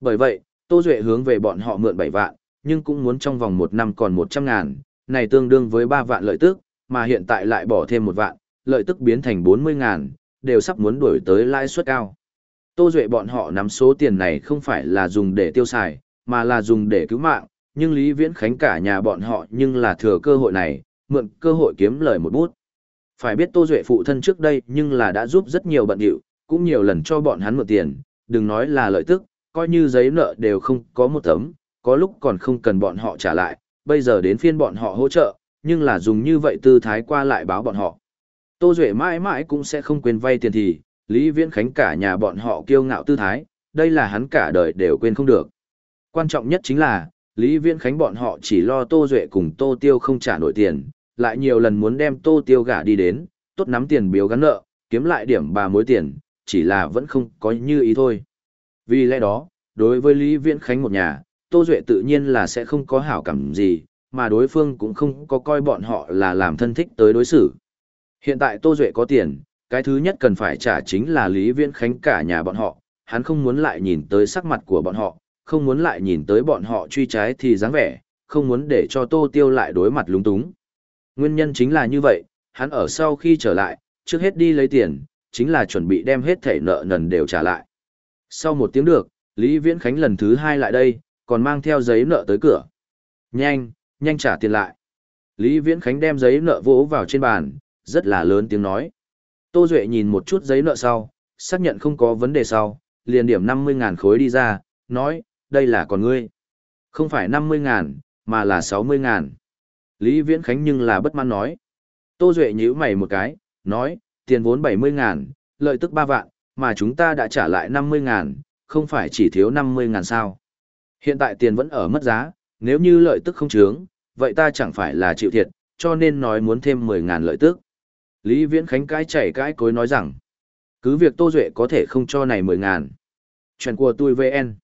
Bởi vậy, Tô Duệ hướng về bọn họ mượn 7 vạn, nhưng cũng muốn trong vòng một năm còn 100 ngàn, này tương đương với 3 vạn lợi tức, mà hiện tại lại bỏ thêm một vạn, lợi tức biến thành 40 ngàn, đều sắp muốn đuổi tới lãi suất cao. Tô Duệ bọn họ nắm số tiền này không phải là dùng để tiêu xài, mà là dùng để cứu mạng, nhưng Lý Viễn Khánh cả nhà bọn họ nhưng là thừa cơ hội này, mượn cơ hội kiếm lời một bút. Phải biết Tô Duệ phụ thân trước đây nhưng là đã giúp rất nhiều bận hiệu, cũng nhiều lần cho bọn hắn mượn tiền, đừng nói là lợi tức, coi như giấy nợ đều không có một tấm, có lúc còn không cần bọn họ trả lại, bây giờ đến phiên bọn họ hỗ trợ, nhưng là dùng như vậy tư thái qua lại báo bọn họ. Tô Duệ mãi mãi cũng sẽ không quên vay tiền thì, Lý Viễn Khánh cả nhà bọn họ kiêu ngạo tư thái, đây là hắn cả đời đều quên không được. Quan trọng nhất chính là, Lý Viễn Khánh bọn họ chỉ lo Tô Duệ cùng Tô Tiêu không trả nổi tiền, lại nhiều lần muốn đem Tô Tiêu gả đi đến, tốt nắm tiền biếu gắn nợ, kiếm lại điểm bà mối tiền, chỉ là vẫn không có như ý thôi. Vì lẽ đó, đối với Lý Viễn Khánh một nhà, Tô Duệ tự nhiên là sẽ không có hảo cảm gì, mà đối phương cũng không có coi bọn họ là làm thân thích tới đối xử. Hiện tại Tô Duệ có tiền, cái thứ nhất cần phải trả chính là Lý Viễn Khánh cả nhà bọn họ, hắn không muốn lại nhìn tới sắc mặt của bọn họ, không muốn lại nhìn tới bọn họ truy trái thì dáng vẻ, không muốn để cho Tô Tiêu lại đối mặt lúng túng. Nguyên nhân chính là như vậy, hắn ở sau khi trở lại, trước hết đi lấy tiền, chính là chuẩn bị đem hết thể nợ nần đều trả lại. Sau một tiếng được, Lý Viễn Khánh lần thứ hai lại đây, còn mang theo giấy nợ tới cửa. Nhanh, nhanh trả tiền lại. Lý Viễn Khánh đem giấy nợ vỗ vào trên bàn, rất là lớn tiếng nói. Tô Duệ nhìn một chút giấy nợ sau, xác nhận không có vấn đề sau, liền điểm 50.000 khối đi ra, nói, đây là còn ngươi. Không phải 50.000, mà là 60.000. Lý Viễn Khánh nhưng là bất mãn nói. Tô Duệ nhíu mày một cái, nói, tiền vốn 70.000, lợi tức 3 vạn, mà chúng ta đã trả lại 50 ngàn, không phải chỉ thiếu 50 ngàn sao. Hiện tại tiền vẫn ở mất giá, nếu như lợi tức không chướng, vậy ta chẳng phải là chịu thiệt, cho nên nói muốn thêm 10 ngàn lợi tức. Lý Viễn Khánh cái chảy cái cối nói rằng, cứ việc Tô Duệ có thể không cho này 10 ngàn, Chuyện của tôi VN.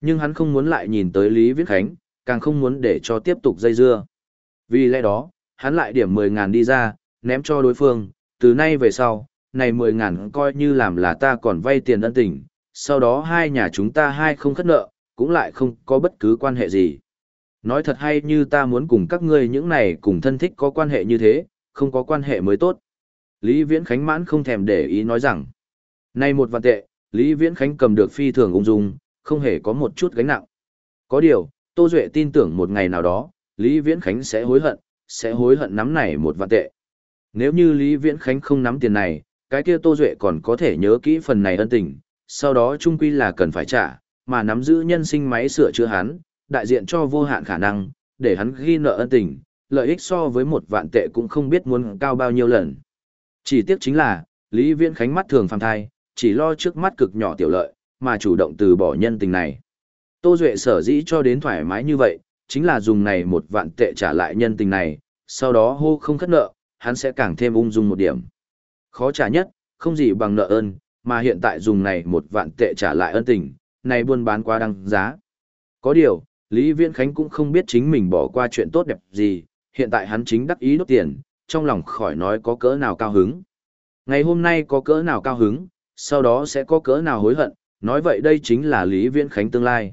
Nhưng hắn không muốn lại nhìn tới Lý Viễn Khánh, càng không muốn để cho tiếp tục dây dưa. Vì lẽ đó, hắn lại điểm 10.000 đi ra, ném cho đối phương, từ nay về sau, này 10 ngàn coi như làm là ta còn vay tiền ân tình, sau đó hai nhà chúng ta hai không khất nợ, cũng lại không có bất cứ quan hệ gì. Nói thật hay như ta muốn cùng các ngươi những này cùng thân thích có quan hệ như thế, không có quan hệ mới tốt. Lý Viễn Khánh mãn không thèm để ý nói rằng, nay một vạn tệ, Lý Viễn Khánh cầm được phi thường ung dung, không hề có một chút gánh nặng. Có điều, Tô Duệ tin tưởng một ngày nào đó, Lý Viễn Khánh sẽ hối hận, sẽ hối hận nắm này một vạn tệ. Nếu như Lý Viễn Khánh không nắm tiền này, cái kia Tô Duệ còn có thể nhớ kỹ phần này ân tình, sau đó trung quy là cần phải trả, mà nắm giữ nhân sinh máy sửa chữa hắn, đại diện cho vô hạn khả năng, để hắn ghi nợ ân tình, lợi ích so với một vạn tệ cũng không biết muốn cao bao nhiêu lần. Chỉ tiếc chính là, Lý Viễn Khánh mắt thường phàm thai, chỉ lo trước mắt cực nhỏ tiểu lợi, mà chủ động từ bỏ nhân tình này. Tô Duệ sở dĩ cho đến thoải mái như vậy, chính là dùng này một vạn tệ trả lại nhân tình này, sau đó hô không khất nợ, hắn sẽ càng thêm ung dung một điểm. Khó trả nhất, không gì bằng nợ ơn, mà hiện tại dùng này một vạn tệ trả lại ân tình, này buôn bán quá đăng giá. Có điều, Lý Viễn Khánh cũng không biết chính mình bỏ qua chuyện tốt đẹp gì, hiện tại hắn chính đắc ý đốt tiền, trong lòng khỏi nói có cỡ nào cao hứng. Ngày hôm nay có cỡ nào cao hứng, sau đó sẽ có cỡ nào hối hận, nói vậy đây chính là Lý Viễn Khánh tương lai.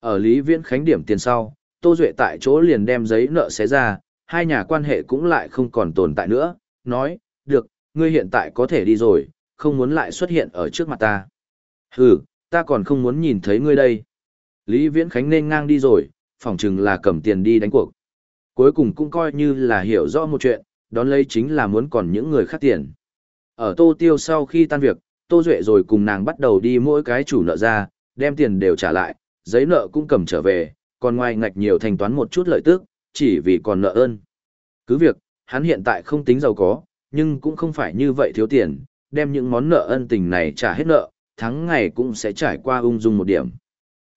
Ở Lý Viễn Khánh điểm tiền sau, Tô Duệ tại chỗ liền đem giấy nợ xé ra, hai nhà quan hệ cũng lại không còn tồn tại nữa, nói, được, ngươi hiện tại có thể đi rồi, không muốn lại xuất hiện ở trước mặt ta. Hừ, ta còn không muốn nhìn thấy ngươi đây. Lý Viễn Khánh nên ngang đi rồi, phỏng chừng là cầm tiền đi đánh cuộc. Cuối cùng cũng coi như là hiểu rõ một chuyện, đón lấy chính là muốn còn những người khác tiền. Ở Tô Tiêu sau khi tan việc, Tô Duệ rồi cùng nàng bắt đầu đi mỗi cái chủ nợ ra, đem tiền đều trả lại, giấy nợ cũng cầm trở về, còn ngoài ngạch nhiều thanh toán một chút lợi tức, chỉ vì còn nợ ơn. Cứ việc, hắn hiện tại không tính giàu có, nhưng cũng không phải như vậy thiếu tiền, đem những món nợ ân tình này trả hết nợ, tháng ngày cũng sẽ trải qua ung dung một điểm.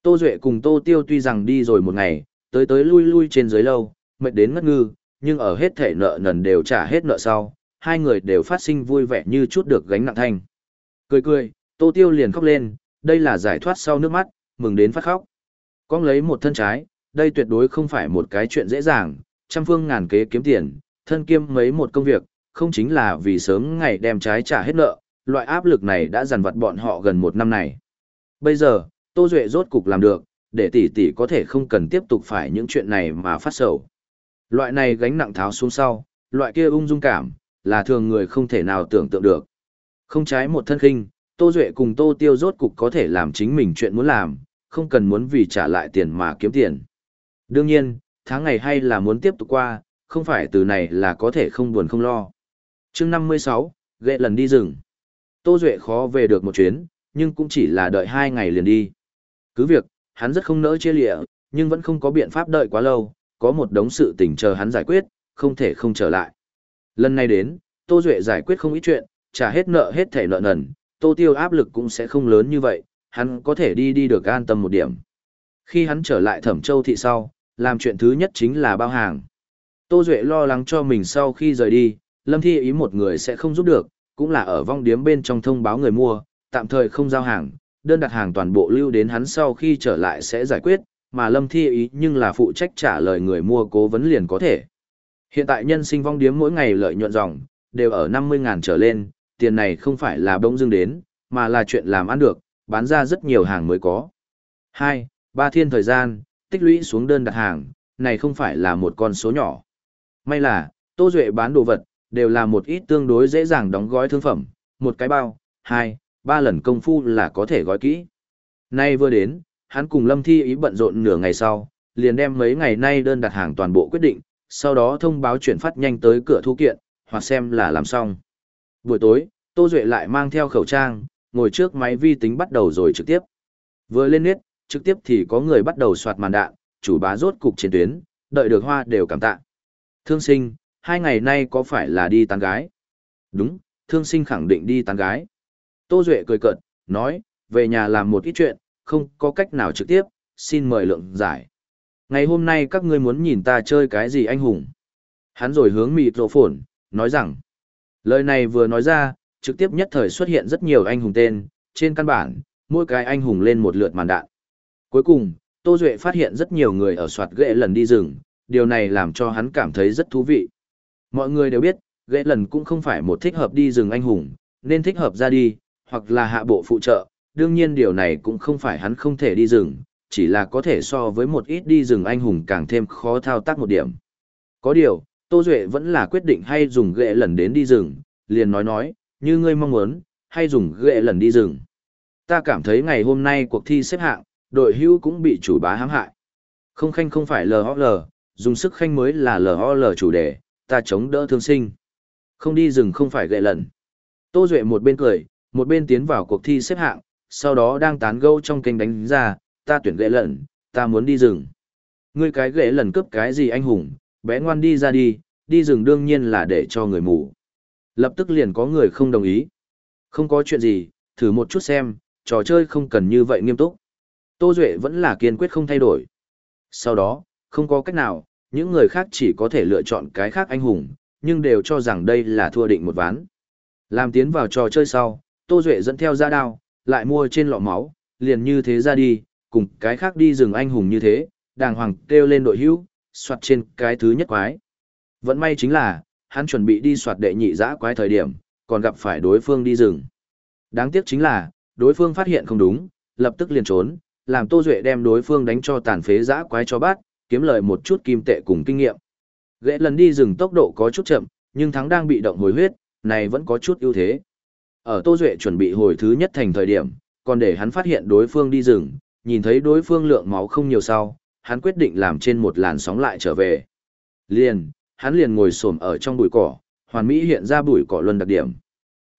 Tô Duệ cùng Tô Tiêu tuy rằng đi rồi một ngày, tới tới lui lui trên dưới lâu, mệt đến ngất ngư, nhưng ở hết thể nợ nần đều trả hết nợ sau, hai người đều phát sinh vui vẻ như chút được gánh nặng thanh. Cười cười, Tô Tiêu liền khóc lên, đây là giải thoát sau nước mắt, mừng đến phát khóc. Con lấy một thân trái, đây tuyệt đối không phải một cái chuyện dễ dàng, trăm phương ngàn kế kiếm tiền, thân kiêm mấy một công việc, không chính là vì sớm ngày đem trái trả hết nợ, loại áp lực này đã dằn vặt bọn họ gần một năm này. Bây giờ, Tô Duệ rốt cục làm được, để tỷ tỷ có thể không cần tiếp tục phải những chuyện này mà phát sầu. Loại này gánh nặng tháo xuống sau, loại kia ung dung cảm, là thường người không thể nào tưởng tượng được. Không trái một thân khinh, Tô Duệ cùng Tô Tiêu rốt cục có thể làm chính mình chuyện muốn làm, không cần muốn vì trả lại tiền mà kiếm tiền. Đương nhiên, tháng ngày hay là muốn tiếp tục qua, không phải từ này là có thể không buồn không lo chương 56, ghệ lần đi rừng. Tô Duệ khó về được một chuyến, nhưng cũng chỉ là đợi hai ngày liền đi. Cứ việc, hắn rất không nỡ chia lịa, nhưng vẫn không có biện pháp đợi quá lâu, có một đống sự tình chờ hắn giải quyết, không thể không trở lại. Lần này đến, Tô Duệ giải quyết không ít chuyện, trả hết nợ hết thể nợ nần, Tô Tiêu áp lực cũng sẽ không lớn như vậy, hắn có thể đi đi được an tâm một điểm. Khi hắn trở lại Thẩm Châu thị sau, làm chuyện thứ nhất chính là bao hàng. Tô Duệ lo lắng cho mình sau khi rời đi, Lâm Thi ý một người sẽ không giúp được, cũng là ở vong điếm bên trong thông báo người mua, tạm thời không giao hàng, đơn đặt hàng toàn bộ lưu đến hắn sau khi trở lại sẽ giải quyết, mà Lâm Thi ý nhưng là phụ trách trả lời người mua cố vấn liền có thể. Hiện tại nhân sinh vong điếm mỗi ngày lợi nhuận dòng, đều ở 50.000 trở lên, tiền này không phải là bỗng dưng đến, mà là chuyện làm ăn được, bán ra rất nhiều hàng mới có. 2. Ba thiên thời gian, tích lũy xuống đơn đặt hàng, này không phải là một con số nhỏ. May là, Tô Duệ bán đồ vật, đều là một ít tương đối dễ dàng đóng gói thương phẩm, một cái bao, hai, ba lần công phu là có thể gói kỹ. Nay vừa đến, hắn cùng Lâm Thi ý bận rộn nửa ngày sau, liền đem mấy ngày nay đơn đặt hàng toàn bộ quyết định, sau đó thông báo chuyển phát nhanh tới cửa thu kiện, hoặc xem là làm xong. Buổi tối, Tô Duệ lại mang theo khẩu trang, ngồi trước máy vi tính bắt đầu rồi trực tiếp. Vừa lên nét, trực tiếp thì có người bắt đầu soạt màn đạn, chủ bá rốt cục trên tuyến, đợi được hoa đều cảm tạ. Thương sinh, hai ngày nay có phải là đi tán gái? Đúng, thương sinh khẳng định đi tán gái. Tô Duệ cười cợt, nói, về nhà làm một ít chuyện, không có cách nào trực tiếp, xin mời lượng giải. Ngày hôm nay các ngươi muốn nhìn ta chơi cái gì anh hùng? Hắn rồi hướng mịt rộ phổn, nói rằng, lời này vừa nói ra, trực tiếp nhất thời xuất hiện rất nhiều anh hùng tên, trên căn bản, mỗi cái anh hùng lên một lượt màn đạn. Cuối cùng, Tô Duệ phát hiện rất nhiều người ở soạt ghệ lần đi rừng, điều này làm cho hắn cảm thấy rất thú vị. Mọi người đều biết, ghệ lần cũng không phải một thích hợp đi rừng anh hùng, nên thích hợp ra đi, hoặc là hạ bộ phụ trợ, đương nhiên điều này cũng không phải hắn không thể đi rừng, chỉ là có thể so với một ít đi rừng anh hùng càng thêm khó thao tác một điểm. Có điều, Tô Duệ vẫn là quyết định hay dùng ghệ lần đến đi rừng, liền nói nói, như ngươi mong muốn, hay dùng ghệ lần đi rừng. Ta cảm thấy ngày hôm nay cuộc thi xếp hạng, đội hưu cũng bị chủ bá hãm hại. Không khanh không phải LOL, dùng sức khanh mới là LOL chủ đề, ta chống đỡ thương sinh. Không đi rừng không phải gậy lần. Tô Duệ một bên cười, một bên tiến vào cuộc thi xếp hạng, sau đó đang tán gẫu trong kênh đánh ra, ta tuyển gậy lần, ta muốn đi rừng. Ngươi cái gậy lần cướp cái gì anh hùng, bé ngoan đi ra đi, đi rừng đương nhiên là để cho người mù. Lập tức liền có người không đồng ý. Không có chuyện gì, thử một chút xem, trò chơi không cần như vậy nghiêm túc. Tô Duệ vẫn là kiên quyết không thay đổi. Sau đó, không có cách nào, những người khác chỉ có thể lựa chọn cái khác anh hùng, nhưng đều cho rằng đây là thua định một ván. Làm tiến vào trò chơi sau, Tô Duệ dẫn theo ra đao, lại mua trên lọ máu, liền như thế ra đi, cùng cái khác đi rừng anh hùng như thế, đàng hoàng kêu lên đội hữu, soạt trên cái thứ nhất quái. Vẫn may chính là, hắn chuẩn bị đi soạt đệ nhị dã quái thời điểm, còn gặp phải đối phương đi rừng. Đáng tiếc chính là, đối phương phát hiện không đúng, lập tức liền trốn, làm Tô Duệ đem đối phương đánh cho tàn phế dã quái cho bát, kiếm lời một chút kim tệ cùng kinh nghiệm. Ghệ lần đi rừng tốc độ có chút chậm, nhưng thắng đang bị động hồi huyết, này vẫn có chút ưu thế. Ở Tô Duệ chuẩn bị hồi thứ nhất thành thời điểm, còn để hắn phát hiện đối phương đi rừng, nhìn thấy đối phương lượng máu không nhiều sau, hắn quyết định làm trên một làn sóng lại trở về. Liền, hắn liền ngồi xổm ở trong bụi cỏ, hoàn mỹ hiện ra bụi cỏ luân đặc điểm.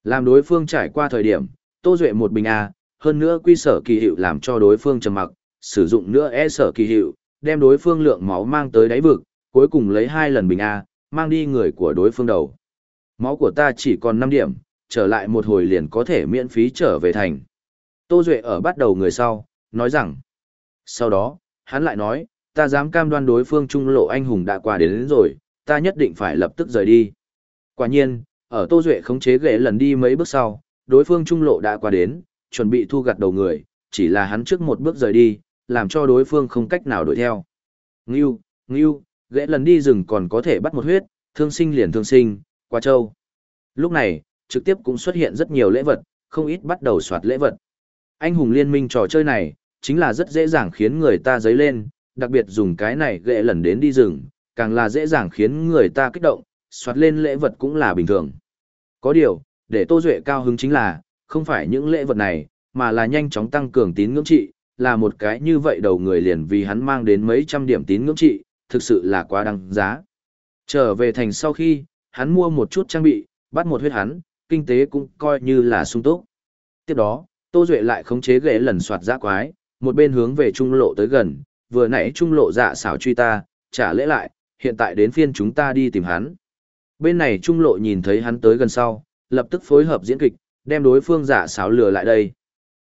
Làm đối phương trải qua thời điểm, Tô Duệ một bình A, hơn nữa quy sở kỳ hiệu làm cho đối phương trầm mặc, sử dụng nữa e sở kỳ hiệu, đem đối phương lượng máu mang tới đáy vực, cuối cùng lấy hai lần bình A, mang đi người của đối phương đầu. Máu của ta chỉ còn 5 điểm, trở lại một hồi liền có thể miễn phí trở về thành. Tô Duệ ở bắt đầu người sau, nói rằng, sau đó, hắn lại nói, ta dám cam đoan đối phương trung lộ anh hùng đã qua đến, đến rồi, ta nhất định phải lập tức rời đi. Quả nhiên, ở Tô Duệ khống chế ghế lần đi mấy bước sau, đối phương trung lộ đã qua đến, chuẩn bị thu gặt đầu người, chỉ là hắn trước một bước rời đi, làm cho đối phương không cách nào đuổi theo. Ngưu, Ngưu, ghẽ lần đi rừng còn có thể bắt một huyết, thương sinh liền thương sinh, qua châu. Lúc này, trực tiếp cũng xuất hiện rất nhiều lễ vật, không ít bắt đầu soạt lễ vật. Anh hùng liên minh trò chơi này, chính là rất dễ dàng khiến người ta dấy lên, đặc biệt dùng cái này ghệ lần đến đi rừng, càng là dễ dàng khiến người ta kích động, soạt lên lễ vật cũng là bình thường. Có điều, để Tô Duệ cao hứng chính là, không phải những lễ vật này, mà là nhanh chóng tăng cường tín ngưỡng trị, là một cái như vậy đầu người liền vì hắn mang đến mấy trăm điểm tín ngưỡng trị, thực sự là quá đăng giá. Trở về thành sau khi, hắn mua một chút trang bị, bắt một huyết hắn, kinh tế cũng coi như là sung túc. Tiếp đó, Tô Duệ lại khống chế ghế lần soạt giã quái, một bên hướng về trung lộ tới gần, vừa nãy trung lộ dạ xảo truy ta, trả lễ lại, hiện tại đến phiên chúng ta đi tìm hắn. Bên này trung lộ nhìn thấy hắn tới gần sau, lập tức phối hợp diễn kịch, đem đối phương giả xảo lừa lại đây.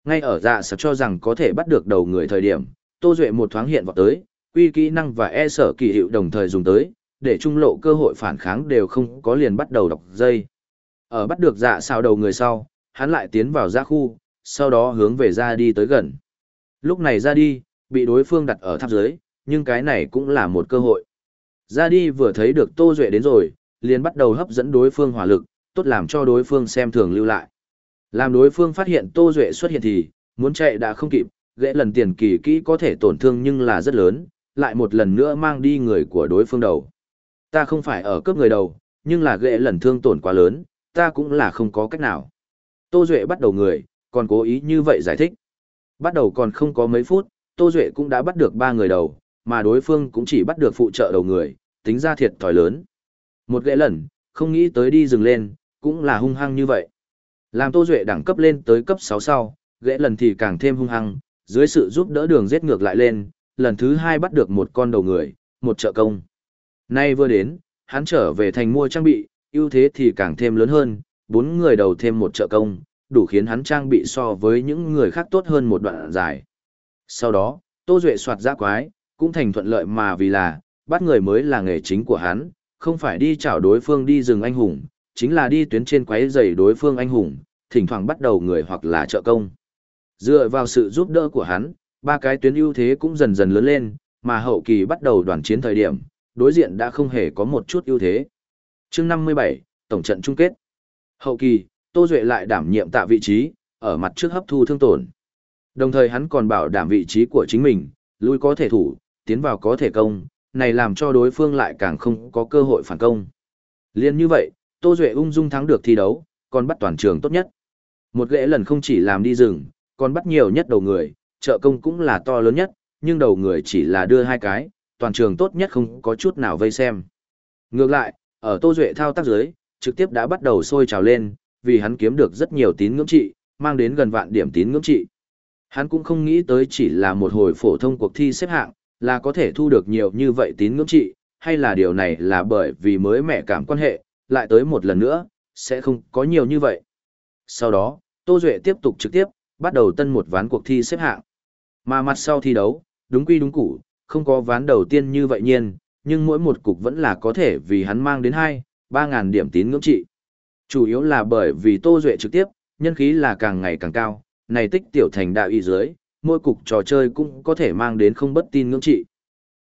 Ngay ở dạ xảo cho rằng có thể bắt được đầu người thời điểm, Tô Duệ một thoáng hiện vào tới, quy kỹ năng và e sở kỳ hiệu đồng thời dùng tới, để trung lộ cơ hội phản kháng đều không có liền bắt đầu đọc dây. Ở bắt được dạ sao đầu người sau, hắn lại tiến vào ra khu, sau đó hướng về ra đi tới gần. Lúc này ra đi, bị đối phương đặt ở tháp dưới, nhưng cái này cũng là một cơ hội. Ra đi vừa thấy được Tô Duệ đến rồi, liền bắt đầu hấp dẫn đối phương hỏa lực, tốt làm cho đối phương xem thường lưu lại. Làm đối phương phát hiện Tô Duệ xuất hiện thì, muốn chạy đã không kịp, gãy lần tiền kỳ kỹ có thể tổn thương nhưng là rất lớn, lại một lần nữa mang đi người của đối phương đầu. Ta không phải ở cướp người đầu, nhưng là gãy lần thương tổn quá lớn, ta cũng là không có cách nào. Tô Duệ bắt đầu người, còn cố ý như vậy giải thích. Bắt đầu còn không có mấy phút, Tô Duệ cũng đã bắt được ba người đầu, mà đối phương cũng chỉ bắt được phụ trợ đầu người, tính ra thiệt thòi lớn. Một ghệ lần, không nghĩ tới đi dừng lên, cũng là hung hăng như vậy. Làm Tô Duệ đẳng cấp lên tới cấp 6 sau, ghẽ lần thì càng thêm hung hăng, dưới sự giúp đỡ đường giết ngược lại lên, lần thứ hai bắt được một con đầu người, một trợ công. Nay vừa đến, hắn trở về thành mua trang bị, ưu thế thì càng thêm lớn hơn, bốn người đầu thêm một trợ công, đủ khiến hắn trang bị so với những người khác tốt hơn một đoạn dài. Sau đó, Tô Duệ soạt ra quái, cũng thành thuận lợi mà vì là, bắt người mới là nghề chính của hắn, không phải đi chảo đối phương đi rừng anh hùng, chính là đi tuyến trên quái giày đối phương anh hùng, thỉnh thoảng bắt đầu người hoặc là trợ công. Dựa vào sự giúp đỡ của hắn, ba cái tuyến ưu thế cũng dần dần lớn lên, mà hậu kỳ bắt đầu đoàn chiến thời điểm, đối diện đã không hề có một chút ưu thế. chương 57, Tổng trận chung kết. Hậu kỳ, Tô Duệ lại đảm nhiệm tạ vị trí, ở mặt trước hấp thu thương tổn. Đồng thời hắn còn bảo đảm vị trí của chính mình, lui có thể thủ, tiến vào có thể công, này làm cho đối phương lại càng không có cơ hội phản công. Liên như vậy, Tô Duệ ung dung thắng được thi đấu, còn bắt toàn trường tốt nhất. Một lễ lần không chỉ làm đi rừng, còn bắt nhiều nhất đầu người, trợ công cũng là to lớn nhất, nhưng đầu người chỉ là đưa hai cái, toàn trường tốt nhất không có chút nào vây xem. Ngược lại, ở Tô Duệ thao tác dưới, trực tiếp đã bắt đầu sôi trào lên, vì hắn kiếm được rất nhiều tín ngưỡng trị, mang đến gần vạn điểm tín ngưỡng trị. Hắn cũng không nghĩ tới chỉ là một hồi phổ thông cuộc thi xếp hạng, là có thể thu được nhiều như vậy tín ngưỡng trị, hay là điều này là bởi vì mới mẹ cảm quan hệ, lại tới một lần nữa, sẽ không có nhiều như vậy. Sau đó, Tô Duệ tiếp tục trực tiếp, bắt đầu tân một ván cuộc thi xếp hạng. Mà mặt sau thi đấu, đúng quy đúng củ, không có ván đầu tiên như vậy nhiên, nhưng mỗi một cục vẫn là có thể vì hắn mang đến 2, 3 ngàn điểm tín ngưỡng trị. Chủ yếu là bởi vì Tô Duệ trực tiếp, nhân khí là càng ngày càng cao, này tích tiểu thành đạo y dưới, mỗi cục trò chơi cũng có thể mang đến không bất tin ngưỡng trị.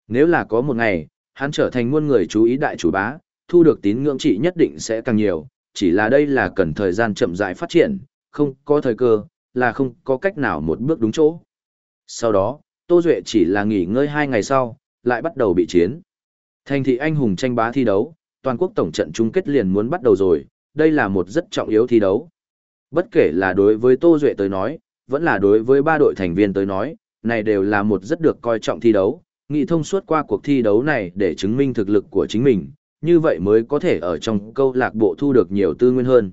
Nếu là có một ngày, hắn trở thành muôn người chú ý đại chủ bá, thu được tín ngưỡng trị nhất định sẽ càng nhiều, chỉ là đây là cần thời gian chậm rãi phát triển, không có thời cơ, là không có cách nào một bước đúng chỗ. Sau đó, Tô Duệ chỉ là nghỉ ngơi hai ngày sau, lại bắt đầu bị chiến. Thành thị anh hùng tranh bá thi đấu, toàn quốc tổng trận chung kết liền muốn bắt đầu rồi, đây là một rất trọng yếu thi đấu. Bất kể là đối với Tô Duệ tới nói, vẫn là đối với ba đội thành viên tới nói, này đều là một rất được coi trọng thi đấu, nghị thông suốt qua cuộc thi đấu này để chứng minh thực lực của chính mình, như vậy mới có thể ở trong câu lạc bộ thu được nhiều tư nguyên hơn.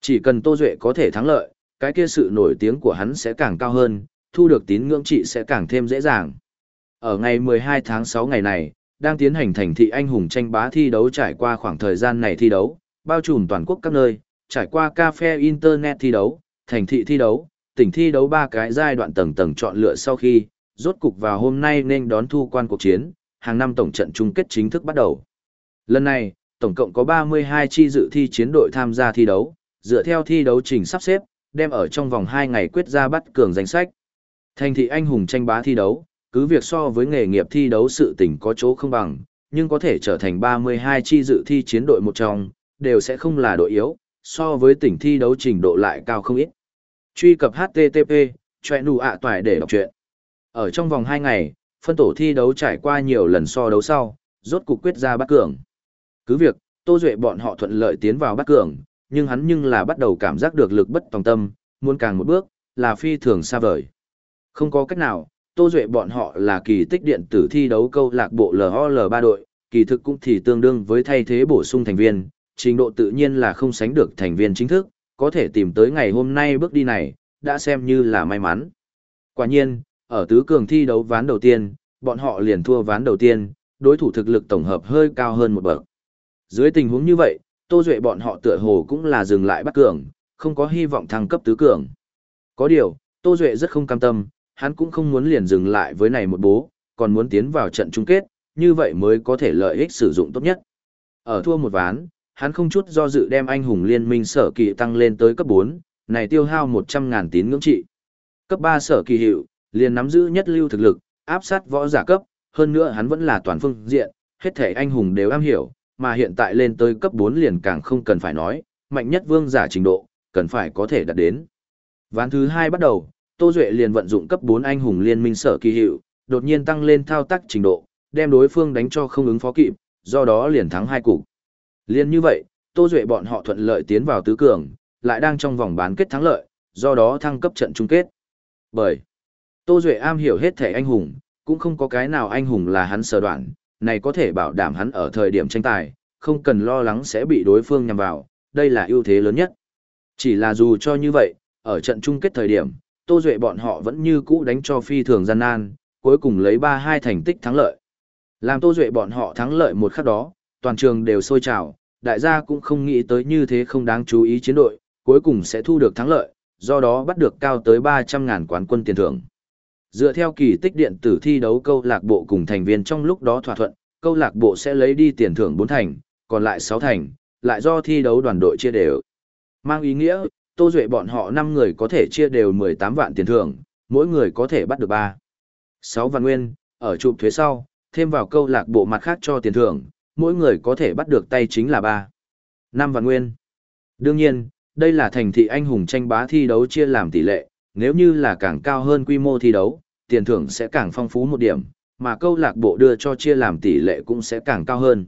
Chỉ cần Tô Duệ có thể thắng lợi, cái kia sự nổi tiếng của hắn sẽ càng cao hơn, thu được tín ngưỡng trị sẽ càng thêm dễ dàng. Ở ngày 12 tháng 6 ngày này, đang tiến hành thành thị anh hùng tranh bá thi đấu trải qua khoảng thời gian này thi đấu, bao trùm toàn quốc các nơi, trải qua cafe internet thi đấu, thành thị thi đấu, tỉnh thi đấu ba cái giai đoạn tầng tầng chọn lựa sau khi, rốt cục vào hôm nay nên đón thu quan cuộc chiến, hàng năm tổng trận chung kết chính thức bắt đầu. Lần này, tổng cộng có 32 chi dự thi chiến đội tham gia thi đấu, dựa theo thi đấu trình sắp xếp, đem ở trong vòng 2 ngày quyết ra bắt cường danh sách. Thành thị anh hùng tranh bá thi đấu, cứ việc so với nghề nghiệp thi đấu sự tình có chỗ không bằng, nhưng có thể trở thành 32 chi dự thi chiến đội một trong, đều sẽ không là đội yếu, so với tỉnh thi đấu trình độ lại cao không ít. Truy cập HTTP, chọe nụ ạ toài để đọc chuyện Ở trong vòng 2 ngày, phân tổ thi đấu trải qua nhiều lần so đấu sau, rốt cục quyết ra bắt cường. Cứ việc, Tô Duệ bọn họ thuận lợi tiến vào bắt cường, nhưng hắn nhưng là bắt đầu cảm giác được lực bất tòng tâm, muốn càng một bước, là phi thường xa vời. Không có cách nào, Tô Duệ bọn họ là kỳ tích điện tử thi đấu câu lạc bộ LOL3 đội, kỳ thực cũng thì tương đương với thay thế bổ sung thành viên, trình độ tự nhiên là không sánh được thành viên chính thức, có thể tìm tới ngày hôm nay bước đi này, đã xem như là may mắn. Quả nhiên, ở tứ cường thi đấu ván đầu tiên, bọn họ liền thua ván đầu tiên, đối thủ thực lực tổng hợp hơi cao hơn một bậc. Dưới tình huống như vậy, Tô Duệ bọn họ tựa hồ cũng là dừng lại bắt cường, không có hy vọng thăng cấp tứ cường. Có điều, Tô Duệ rất không cam tâm, hắn cũng không muốn liền dừng lại với này một bố, còn muốn tiến vào trận chung kết, như vậy mới có thể lợi ích sử dụng tốt nhất. Ở thua một ván, hắn không chút do dự đem anh hùng liên minh sở kỳ tăng lên tới cấp 4, này tiêu hao 100.000 tín ngưỡng trị. Cấp 3 sở kỳ hiệu, liền nắm giữ nhất lưu thực lực, áp sát võ giả cấp, hơn nữa hắn vẫn là toàn phương diện, hết thể anh hùng đều am hiểu, mà hiện tại lên tới cấp 4 liền càng không cần phải nói, mạnh nhất vương giả trình độ, cần phải có thể đạt đến. Ván thứ 2 bắt đầu, Tô Duệ liền vận dụng cấp 4 anh hùng liên minh sở kỳ hiệu, đột nhiên tăng lên thao tác trình độ, đem đối phương đánh cho không ứng phó kịp, do đó liền thắng hai cục. Liên như vậy, Tô Duệ bọn họ thuận lợi tiến vào tứ cường, lại đang trong vòng bán kết thắng lợi, do đó thăng cấp trận chung kết. Bởi Tô Duệ am hiểu hết thể anh hùng, cũng không có cái nào anh hùng là hắn sở đoạn, này có thể bảo đảm hắn ở thời điểm tranh tài, không cần lo lắng sẽ bị đối phương nhằm vào, đây là ưu thế lớn nhất. Chỉ là dù cho như vậy, ở trận chung kết thời điểm, Tô Duệ bọn họ vẫn như cũ đánh cho phi thường gian nan, cuối cùng lấy 3-2 thành tích thắng lợi. Làm Tô Duệ bọn họ thắng lợi một khắc đó, toàn trường đều sôi trào, đại gia cũng không nghĩ tới như thế không đáng chú ý chiến đội, cuối cùng sẽ thu được thắng lợi, do đó bắt được cao tới 300.000 quán quân tiền thưởng. Dựa theo kỳ tích điện tử thi đấu câu lạc bộ cùng thành viên trong lúc đó thỏa thuận, câu lạc bộ sẽ lấy đi tiền thưởng 4 thành, còn lại 6 thành, lại do thi đấu đoàn đội chia đều. Mang ý nghĩa, Tô Duệ bọn họ 5 người có thể chia đều 18 vạn tiền thưởng, mỗi người có thể bắt được 3. 6 vạn nguyên, ở chụp thuế sau, thêm vào câu lạc bộ mặt khác cho tiền thưởng, mỗi người có thể bắt được tay chính là 3. 5 vạn nguyên. Đương nhiên, đây là thành thị anh hùng tranh bá thi đấu chia làm tỷ lệ, nếu như là càng cao hơn quy mô thi đấu, tiền thưởng sẽ càng phong phú một điểm, mà câu lạc bộ đưa cho chia làm tỷ lệ cũng sẽ càng cao hơn.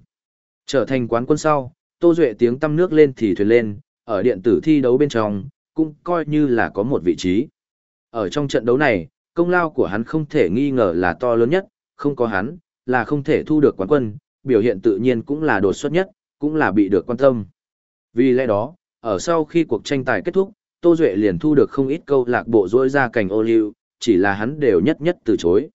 Trở thành quán quân sau, Tô Duệ tiếng tâm nước lên thì thuyền lên, ở điện tử thi đấu bên trong, cũng coi như là có một vị trí. Ở trong trận đấu này, công lao của hắn không thể nghi ngờ là to lớn nhất, không có hắn, là không thể thu được quán quân, biểu hiện tự nhiên cũng là đột xuất nhất, cũng là bị được quan tâm. Vì lẽ đó, ở sau khi cuộc tranh tài kết thúc, Tô Duệ liền thu được không ít câu lạc bộ rỗi ra cảnh ô liu, chỉ là hắn đều nhất nhất từ chối.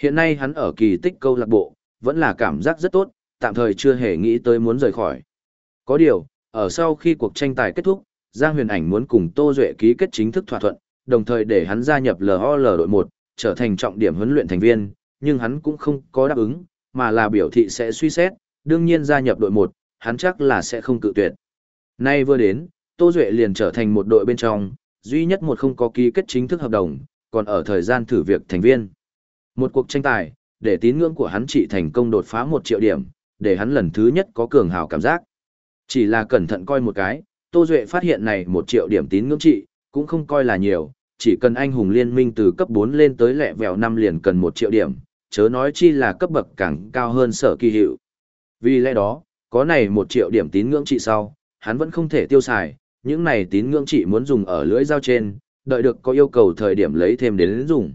Hiện nay hắn ở kỳ tích câu lạc bộ, vẫn là cảm giác rất tốt, tạm thời chưa hề nghĩ tới muốn rời khỏi. Có điều, ở sau khi cuộc tranh tài kết thúc, Giang Huyền Ảnh muốn cùng Tô Duệ ký kết chính thức thỏa thuận, đồng thời để hắn gia nhập LOL đội 1, trở thành trọng điểm huấn luyện thành viên, nhưng hắn cũng không có đáp ứng, mà là biểu thị sẽ suy xét, đương nhiên gia nhập đội 1, hắn chắc là sẽ không cự tuyệt. Nay vừa đến, Tô Duệ liền trở thành một đội bên trong, duy nhất một không có ký kết chính thức hợp đồng, còn ở thời gian thử việc thành viên. Một cuộc tranh tài, để tín ngưỡng của hắn trị thành công đột phá 1 triệu điểm, để hắn lần thứ nhất có cường hào cảm giác. Chỉ là cẩn thận coi một cái, Tô Duệ phát hiện này 1 triệu điểm tín ngưỡng trị, cũng không coi là nhiều, chỉ cần anh hùng liên minh từ cấp 4 lên tới lẹ vèo 5 liền cần 1 triệu điểm, chớ nói chi là cấp bậc càng cao hơn sở kỳ hiệu. Vì lẽ đó, có này 1 triệu điểm tín ngưỡng trị sau, hắn vẫn không thể tiêu xài, những này tín ngưỡng trị muốn dùng ở lưỡi dao trên, đợi được có yêu cầu thời điểm lấy thêm đến dùng.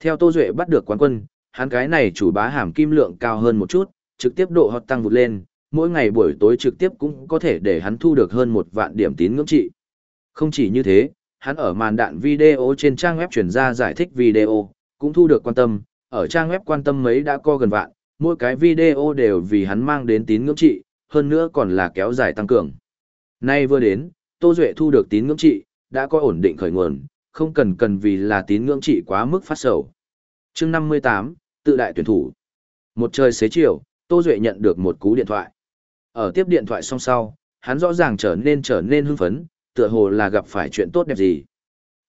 Theo Tô Duệ bắt được quán quân, hắn cái này chủ bá hàm kim lượng cao hơn một chút, trực tiếp độ hot tăng vụt lên, mỗi ngày buổi tối trực tiếp cũng có thể để hắn thu được hơn một vạn điểm tín ngưỡng trị. Không chỉ như thế, hắn ở màn đạn video trên trang web chuyển ra giải thích video, cũng thu được quan tâm, ở trang web quan tâm mấy đã co gần vạn, mỗi cái video đều vì hắn mang đến tín ngưỡng trị, hơn nữa còn là kéo dài tăng cường. Nay vừa đến, Tô Duệ thu được tín ngưỡng trị, đã có ổn định khởi nguồn, không cần cần vì là tín ngưỡng trị quá mức phát sầu. chương 58, tự đại tuyển thủ. Một trời xế chiều, Tô Duệ nhận được một cú điện thoại. Ở tiếp điện thoại xong sau, hắn rõ ràng trở nên trở nên hưng phấn, tựa hồ là gặp phải chuyện tốt đẹp gì.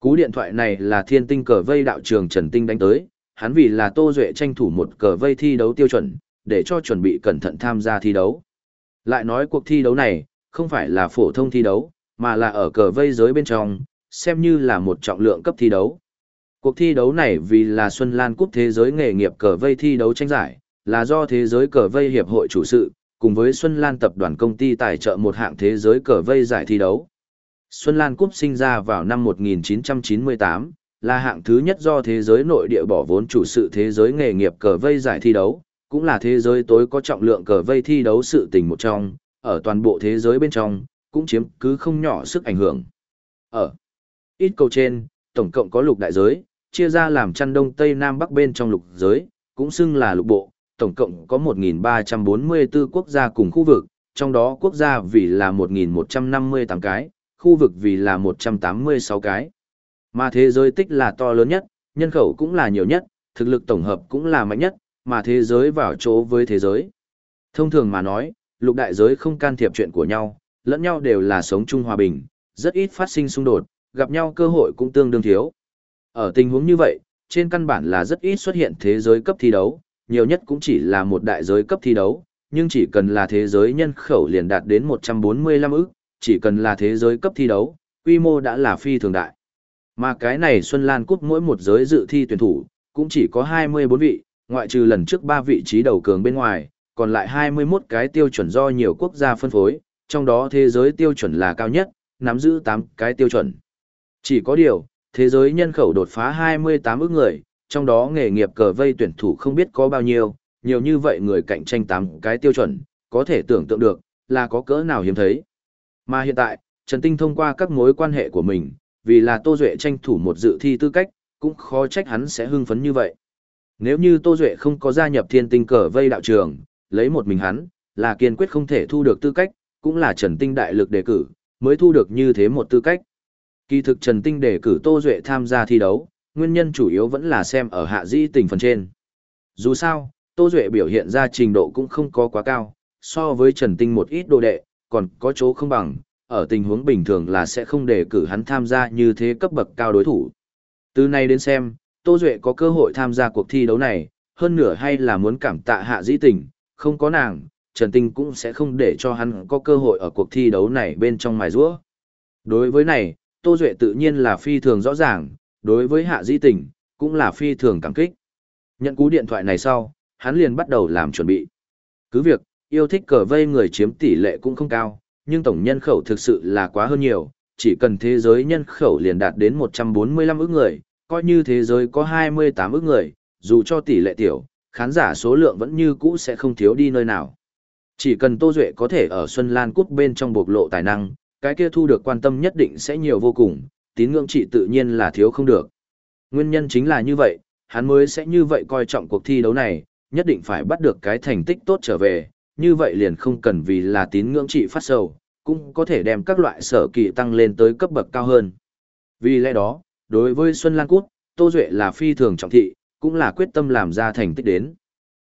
Cú điện thoại này là thiên tinh cờ vây đạo trường Trần Tinh đánh tới, hắn vì là Tô Duệ tranh thủ một cờ vây thi đấu tiêu chuẩn, để cho chuẩn bị cẩn thận tham gia thi đấu. Lại nói cuộc thi đấu này, không phải là phổ thông thi đấu, mà là ở cờ vây giới bên trong, xem như là một trọng lượng cấp thi đấu. Cuộc thi đấu này vì là Xuân Lan Cúp Thế giới nghề nghiệp cờ vây thi đấu tranh giải, là do Thế giới cờ vây hiệp hội chủ sự, cùng với Xuân Lan tập đoàn công ty tài trợ một hạng thế giới cờ vây giải thi đấu. Xuân Lan Cúp sinh ra vào năm 1998, là hạng thứ nhất do thế giới nội địa bỏ vốn chủ sự thế giới nghề nghiệp cờ vây giải thi đấu, cũng là thế giới tối có trọng lượng cờ vây thi đấu sự tình một trong, ở toàn bộ thế giới bên trong, cũng chiếm cứ không nhỏ sức ảnh hưởng. Ở ít cầu trên, tổng cộng có lục đại giới, chia ra làm chăn đông tây nam bắc bên trong lục giới, cũng xưng là lục bộ, tổng cộng có 1.344 quốc gia cùng khu vực, trong đó quốc gia vì là 1.158 cái, khu vực vì là 186 cái. Mà thế giới tích là to lớn nhất, nhân khẩu cũng là nhiều nhất, thực lực tổng hợp cũng là mạnh nhất, mà thế giới vào chỗ với thế giới. Thông thường mà nói, lục đại giới không can thiệp chuyện của nhau, lẫn nhau đều là sống chung hòa bình, rất ít phát sinh xung đột, gặp nhau cơ hội cũng tương đương thiếu. Ở tình huống như vậy, trên căn bản là rất ít xuất hiện thế giới cấp thi đấu, nhiều nhất cũng chỉ là một đại giới cấp thi đấu, nhưng chỉ cần là thế giới nhân khẩu liền đạt đến 145 ức, chỉ cần là thế giới cấp thi đấu, quy mô đã là phi thường đại. Mà cái này Xuân Lan Cúp mỗi một giới dự thi tuyển thủ, cũng chỉ có 24 vị, ngoại trừ lần trước 3 vị trí đầu cường bên ngoài, còn lại 21 cái tiêu chuẩn do nhiều quốc gia phân phối, trong đó thế giới tiêu chuẩn là cao nhất, nắm giữ 8 cái tiêu chuẩn. Chỉ có điều, thế giới nhân khẩu đột phá 28 ước người, trong đó nghề nghiệp cờ vây tuyển thủ không biết có bao nhiêu, nhiều như vậy người cạnh tranh 8 cái tiêu chuẩn, có thể tưởng tượng được, là có cỡ nào hiếm thấy. Mà hiện tại, Trần Tinh thông qua các mối quan hệ của mình, vì là Tô Duệ tranh thủ một dự thi tư cách, cũng khó trách hắn sẽ hưng phấn như vậy. Nếu như Tô Duệ không có gia nhập thiên tinh cờ vây đạo trường, lấy một mình hắn, là kiên quyết không thể thu được tư cách, cũng là Trần Tinh đại lực đề cử, mới thu được như thế một tư cách. Kỳ thực Trần Tinh đề cử Tô Duệ tham gia thi đấu, nguyên nhân chủ yếu vẫn là xem ở hạ di tình phần trên. Dù sao, Tô Duệ biểu hiện ra trình độ cũng không có quá cao, so với Trần Tinh một ít đồ đệ, còn có chỗ không bằng, ở tình huống bình thường là sẽ không đề cử hắn tham gia như thế cấp bậc cao đối thủ. Từ nay đến xem, Tô Duệ có cơ hội tham gia cuộc thi đấu này, hơn nửa hay là muốn cảm tạ hạ dĩ tình, không có nàng, Trần Tinh cũng sẽ không để cho hắn có cơ hội ở cuộc thi đấu này bên trong mài rũa. Đối với này, Tô Duệ tự nhiên là phi thường rõ ràng, đối với hạ Di tình, cũng là phi thường cảm kích. Nhận cú điện thoại này sau, hắn liền bắt đầu làm chuẩn bị. Cứ việc, yêu thích cờ vây người chiếm tỷ lệ cũng không cao, nhưng tổng nhân khẩu thực sự là quá hơn nhiều, chỉ cần thế giới nhân khẩu liền đạt đến 145 ức người, coi như thế giới có 28 ức người, dù cho tỷ lệ tiểu, khán giả số lượng vẫn như cũ sẽ không thiếu đi nơi nào. Chỉ cần Tô Duệ có thể ở Xuân Lan Cúp bên trong bộc lộ tài năng, cái kia thu được quan tâm nhất định sẽ nhiều vô cùng, tín ngưỡng trị tự nhiên là thiếu không được. Nguyên nhân chính là như vậy, hắn mới sẽ như vậy coi trọng cuộc thi đấu này, nhất định phải bắt được cái thành tích tốt trở về, như vậy liền không cần vì là tín ngưỡng trị phát sầu, cũng có thể đem các loại sở kỳ tăng lên tới cấp bậc cao hơn. Vì lẽ đó, đối với Xuân Lan Cút, Tô Duệ là phi thường trọng thị, cũng là quyết tâm làm ra thành tích đến.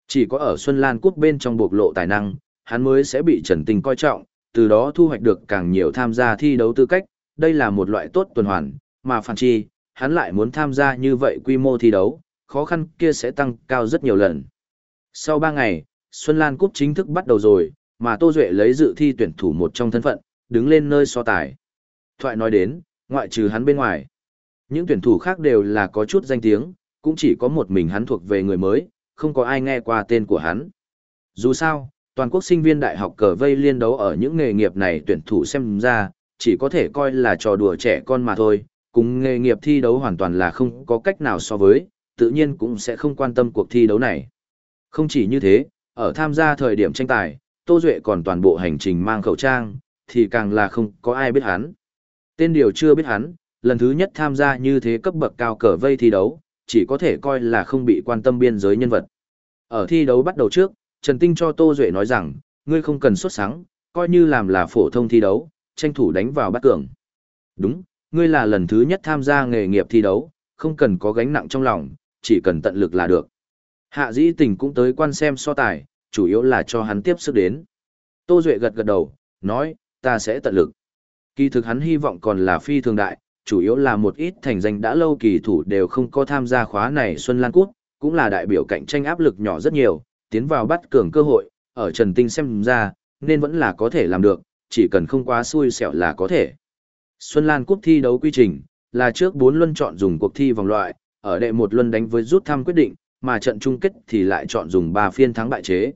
Chỉ có ở Xuân Lan Cút bên trong bộc lộ tài năng, hắn mới sẽ bị Trần Tinh coi trọng, từ đó thu hoạch được càng nhiều tham gia thi đấu tư cách, đây là một loại tốt tuần hoàn, mà phản chi, hắn lại muốn tham gia như vậy quy mô thi đấu, khó khăn kia sẽ tăng cao rất nhiều lần. Sau 3 ngày, Xuân Lan Cúp chính thức bắt đầu rồi, mà Tô Duệ lấy dự thi tuyển thủ một trong thân phận, đứng lên nơi so tài. Thoại nói đến, ngoại trừ hắn bên ngoài. Những tuyển thủ khác đều là có chút danh tiếng, cũng chỉ có một mình hắn thuộc về người mới, không có ai nghe qua tên của hắn. Dù sao, toàn quốc sinh viên đại học cờ vây liên đấu ở những nghề nghiệp này tuyển thủ xem ra, chỉ có thể coi là trò đùa trẻ con mà thôi, cùng nghề nghiệp thi đấu hoàn toàn là không có cách nào so với, tự nhiên cũng sẽ không quan tâm cuộc thi đấu này. Không chỉ như thế, ở tham gia thời điểm tranh tài, Tô Duệ còn toàn bộ hành trình mang khẩu trang, thì càng là không có ai biết hắn. Tên điều chưa biết hắn, lần thứ nhất tham gia như thế cấp bậc cao cờ vây thi đấu, chỉ có thể coi là không bị quan tâm biên giới nhân vật. Ở thi đấu bắt đầu trước, Trần Tinh cho Tô Duệ nói rằng, ngươi không cần xuất sáng, coi như làm là phổ thông thi đấu, tranh thủ đánh vào bắt cường. Đúng, ngươi là lần thứ nhất tham gia nghề nghiệp thi đấu, không cần có gánh nặng trong lòng, chỉ cần tận lực là được. Hạ dĩ tình cũng tới quan xem so tài, chủ yếu là cho hắn tiếp sức đến. Tô Duệ gật gật đầu, nói, ta sẽ tận lực. Kỳ thực hắn hy vọng còn là phi thường đại, chủ yếu là một ít thành danh đã lâu kỳ thủ đều không có tham gia khóa này Xuân Lan Cút, cũng là đại biểu cạnh tranh áp lực nhỏ rất nhiều, tiến vào bắt cường cơ hội, ở Trần Tinh xem ra, nên vẫn là có thể làm được, chỉ cần không quá xui xẻo là có thể. Xuân Lan Cúp thi đấu quy trình, là trước 4 luân chọn dùng cuộc thi vòng loại, ở đệ một luân đánh với rút thăm quyết định, mà trận chung kết thì lại chọn dùng 3 phiên thắng bại chế.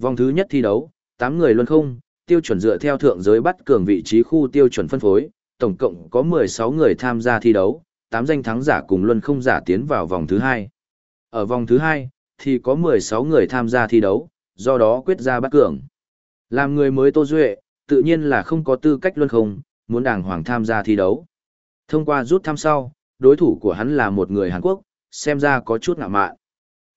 Vòng thứ nhất thi đấu, 8 người luân không, tiêu chuẩn dựa theo thượng giới bắt cường vị trí khu tiêu chuẩn phân phối, tổng cộng có 16 người tham gia thi đấu, 8 danh thắng giả cùng luân không giả tiến vào vòng thứ hai. Ở vòng thứ hai, thì có 16 người tham gia thi đấu, do đó quyết ra bắt cường. Làm người mới Tô Duệ, tự nhiên là không có tư cách luân không, muốn đàng hoàng tham gia thi đấu. Thông qua rút thăm sau, đối thủ của hắn là một người Hàn Quốc, xem ra có chút ngạ mạn.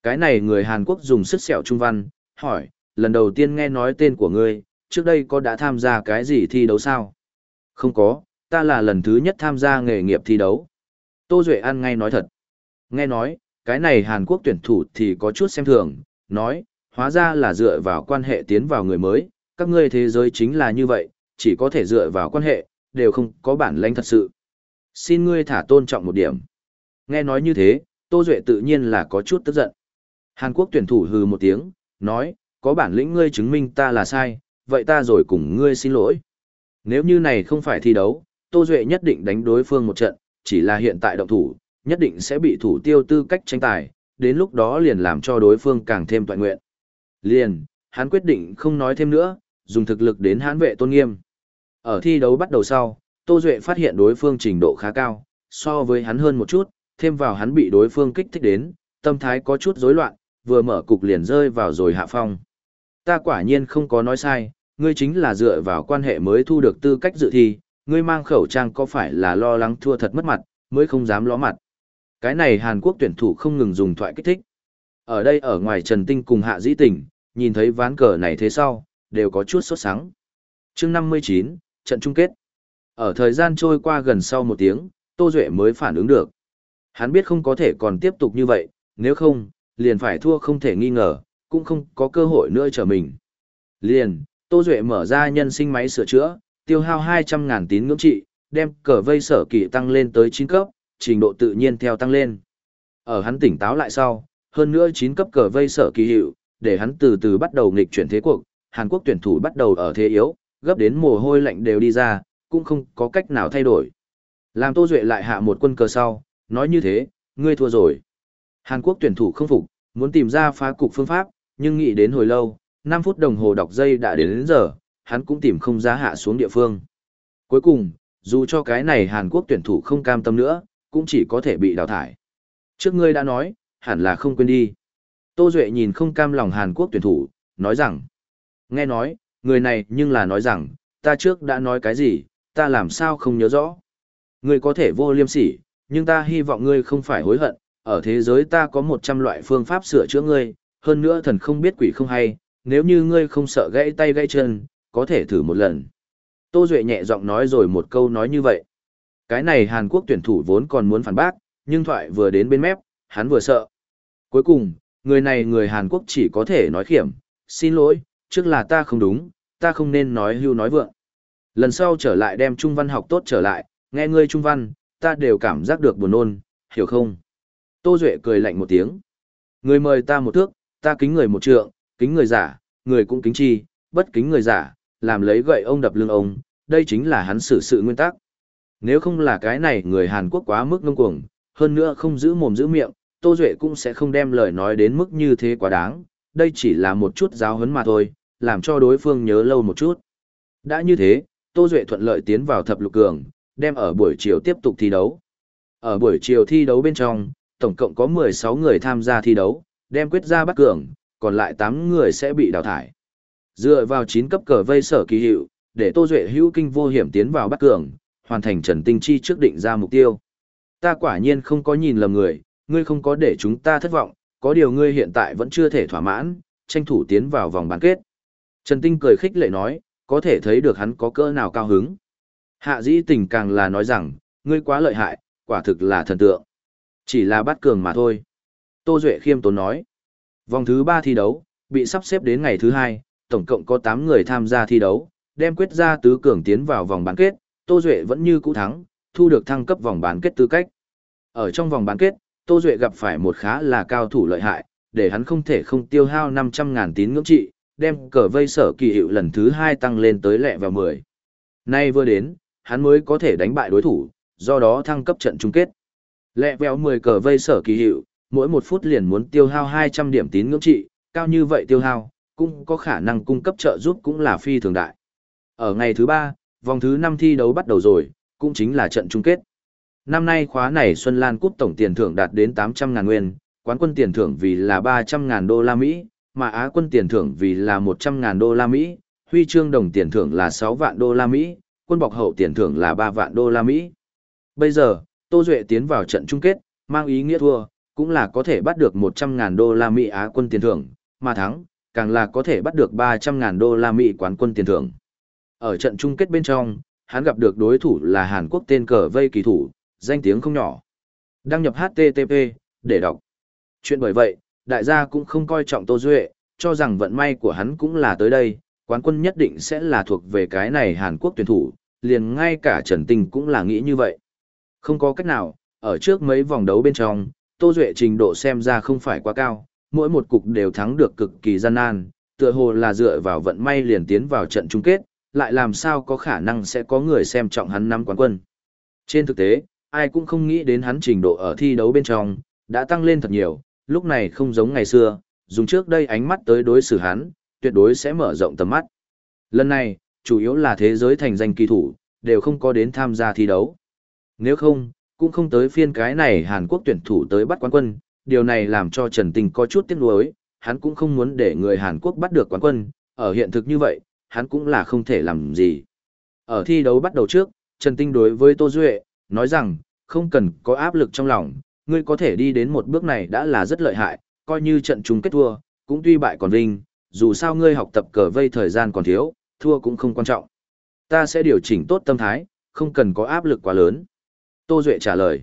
Cái này người Hàn Quốc dùng sức sẹo trung văn, hỏi, lần đầu tiên nghe nói tên của ngươi, trước đây có đã tham gia cái gì thi đấu sao? Không có, ta là lần thứ nhất tham gia nghề nghiệp thi đấu. Tô Duệ ăn ngay nói thật. Nghe nói, cái này Hàn Quốc tuyển thủ thì có chút xem thường, nói, hóa ra là dựa vào quan hệ tiến vào người mới, các ngươi thế giới chính là như vậy, chỉ có thể dựa vào quan hệ, đều không có bản lãnh thật sự. Xin ngươi thả tôn trọng một điểm. Nghe nói như thế, Tô Duệ tự nhiên là có chút tức giận. Hàn Quốc tuyển thủ hừ một tiếng, nói, có bản lĩnh ngươi chứng minh ta là sai, vậy ta rồi cùng ngươi xin lỗi. Nếu như này không phải thi đấu, Tô Duệ nhất định đánh đối phương một trận, chỉ là hiện tại động thủ, nhất định sẽ bị thủ tiêu tư cách tranh tài, đến lúc đó liền làm cho đối phương càng thêm toàn nguyện. Liền, hắn quyết định không nói thêm nữa, dùng thực lực đến hãn vệ tôn nghiêm. Ở thi đấu bắt đầu sau, Tô Duệ phát hiện đối phương trình độ khá cao, so với hắn hơn một chút, thêm vào hắn bị đối phương kích thích đến, tâm thái có chút rối loạn, vừa mở cục liền rơi vào rồi hạ phong. Ta quả nhiên không có nói sai, ngươi chính là dựa vào quan hệ mới thu được tư cách dự thi, ngươi mang khẩu trang có phải là lo lắng thua thật mất mặt, mới không dám ló mặt. Cái này Hàn Quốc tuyển thủ không ngừng dùng thoại kích thích. Ở đây ở ngoài Trần Tinh cùng Hạ Dĩ Tình, nhìn thấy ván cờ này thế sau, đều có chút sốt sắng. chương 59, trận chung kết. Ở thời gian trôi qua gần sau một tiếng, Tô Duệ mới phản ứng được. Hắn biết không có thể còn tiếp tục như vậy, nếu không, liền phải thua không thể nghi ngờ, cũng không có cơ hội nữa trở mình. Liền, Tô Duệ mở ra nhân sinh máy sửa chữa, tiêu hao 200.000 tín ngưỡng trị, đem cờ vây sở kỳ tăng lên tới 9 cấp, trình độ tự nhiên theo tăng lên. Ở hắn tỉnh táo lại sau, hơn nữa 9 cấp cờ vây sở kỳ hiệu, để hắn từ từ bắt đầu nghịch chuyển thế cuộc, Hàn Quốc tuyển thủ bắt đầu ở thế yếu, gấp đến mồ hôi lạnh đều đi ra, cũng không có cách nào thay đổi. Làm Tô Duệ lại hạ một quân cờ sau, nói như thế, ngươi thua rồi. Hàn Quốc tuyển thủ không phục, muốn tìm ra phá cục phương pháp, nhưng nghĩ đến hồi lâu, 5 phút đồng hồ đọc dây đã đến đến giờ, hắn cũng tìm không ra hạ xuống địa phương. Cuối cùng, dù cho cái này Hàn Quốc tuyển thủ không cam tâm nữa, cũng chỉ có thể bị đào thải. Trước ngươi đã nói, hẳn là không quên đi. Tô Duệ nhìn không cam lòng Hàn Quốc tuyển thủ, nói rằng, nghe nói, người này nhưng là nói rằng, ta trước đã nói cái gì, ta làm sao không nhớ rõ. Ngươi có thể vô liêm sỉ, nhưng ta hy vọng ngươi không phải hối hận, ở thế giới ta có 100 loại phương pháp sửa chữa ngươi, hơn nữa thần không biết quỷ không hay, nếu như ngươi không sợ gãy tay gãy chân, có thể thử một lần. Tô Duệ nhẹ giọng nói rồi một câu nói như vậy. Cái này Hàn Quốc tuyển thủ vốn còn muốn phản bác, nhưng thoại vừa đến bên mép, hắn vừa sợ. Cuối cùng, người này người Hàn Quốc chỉ có thể nói khiểm, xin lỗi, trước là ta không đúng, ta không nên nói hưu nói vượng. Lần sau trở lại đem trung văn học tốt trở lại, nghe ngươi trung văn, ta đều cảm giác được buồn nôn, hiểu không? Tô Duệ cười lạnh một tiếng. Người mời ta một thước, ta kính người một trượng, kính người giả, người cũng kính chi, bất kính người giả, làm lấy gậy ông đập lưng ông, đây chính là hắn xử sự nguyên tắc. Nếu không là cái này người Hàn Quốc quá mức ngông cuồng, hơn nữa không giữ mồm giữ miệng, Tô Duệ cũng sẽ không đem lời nói đến mức như thế quá đáng, đây chỉ là một chút giáo hấn mà thôi, làm cho đối phương nhớ lâu một chút. Đã như thế, Tô Duệ thuận lợi tiến vào thập lục cường, đem ở buổi chiều tiếp tục thi đấu. Ở buổi chiều thi đấu bên trong, tổng cộng có 16 người tham gia thi đấu, đem quyết ra bắt cường, còn lại 8 người sẽ bị đào thải. Dựa vào 9 cấp cờ vây sở kỳ hiệu, để Tô Duệ hữu kinh vô hiểm tiến vào bắt cường, hoàn thành Trần Tinh Chi trước định ra mục tiêu. Ta quả nhiên không có nhìn lầm người, ngươi không có để chúng ta thất vọng, có điều ngươi hiện tại vẫn chưa thể thỏa mãn, tranh thủ tiến vào vòng bán kết. Trần Tinh cười khích lệ nói, có thể thấy được hắn có cỡ nào cao hứng. Hạ dĩ tình càng là nói rằng, ngươi quá lợi hại, quả thực là thần tượng. Chỉ là bắt cường mà thôi. Tô Duệ khiêm tốn nói. Vòng thứ 3 thi đấu, bị sắp xếp đến ngày thứ 2, tổng cộng có 8 người tham gia thi đấu, đem quyết ra tứ cường tiến vào vòng bán kết, Tô Duệ vẫn như cũ thắng, thu được thăng cấp vòng bán kết tư cách. Ở trong vòng bán kết, Tô Duệ gặp phải một khá là cao thủ lợi hại, để hắn không thể không tiêu hao 500.000 tín ngưỡng trị, đem cờ vây sở kỳ hiệu lần thứ 2 tăng lên tới lẹ vào 10. Nay vừa đến, hắn mới có thể đánh bại đối thủ, do đó thăng cấp trận chung kết. Lẹ vèo 10 cờ vây sở kỳ hiệu, mỗi một phút liền muốn tiêu hao 200 điểm tín ngưỡng trị, cao như vậy tiêu hao, cũng có khả năng cung cấp trợ giúp cũng là phi thường đại. Ở ngày thứ 3, vòng thứ 5 thi đấu bắt đầu rồi, cũng chính là trận chung kết. Năm nay khóa này Xuân Lan Cúp tổng tiền thưởng đạt đến 800.000 nguyên, quán quân tiền thưởng vì là 300.000 đô la Mỹ, mà Á quân tiền thưởng vì là 100.000 đô la Mỹ, huy chương đồng tiền thưởng là 6 vạn đô la Mỹ, quân bọc hậu tiền thưởng là 3 vạn đô la Mỹ. Bây giờ, Tô Duệ tiến vào trận chung kết, mang ý nghĩa thua, cũng là có thể bắt được 100.000 đô la Mỹ Á quân tiền thưởng, mà thắng, càng là có thể bắt được 300.000 đô la Mỹ quán quân tiền thưởng. Ở trận chung kết bên trong, hắn gặp được đối thủ là Hàn Quốc tên cờ vây kỳ thủ, danh tiếng không nhỏ. Đăng nhập HTTP, để đọc. Chuyện bởi vậy, đại gia cũng không coi trọng Tô Duệ, cho rằng vận may của hắn cũng là tới đây, quán quân nhất định sẽ là thuộc về cái này Hàn Quốc tuyển thủ, liền ngay cả Trần Tinh cũng là nghĩ như vậy. Không có cách nào, ở trước mấy vòng đấu bên trong, Tô Duệ trình độ xem ra không phải quá cao, mỗi một cục đều thắng được cực kỳ gian nan, tựa hồ là dựa vào vận may liền tiến vào trận chung kết, lại làm sao có khả năng sẽ có người xem trọng hắn năm quán quân. Trên thực tế, ai cũng không nghĩ đến hắn trình độ ở thi đấu bên trong, đã tăng lên thật nhiều, lúc này không giống ngày xưa, dùng trước đây ánh mắt tới đối xử hắn, tuyệt đối sẽ mở rộng tầm mắt. Lần này, chủ yếu là thế giới thành danh kỳ thủ, đều không có đến tham gia thi đấu. Nếu không, cũng không tới phiên cái này Hàn Quốc tuyển thủ tới bắt quán quân, điều này làm cho Trần Tình có chút tiếc nuối, hắn cũng không muốn để người Hàn Quốc bắt được quán quân, ở hiện thực như vậy, hắn cũng là không thể làm gì. Ở thi đấu bắt đầu trước, Trần Tinh đối với Tô Duệ, nói rằng, không cần có áp lực trong lòng, ngươi có thể đi đến một bước này đã là rất lợi hại, coi như trận chung kết thua, cũng tuy bại còn vinh, dù sao ngươi học tập cờ vây thời gian còn thiếu, thua cũng không quan trọng. Ta sẽ điều chỉnh tốt tâm thái, không cần có áp lực quá lớn. Tô Duệ trả lời.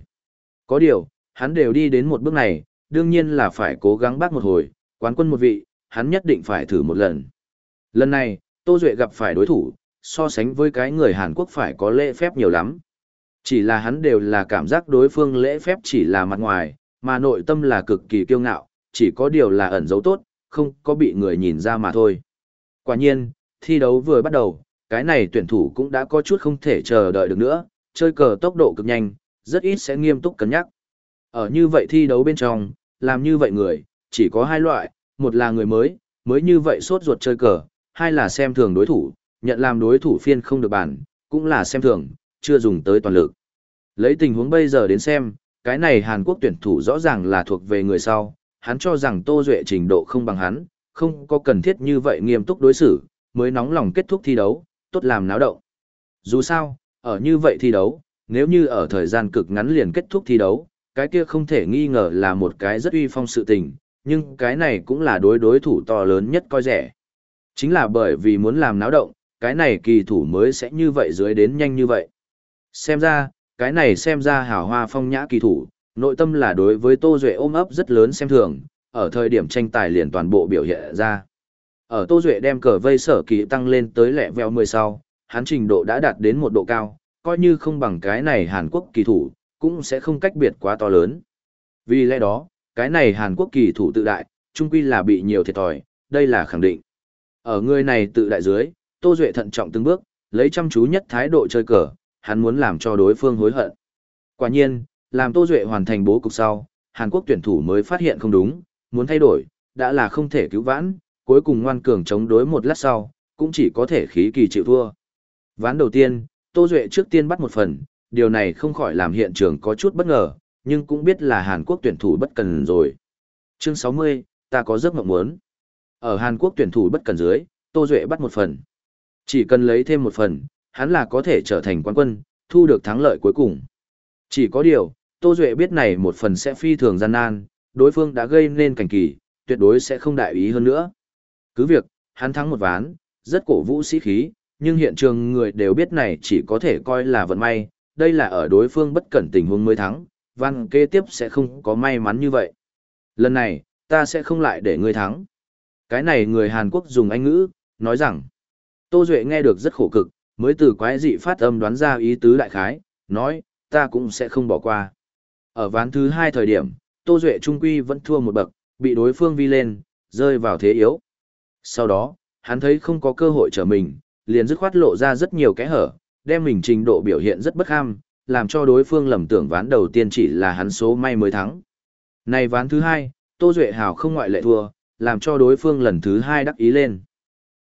Có điều, hắn đều đi đến một bước này, đương nhiên là phải cố gắng bác một hồi, quán quân một vị, hắn nhất định phải thử một lần. Lần này, Tô Duệ gặp phải đối thủ, so sánh với cái người Hàn Quốc phải có lễ phép nhiều lắm. Chỉ là hắn đều là cảm giác đối phương lễ phép chỉ là mặt ngoài, mà nội tâm là cực kỳ kiêu ngạo, chỉ có điều là ẩn dấu tốt, không có bị người nhìn ra mà thôi. Quả nhiên, thi đấu vừa bắt đầu, cái này tuyển thủ cũng đã có chút không thể chờ đợi được nữa, chơi cờ tốc độ cực nhanh, rất ít sẽ nghiêm túc cân nhắc. Ở như vậy thi đấu bên trong, làm như vậy người, chỉ có hai loại, một là người mới, mới như vậy sốt ruột chơi cờ, hai là xem thường đối thủ, nhận làm đối thủ phiên không được bản, cũng là xem thường, chưa dùng tới toàn lực. Lấy tình huống bây giờ đến xem, cái này Hàn Quốc tuyển thủ rõ ràng là thuộc về người sau, hắn cho rằng Tô Duệ trình độ không bằng hắn, không có cần thiết như vậy nghiêm túc đối xử, mới nóng lòng kết thúc thi đấu, tốt làm náo động. Dù sao, ở như vậy thi đấu, nếu như ở thời gian cực ngắn liền kết thúc thi đấu, cái kia không thể nghi ngờ là một cái rất uy phong sự tình, nhưng cái này cũng là đối đối thủ to lớn nhất coi rẻ. Chính là bởi vì muốn làm náo động, cái này kỳ thủ mới sẽ như vậy dưới đến nhanh như vậy. Xem ra, cái này xem ra hào hoa phong nhã kỳ thủ, nội tâm là đối với Tô Duệ ôm ấp rất lớn xem thường, ở thời điểm tranh tài liền toàn bộ biểu hiện ra. Ở Tô Duệ đem cờ vây sở kỳ tăng lên tới lẹ veo 10 sau, hắn trình độ đã đạt đến một độ cao, coi như không bằng cái này Hàn Quốc kỳ thủ, cũng sẽ không cách biệt quá to lớn. Vì lẽ đó, cái này Hàn Quốc kỳ thủ tự đại, chung quy là bị nhiều thiệt thòi, đây là khẳng định. Ở người này tự đại dưới, Tô Duệ thận trọng từng bước, lấy chăm chú nhất thái độ chơi cờ, hắn muốn làm cho đối phương hối hận. Quả nhiên, làm Tô Duệ hoàn thành bố cục sau, Hàn Quốc tuyển thủ mới phát hiện không đúng, muốn thay đổi, đã là không thể cứu vãn, cuối cùng ngoan cường chống đối một lát sau, cũng chỉ có thể khí kỳ chịu thua. Ván đầu tiên, Tô Duệ trước tiên bắt một phần, điều này không khỏi làm hiện trường có chút bất ngờ, nhưng cũng biết là Hàn Quốc tuyển thủ bất cần rồi. Chương 60, ta có giấc mộng muốn. Ở Hàn Quốc tuyển thủ bất cần dưới, Tô Duệ bắt một phần. Chỉ cần lấy thêm một phần, hắn là có thể trở thành quán quân, thu được thắng lợi cuối cùng. Chỉ có điều, Tô Duệ biết này một phần sẽ phi thường gian nan, đối phương đã gây nên cảnh kỳ, tuyệt đối sẽ không đại ý hơn nữa. Cứ việc, hắn thắng một ván, rất cổ vũ sĩ khí, nhưng hiện trường người đều biết này chỉ có thể coi là vận may, đây là ở đối phương bất cẩn tình huống mới thắng, văn kế tiếp sẽ không có may mắn như vậy. Lần này, ta sẽ không lại để ngươi thắng. Cái này người Hàn Quốc dùng anh ngữ, nói rằng, Tô Duệ nghe được rất khổ cực, mới từ quái dị phát âm đoán ra ý tứ đại khái, nói, ta cũng sẽ không bỏ qua. Ở ván thứ hai thời điểm, Tô Duệ trung quy vẫn thua một bậc, bị đối phương vi lên, rơi vào thế yếu. Sau đó, hắn thấy không có cơ hội trở mình, liền dứt khoát lộ ra rất nhiều kẽ hở, đem mình trình độ biểu hiện rất bất ham, làm cho đối phương lầm tưởng ván đầu tiên chỉ là hắn số may mới thắng. Này ván thứ hai, Tô Duệ Hào không ngoại lệ thua, làm cho đối phương lần thứ hai đắc ý lên.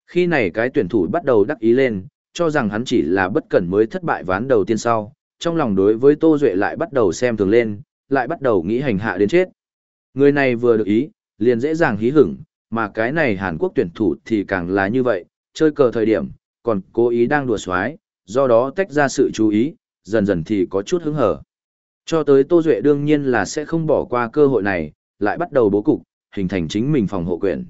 Khi này cái tuyển thủ bắt đầu đắc ý lên, cho rằng hắn chỉ là bất cẩn mới thất bại ván đầu tiên sau, trong lòng đối với Tô Duệ lại bắt đầu xem thường lên, lại bắt đầu nghĩ hành hạ đến chết. Người này vừa được ý, liền dễ dàng hí hửng, mà cái này Hàn Quốc tuyển thủ thì càng là như vậy, chơi cờ thời điểm, còn cố ý đang đùa xoái, do đó tách ra sự chú ý, dần dần thì có chút hứng hở. Cho tới Tô Duệ đương nhiên là sẽ không bỏ qua cơ hội này, lại bắt đầu bố cục, hình thành chính mình phòng hộ quyền.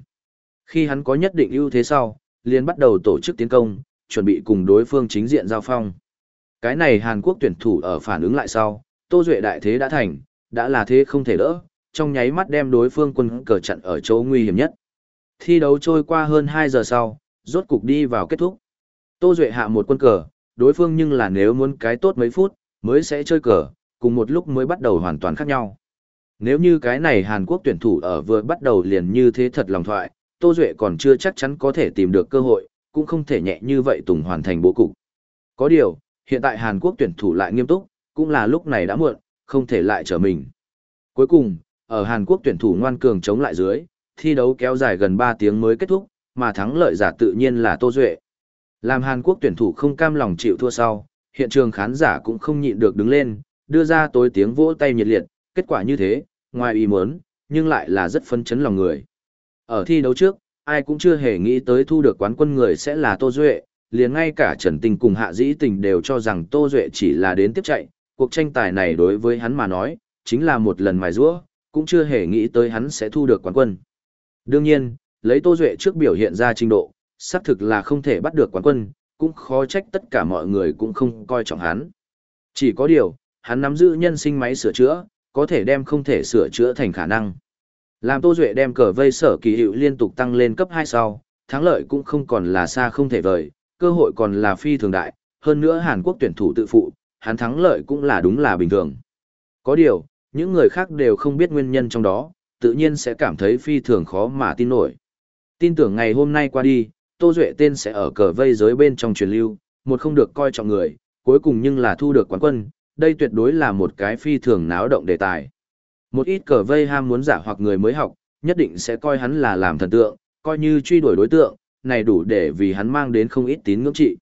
Khi hắn có nhất định ưu thế sau, liền bắt đầu tổ chức tiến công, chuẩn bị cùng đối phương chính diện giao phong. Cái này Hàn Quốc tuyển thủ ở phản ứng lại sau, Tô Duệ đại thế đã thành, đã là thế không thể đỡ, trong nháy mắt đem đối phương quân cờ chặn ở chỗ nguy hiểm nhất. Thi đấu trôi qua hơn 2 giờ sau, rốt cục đi vào kết thúc. Tô Duệ hạ một quân cờ, đối phương nhưng là nếu muốn cái tốt mấy phút, mới sẽ chơi cờ, cùng một lúc mới bắt đầu hoàn toàn khác nhau. Nếu như cái này Hàn Quốc tuyển thủ ở vừa bắt đầu liền như thế thật lòng thoại, Tô Duệ còn chưa chắc chắn có thể tìm được cơ hội, cũng không thể nhẹ như vậy tùng hoàn thành bố cục. Có điều, hiện tại Hàn Quốc tuyển thủ lại nghiêm túc, cũng là lúc này đã muộn, không thể lại trở mình. Cuối cùng, ở Hàn Quốc tuyển thủ ngoan cường chống lại dưới, thi đấu kéo dài gần 3 tiếng mới kết thúc, mà thắng lợi giả tự nhiên là Tô Duệ. Làm Hàn Quốc tuyển thủ không cam lòng chịu thua sau, hiện trường khán giả cũng không nhịn được đứng lên, đưa ra tối tiếng vỗ tay nhiệt liệt, kết quả như thế, ngoài ý muốn, nhưng lại là rất phấn chấn lòng người. Ở thi đấu trước, ai cũng chưa hề nghĩ tới thu được quán quân người sẽ là Tô Duệ, liền ngay cả Trần Tình cùng Hạ Dĩ Tình đều cho rằng Tô Duệ chỉ là đến tiếp chạy, cuộc tranh tài này đối với hắn mà nói, chính là một lần mài rũa, cũng chưa hề nghĩ tới hắn sẽ thu được quán quân. Đương nhiên, lấy Tô Duệ trước biểu hiện ra trình độ, xác thực là không thể bắt được quán quân, cũng khó trách tất cả mọi người cũng không coi trọng hắn. Chỉ có điều, hắn nắm giữ nhân sinh máy sửa chữa, có thể đem không thể sửa chữa thành khả năng. Làm Tô Duệ đem cờ vây sở kỳ hiệu liên tục tăng lên cấp 2 sau, thắng lợi cũng không còn là xa không thể vời, cơ hội còn là phi thường đại, hơn nữa Hàn Quốc tuyển thủ tự phụ, hắn thắng lợi cũng là đúng là bình thường. Có điều, những người khác đều không biết nguyên nhân trong đó, tự nhiên sẽ cảm thấy phi thường khó mà tin nổi. Tin tưởng ngày hôm nay qua đi, Tô Duệ tên sẽ ở cờ vây giới bên trong truyền lưu, một không được coi trọng người, cuối cùng nhưng là thu được quán quân, đây tuyệt đối là một cái phi thường náo động đề tài. Một ít cờ vây ham muốn giả hoặc người mới học, nhất định sẽ coi hắn là làm thần tượng, coi như truy đuổi đối tượng, này đủ để vì hắn mang đến không ít tín ngưỡng trị.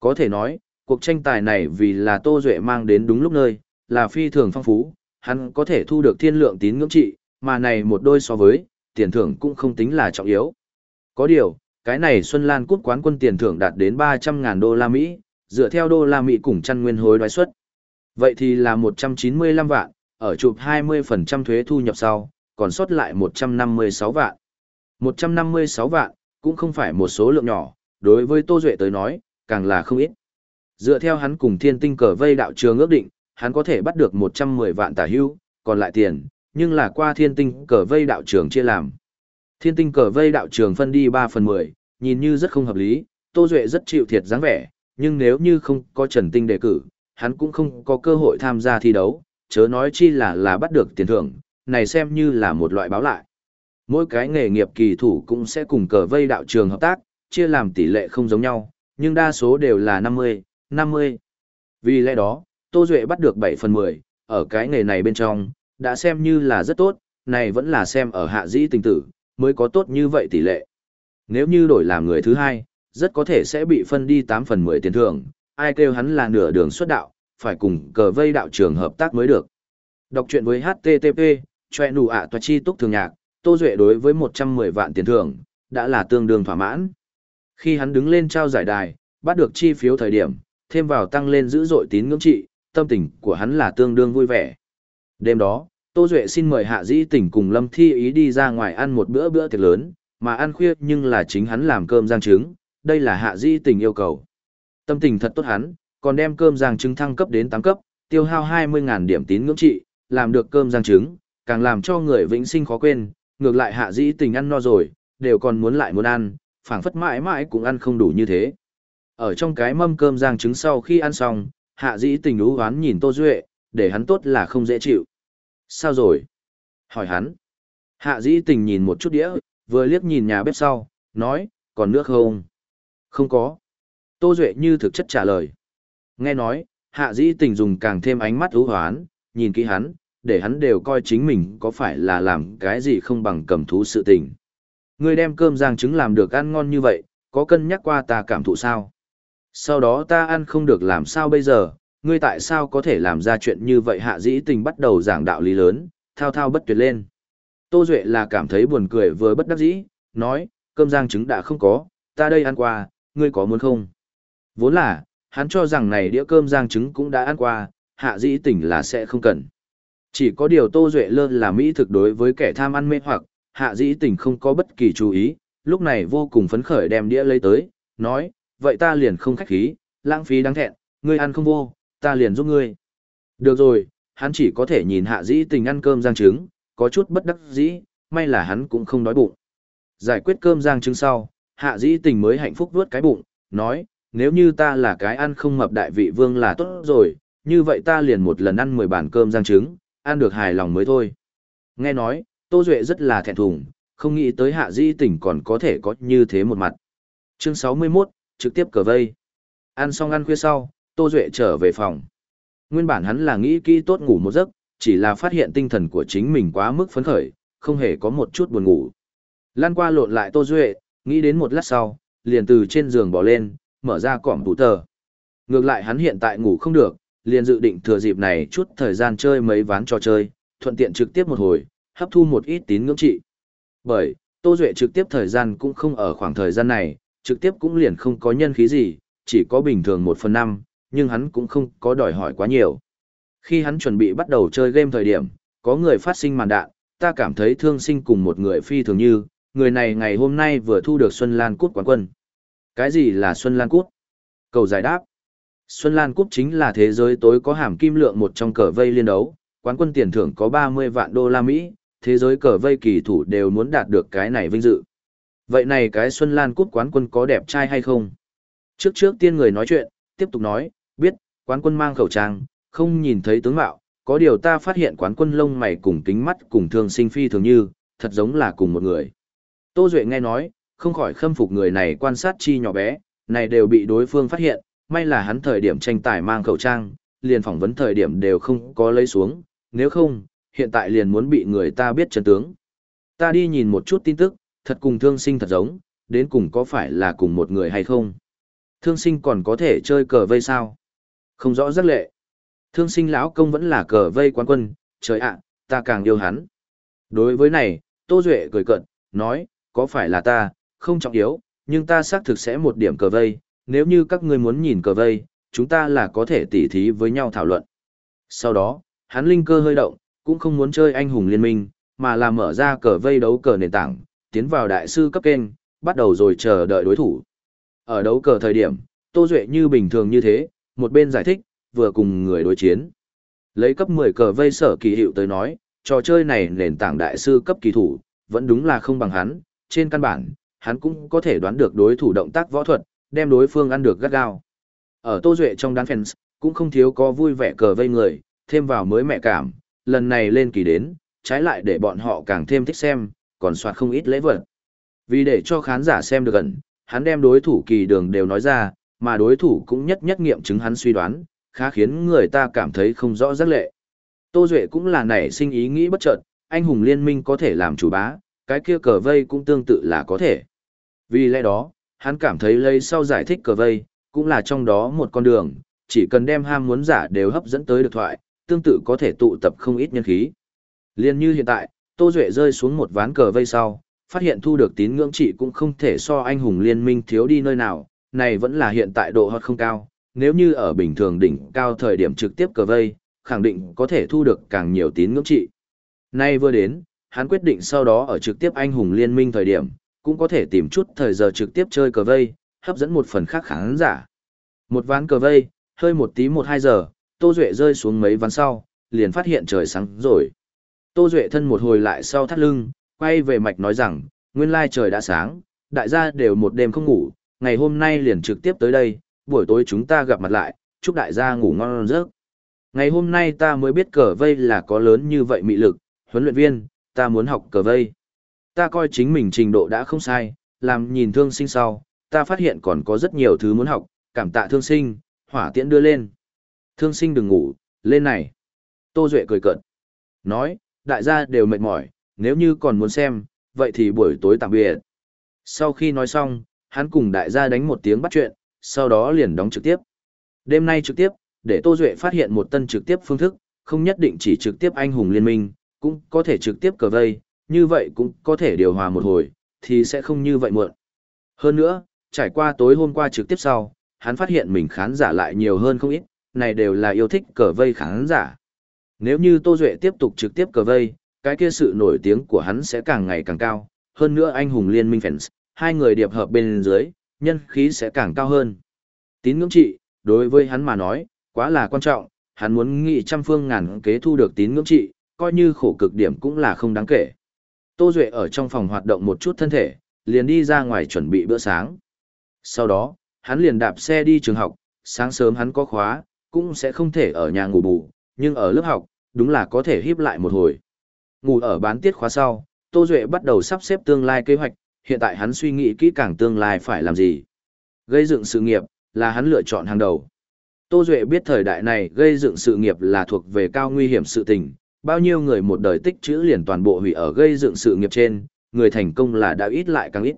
Có thể nói, cuộc tranh tài này vì là Tô Duệ mang đến đúng lúc nơi, là phi thường phong phú, hắn có thể thu được thiên lượng tín ngưỡng trị, mà này một đôi so với, tiền thưởng cũng không tính là trọng yếu. Có điều, cái này Xuân Lan Cút quán quân tiền thưởng đạt đến 300.000 đô la Mỹ, dựa theo đô la Mỹ cùng chăn nguyên hối đoái suất. Vậy thì là 195 vạn, ở chụp 20% thuế thu nhập sau, còn sót lại 156 vạn. 156 vạn, cũng không phải một số lượng nhỏ, đối với Tô Duệ tới nói, càng là không ít. Dựa theo hắn cùng thiên tinh cờ vây đạo trường ước định, hắn có thể bắt được 110 vạn tả hưu, còn lại tiền, nhưng là qua thiên tinh cờ vây đạo trường chia làm. Thiên tinh cờ vây đạo trường phân đi 3 phần 10, nhìn như rất không hợp lý, Tô Duệ rất chịu thiệt dáng vẻ, nhưng nếu như không có Trần Tinh đề cử, hắn cũng không có cơ hội tham gia thi đấu, chớ nói chi là là bắt được tiền thưởng, này xem như là một loại báo lại. Mỗi cái nghề nghiệp kỳ thủ cũng sẽ cùng cờ vây đạo trường hợp tác, chia làm tỷ lệ không giống nhau, nhưng đa số đều là 50, 50. Vì lẽ đó, Tô Duệ bắt được 7 phần 10, ở cái nghề này bên trong, đã xem như là rất tốt, này vẫn là xem ở hạ dĩ tình tử, mới có tốt như vậy tỷ lệ. Nếu như đổi làm người thứ hai, rất có thể sẽ bị phân đi 8 phần 10 tiền thưởng, ai kêu hắn là nửa đường xuất đạo, phải cùng cờ vây đạo trường hợp tác mới được. Đọc truyện với HTTP, choe nụ ạ toa chi túc thường nhạc, Tô Duệ đối với 110 vạn tiền thưởng, đã là tương đương thỏa mãn. Khi hắn đứng lên trao giải đài, bắt được chi phiếu thời điểm, thêm vào tăng lên dữ dội tín ngưỡng trị, tâm tình của hắn là tương đương vui vẻ. Đêm đó, Tô Duệ xin mời Hạ Dĩ Tỉnh cùng Lâm Thi ý đi ra ngoài ăn một bữa bữa tiệc lớn, mà ăn khuya nhưng là chính hắn làm cơm giang trứng, đây là Hạ Dĩ Tỉnh yêu cầu. Tâm tình thật tốt hắn, còn đem cơm giang trứng thăng cấp đến 8 cấp, tiêu hao 20.000 điểm tín ngưỡng trị, làm được cơm giang trứng, càng làm cho người vĩnh sinh khó quên, ngược lại Hạ Dĩ Tình ăn no rồi, đều còn muốn lại muốn ăn, phảng phất mãi mãi cũng ăn không đủ như thế. Ở trong cái mâm cơm giang trứng sau khi ăn xong, Hạ Dĩ Tình đú hoán nhìn Tô Duệ, để hắn tốt là không dễ chịu. Sao rồi? Hỏi hắn. Hạ Dĩ Tình nhìn một chút đĩa, vừa liếc nhìn nhà bếp sau, nói, còn nước không? Không có. Tô Duệ như thực chất trả lời. Nghe nói, hạ dĩ tình dùng càng thêm ánh mắt ưu hoán, nhìn kỹ hắn, để hắn đều coi chính mình có phải là làm cái gì không bằng cầm thú sự tình. Ngươi đem cơm rang trứng làm được ăn ngon như vậy, có cân nhắc qua ta cảm thụ sao? Sau đó ta ăn không được làm sao bây giờ, ngươi tại sao có thể làm ra chuyện như vậy hạ dĩ tình bắt đầu giảng đạo lý lớn, thao thao bất tuyệt lên. Tô Duệ là cảm thấy buồn cười vừa bất đắc dĩ, nói, cơm rang trứng đã không có, ta đây ăn qua, ngươi có muốn không? Vốn là, hắn cho rằng này đĩa cơm rang trứng cũng đã ăn qua, hạ dĩ Tỉnh là sẽ không cần. Chỉ có điều Tô Duệ lơ là Mỹ thực đối với kẻ tham ăn mê hoặc, hạ dĩ Tỉnh không có bất kỳ chú ý, lúc này vô cùng phấn khởi đem đĩa lấy tới, nói, vậy ta liền không khách khí, lãng phí đáng thẹn, ngươi ăn không vô, ta liền giúp ngươi. Được rồi, hắn chỉ có thể nhìn hạ dĩ tình ăn cơm rang trứng, có chút bất đắc dĩ, may là hắn cũng không đói bụng. Giải quyết cơm rang trứng sau, hạ dĩ tình mới hạnh phúc vuốt cái bụng, nói, nếu như ta là cái ăn không mập đại vị vương là tốt rồi, như vậy ta liền một lần ăn 10 bản cơm rang trứng, ăn được hài lòng mới thôi. Nghe nói, Tô Duệ rất là thẹn thùng, không nghĩ tới hạ di tỉnh còn có thể có như thế một mặt. Chương 61, trực tiếp cờ vây. Ăn xong ăn khuya sau, Tô Duệ trở về phòng. Nguyên bản hắn là nghĩ kỹ tốt ngủ một giấc, chỉ là phát hiện tinh thần của chính mình quá mức phấn khởi, không hề có một chút buồn ngủ. Lan qua lộn lại Tô Duệ, nghĩ đến một lát sau, liền từ trên giường bỏ lên, mở ra cỏm tủ tờ. Ngược lại hắn hiện tại ngủ không được, liền dự định thừa dịp này chút thời gian chơi mấy ván trò chơi, thuận tiện trực tiếp một hồi, hấp thu một ít tín ngưỡng trị. Bởi, Tô Duệ trực tiếp thời gian cũng không ở khoảng thời gian này, trực tiếp cũng liền không có nhân khí gì, chỉ có bình thường 1 phần 5, nhưng hắn cũng không có đòi hỏi quá nhiều. Khi hắn chuẩn bị bắt đầu chơi game thời điểm, có người phát sinh màn đạn, ta cảm thấy thương sinh cùng một người phi thường như, người này ngày hôm nay vừa thu được Xuân Lan Cút quán quân. Cái gì là Xuân Lan Cút? Cầu giải đáp. Xuân Lan Cút chính là thế giới tối có hàm kim lượng một trong cờ vây liên đấu, quán quân tiền thưởng có 30 vạn đô la Mỹ, thế giới cờ vây kỳ thủ đều muốn đạt được cái này vinh dự. Vậy này cái Xuân Lan Cút quán quân có đẹp trai hay không? Trước trước tiên người nói chuyện, tiếp tục nói, biết, quán quân mang khẩu trang, không nhìn thấy tướng mạo, có điều ta phát hiện quán quân lông mày cùng kính mắt cùng thương sinh phi thường như, thật giống là cùng một người. Tô Duệ nghe nói, không khỏi khâm phục người này quan sát chi nhỏ bé, này đều bị đối phương phát hiện, may là hắn thời điểm tranh tài mang khẩu trang, liền phỏng vấn thời điểm đều không có lấy xuống, nếu không, hiện tại liền muốn bị người ta biết chân tướng. Ta đi nhìn một chút tin tức, thật cùng thương sinh thật giống, đến cùng có phải là cùng một người hay không. Thương sinh còn có thể chơi cờ vây sao? Không rõ rất lệ. Thương sinh lão công vẫn là cờ vây quán quân, trời ạ, ta càng yêu hắn. Đối với này, Tô Duệ cười cận, nói, có phải là ta, không trọng yếu, nhưng ta xác thực sẽ một điểm cờ vây, nếu như các ngươi muốn nhìn cờ vây, chúng ta là có thể tỉ thí với nhau thảo luận. Sau đó, hắn linh cơ hơi động, cũng không muốn chơi anh hùng liên minh, mà là mở ra cờ vây đấu cờ nền tảng, tiến vào đại sư cấp kênh, bắt đầu rồi chờ đợi đối thủ. Ở đấu cờ thời điểm, Tô Duệ như bình thường như thế, một bên giải thích, vừa cùng người đối chiến. Lấy cấp 10 cờ vây sở kỳ hiệu tới nói, trò chơi này nền tảng đại sư cấp kỳ thủ, vẫn đúng là không bằng hắn, trên căn bản, hắn cũng có thể đoán được đối thủ động tác võ thuật, đem đối phương ăn được gắt gao. Ở Tô Duệ trong đám fans, cũng không thiếu có vui vẻ cờ vây người, thêm vào mới mẹ cảm, lần này lên kỳ đến, trái lại để bọn họ càng thêm thích xem, còn soạt không ít lễ vật. Vì để cho khán giả xem được gần, hắn đem đối thủ kỳ đường đều nói ra, mà đối thủ cũng nhất nhất nghiệm chứng hắn suy đoán, khá khiến người ta cảm thấy không rõ rất lệ. Tô Duệ cũng là nảy sinh ý nghĩ bất chợt, anh hùng liên minh có thể làm chủ bá, cái kia cờ vây cũng tương tự là có thể. Vì lẽ đó, hắn cảm thấy lấy sau giải thích cờ vây, cũng là trong đó một con đường, chỉ cần đem ham muốn giả đều hấp dẫn tới được thoại, tương tự có thể tụ tập không ít nhân khí. Liên như hiện tại, Tô Duệ rơi xuống một ván cờ vây sau, phát hiện thu được tín ngưỡng trị cũng không thể so anh hùng liên minh thiếu đi nơi nào, này vẫn là hiện tại độ hot không cao, nếu như ở bình thường đỉnh cao thời điểm trực tiếp cờ vây, khẳng định có thể thu được càng nhiều tín ngưỡng trị. Nay vừa đến, hắn quyết định sau đó ở trực tiếp anh hùng liên minh thời điểm, cũng có thể tìm chút thời giờ trực tiếp chơi cờ vây, hấp dẫn một phần khác khán giả. Một ván cờ vây, hơi một tí một hai giờ, Tô Duệ rơi xuống mấy ván sau, liền phát hiện trời sáng rồi. Tô Duệ thân một hồi lại sau thắt lưng, quay về mạch nói rằng, nguyên lai trời đã sáng, đại gia đều một đêm không ngủ, ngày hôm nay liền trực tiếp tới đây, buổi tối chúng ta gặp mặt lại, chúc đại gia ngủ ngon giấc. Ngày hôm nay ta mới biết cờ vây là có lớn như vậy mị lực, huấn luyện viên, ta muốn học cờ vây. Ta coi chính mình trình độ đã không sai, làm nhìn thương sinh sau, ta phát hiện còn có rất nhiều thứ muốn học, cảm tạ thương sinh, hỏa tiễn đưa lên. Thương sinh đừng ngủ, lên này. Tô Duệ cười cợt. Nói, đại gia đều mệt mỏi, nếu như còn muốn xem, vậy thì buổi tối tạm biệt. Sau khi nói xong, hắn cùng đại gia đánh một tiếng bắt chuyện, sau đó liền đóng trực tiếp. Đêm nay trực tiếp, để Tô Duệ phát hiện một tân trực tiếp phương thức, không nhất định chỉ trực tiếp anh hùng liên minh, cũng có thể trực tiếp cờ vây, như vậy cũng có thể điều hòa một hồi, thì sẽ không như vậy muộn. Hơn nữa, trải qua tối hôm qua trực tiếp sau, hắn phát hiện mình khán giả lại nhiều hơn không ít, này đều là yêu thích cờ vây khán giả. Nếu như Tô Duệ tiếp tục trực tiếp cờ vây, cái kia sự nổi tiếng của hắn sẽ càng ngày càng cao, hơn nữa anh hùng liên minh fans, hai người điệp hợp bên dưới, nhân khí sẽ càng cao hơn. Tín ngưỡng trị, đối với hắn mà nói, quá là quan trọng, hắn muốn nghị trăm phương ngàn kế thu được tín ngưỡng trị, coi như khổ cực điểm cũng là không đáng kể. Tô Duệ ở trong phòng hoạt động một chút thân thể, liền đi ra ngoài chuẩn bị bữa sáng. Sau đó, hắn liền đạp xe đi trường học, sáng sớm hắn có khóa, cũng sẽ không thể ở nhà ngủ bù, nhưng ở lớp học, đúng là có thể híp lại một hồi. Ngủ ở bán tiết khóa sau, Tô Duệ bắt đầu sắp xếp tương lai kế hoạch, hiện tại hắn suy nghĩ kỹ càng tương lai phải làm gì. Gây dựng sự nghiệp, là hắn lựa chọn hàng đầu. Tô Duệ biết thời đại này gây dựng sự nghiệp là thuộc về cao nguy hiểm sự tình, bao nhiêu người một đời tích chữ liền toàn bộ hủy ở gây dựng sự nghiệp trên, người thành công là đã ít lại càng ít.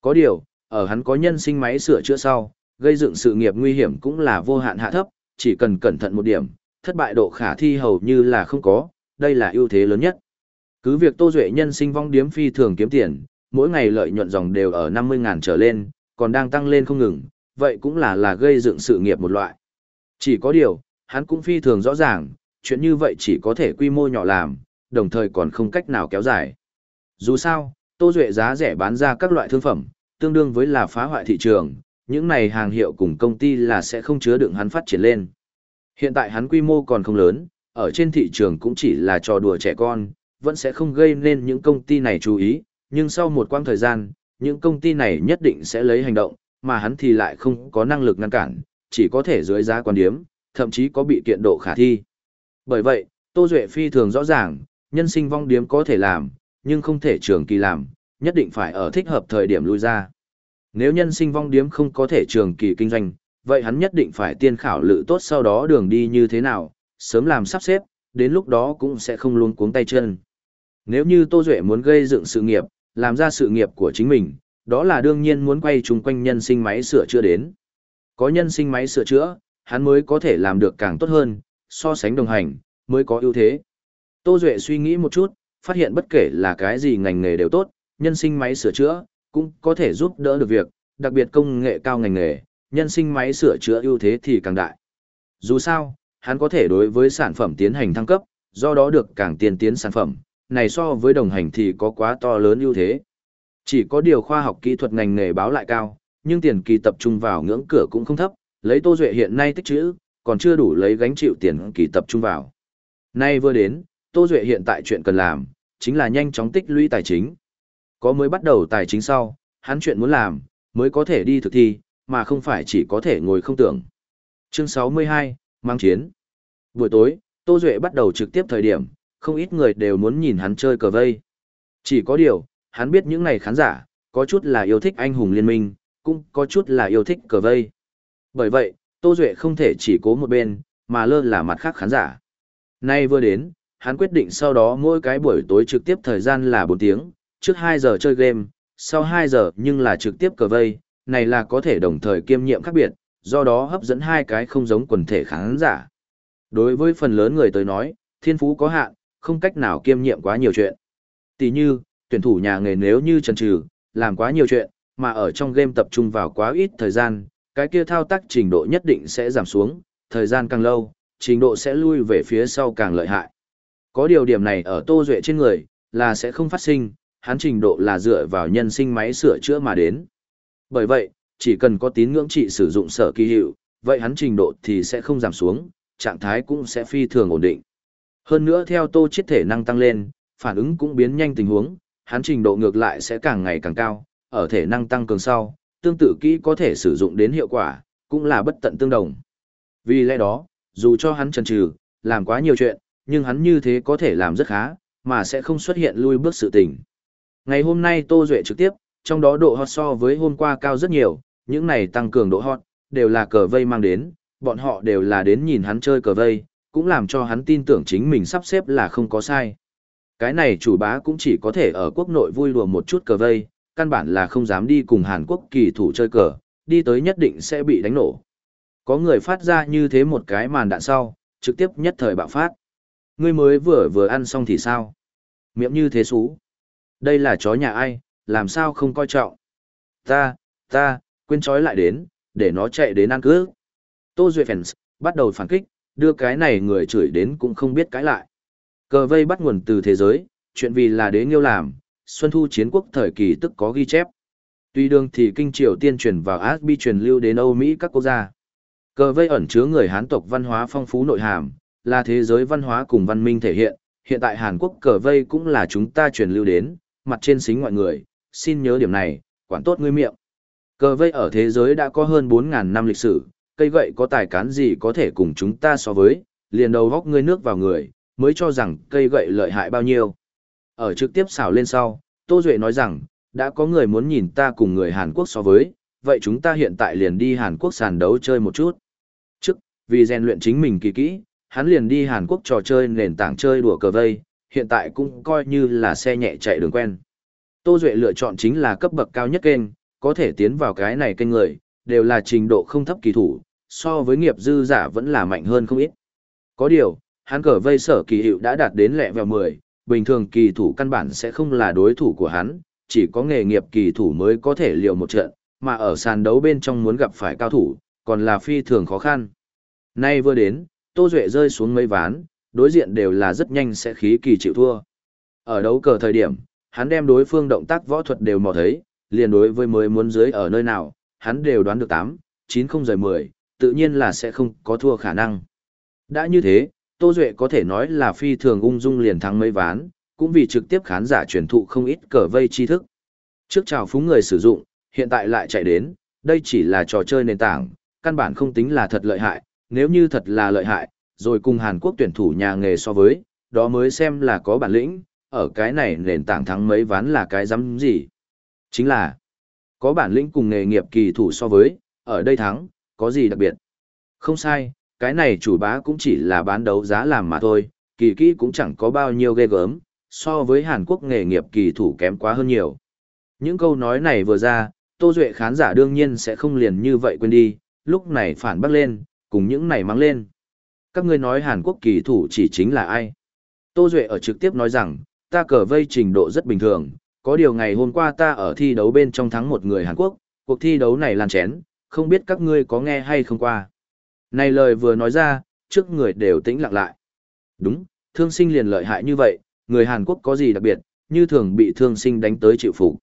Có điều, ở hắn có nhân sinh máy sửa chữa sau, gây dựng sự nghiệp nguy hiểm cũng là vô hạn hạ thấp, chỉ cần cẩn thận một điểm, thất bại độ khả thi hầu như là không có, đây là ưu thế lớn nhất. Cứ việc Tô Duệ nhân sinh vong điếm phi thường kiếm tiền, mỗi ngày lợi nhuận dòng đều ở 50.000 trở lên, còn đang tăng lên không ngừng, vậy cũng là là gây dựng sự nghiệp một loại. Chỉ có điều, hắn cũng phi thường rõ ràng, chuyện như vậy chỉ có thể quy mô nhỏ làm, đồng thời còn không cách nào kéo dài. Dù sao, Tô Duệ giá rẻ bán ra các loại thương phẩm, tương đương với là phá hoại thị trường, những này hàng hiệu cùng công ty là sẽ không chứa đựng hắn phát triển lên. Hiện tại hắn quy mô còn không lớn, ở trên thị trường cũng chỉ là trò đùa trẻ con, vẫn sẽ không gây nên những công ty này chú ý, nhưng sau một quãng thời gian, những công ty này nhất định sẽ lấy hành động, mà hắn thì lại không có năng lực ngăn cản, chỉ có thể dưới giá quan điếm, thậm chí có bị kiện độ khả thi. Bởi vậy, Tô Duệ phi thường rõ ràng, nhân sinh vong điếm có thể làm, nhưng không thể trường kỳ làm, nhất định phải ở thích hợp thời điểm lui ra. Nếu nhân sinh vong điếm không có thể trường kỳ kinh doanh, vậy hắn nhất định phải tiên khảo lự tốt sau đó đường đi như thế nào, sớm làm sắp xếp, đến lúc đó cũng sẽ không luôn cuống tay chân. Nếu như Tô Duệ muốn gây dựng sự nghiệp, làm ra sự nghiệp của chính mình, đó là đương nhiên muốn quay chung quanh nhân sinh máy sửa chữa đến. Có nhân sinh máy sửa chữa, hắn mới có thể làm được càng tốt hơn, so sánh đồng hành, mới có ưu thế. Tô Duệ suy nghĩ một chút, phát hiện bất kể là cái gì ngành nghề đều tốt, nhân sinh máy sửa chữa, cũng có thể giúp đỡ được việc, đặc biệt công nghệ cao ngành nghề, nhân sinh máy sửa chữa ưu thế thì càng đại. Dù sao, hắn có thể đối với sản phẩm tiến hành thăng cấp, do đó được càng tiên tiến sản phẩm, này so với đồng hành thì có quá to lớn ưu thế. Chỉ có điều khoa học kỹ thuật ngành nghề báo lại cao, nhưng tiền kỳ tập trung vào ngưỡng cửa cũng không thấp, lấy Tô Duệ hiện nay tích chữ, còn chưa đủ lấy gánh chịu tiền kỳ tập trung vào. Nay vừa đến, Tô Duệ hiện tại chuyện cần làm, chính là nhanh chóng tích lũy tài chính. Có mới bắt đầu tài chính sau, hắn chuyện muốn làm, mới có thể đi thực thi, mà không phải chỉ có thể ngồi không tưởng. Chương 62, Mang Chiến Buổi tối, Tô Duệ bắt đầu trực tiếp thời điểm, không ít người đều muốn nhìn hắn chơi cờ vây. Chỉ có điều, hắn biết những này khán giả, có chút là yêu thích anh hùng liên minh, cũng có chút là yêu thích cờ vây. Bởi vậy, Tô Duệ không thể chỉ cố một bên, mà lơ là mặt khác khán giả. Nay vừa đến, hắn quyết định sau đó mỗi cái buổi tối trực tiếp thời gian là 4 tiếng, trước 2 giờ chơi game, sau 2 giờ nhưng là trực tiếp cờ vây, này là có thể đồng thời kiêm nhiệm khác biệt, do đó hấp dẫn hai cái không giống quần thể khán giả. Đối với phần lớn người tới nói, thiên phú có hạn, không cách nào kiêm nhiệm quá nhiều chuyện. Tỷ như, tuyển thủ nhà nghề nếu như trần trừ, làm quá nhiều chuyện, mà ở trong game tập trung vào quá ít thời gian, cái kia thao tác trình độ nhất định sẽ giảm xuống, thời gian càng lâu, trình độ sẽ lui về phía sau càng lợi hại. Có điều điểm này ở Tô Duệ trên người, là sẽ không phát sinh, hắn trình độ là dựa vào nhân sinh máy sửa chữa mà đến. Bởi vậy, chỉ cần có tín ngưỡng trị sử dụng sở kỳ hiệu, vậy hắn trình độ thì sẽ không giảm xuống, trạng thái cũng sẽ phi thường ổn định. Hơn nữa theo tô chiết thể năng tăng lên, phản ứng cũng biến nhanh tình huống, hắn trình độ ngược lại sẽ càng ngày càng cao, ở thể năng tăng cường sau, tương tự kỹ có thể sử dụng đến hiệu quả, cũng là bất tận tương đồng. Vì lẽ đó, dù cho hắn chần chừ, làm quá nhiều chuyện, nhưng hắn như thế có thể làm rất khá, mà sẽ không xuất hiện lui bước sự tình. Ngày hôm nay Tô Duệ trực tiếp, trong đó độ hot so với hôm qua cao rất nhiều, những này tăng cường độ hot, đều là cờ vây mang đến, Bọn họ đều là đến nhìn hắn chơi cờ vây, cũng làm cho hắn tin tưởng chính mình sắp xếp là không có sai. Cái này chủ bá cũng chỉ có thể ở quốc nội vui đùa một chút cờ vây, căn bản là không dám đi cùng Hàn Quốc kỳ thủ chơi cờ, đi tới nhất định sẽ bị đánh nổ. Có người phát ra như thế một cái màn đạn sau, trực tiếp nhất thời bạo phát. Ngươi mới vừa vừa ăn xong thì sao? Miệng như thế xú. Đây là chó nhà ai, làm sao không coi trọng? Ta, ta, quên chói lại đến, để nó chạy đến ăn cướp. Tô Duệ Fans, bắt đầu phản kích, đưa cái này người chửi đến cũng không biết cãi lại. Cờ vây bắt nguồn từ thế giới, chuyện vì là đế nghiêu làm, Xuân Thu chiến quốc thời kỳ tức có ghi chép. Tuy đương thì kinh triều tiên truyền vào bi truyền lưu đến Âu Mỹ các quốc gia. Cờ vây ẩn chứa người Hán tộc văn hóa phong phú nội hàm, là thế giới văn hóa cùng văn minh thể hiện. Hiện tại Hàn Quốc cờ vây cũng là chúng ta truyền lưu đến, mặt trên xính ngoại người, xin nhớ điểm này, quản tốt ngươi miệng. Cờ vây ở thế giới đã có hơn 4.000 năm lịch sử, cây gậy có tài cán gì có thể cùng chúng ta so với, liền đầu góc ngươi nước vào người, mới cho rằng cây gậy lợi hại bao nhiêu. Ở trực tiếp xảo lên sau, Tô Duệ nói rằng, đã có người muốn nhìn ta cùng người Hàn Quốc so với, vậy chúng ta hiện tại liền đi Hàn Quốc sàn đấu chơi một chút. Trước, vì rèn luyện chính mình kỳ kỹ, hắn liền đi Hàn Quốc trò chơi nền tảng chơi đùa cờ vây, hiện tại cũng coi như là xe nhẹ chạy đường quen. Tô Duệ lựa chọn chính là cấp bậc cao nhất kênh, có thể tiến vào cái này kênh người, đều là trình độ không thấp kỳ thủ, so với nghiệp dư giả vẫn là mạnh hơn không ít. Có điều, hắn cờ vây sở kỳ hiệu đã đạt đến lẹ vèo 10, bình thường kỳ thủ căn bản sẽ không là đối thủ của hắn, chỉ có nghề nghiệp kỳ thủ mới có thể liều một trận, mà ở sàn đấu bên trong muốn gặp phải cao thủ, còn là phi thường khó khăn. Nay vừa đến, Tô Duệ rơi xuống mấy ván, đối diện đều là rất nhanh sẽ khí kỳ chịu thua. Ở đấu cờ thời điểm, hắn đem đối phương động tác võ thuật đều mò thấy, liền đối với mới muốn dưới ở nơi nào, hắn đều đoán được 8, 9 không rời 10, tự nhiên là sẽ không có thua khả năng. Đã như thế, Tô Duệ có thể nói là phi thường ung dung liền thắng mấy ván, cũng vì trực tiếp khán giả truyền thụ không ít cờ vây tri thức. Trước chào phúng người sử dụng, hiện tại lại chạy đến, đây chỉ là trò chơi nền tảng, căn bản không tính là thật lợi hại, nếu như thật là lợi hại, rồi cùng Hàn Quốc tuyển thủ nhà nghề so với, đó mới xem là có bản lĩnh, ở cái này nền tảng thắng mấy ván là cái dám gì. Chính là, có bản lĩnh cùng nghề nghiệp kỳ thủ so với, ở đây thắng, có gì đặc biệt. Không sai, cái này chủ bá cũng chỉ là bán đấu giá làm mà thôi, kỳ kỹ cũng chẳng có bao nhiêu ghê gớm, so với Hàn Quốc nghề nghiệp kỳ thủ kém quá hơn nhiều. Những câu nói này vừa ra, Tô Duệ khán giả đương nhiên sẽ không liền như vậy quên đi, lúc này phản bác lên, cùng những này mắng lên. Các ngươi nói Hàn Quốc kỳ thủ chỉ chính là ai? Tô Duệ ở trực tiếp nói rằng, ta cờ vây trình độ rất bình thường, có điều ngày hôm qua ta ở thi đấu bên trong thắng một người Hàn Quốc, cuộc thi đấu này lan chén, không biết các ngươi có nghe hay không qua. Này lời vừa nói ra, trước người đều tĩnh lặng lại. Đúng, thương sinh liền lợi hại như vậy, người Hàn Quốc có gì đặc biệt, như thường bị thương sinh đánh tới chịu phục.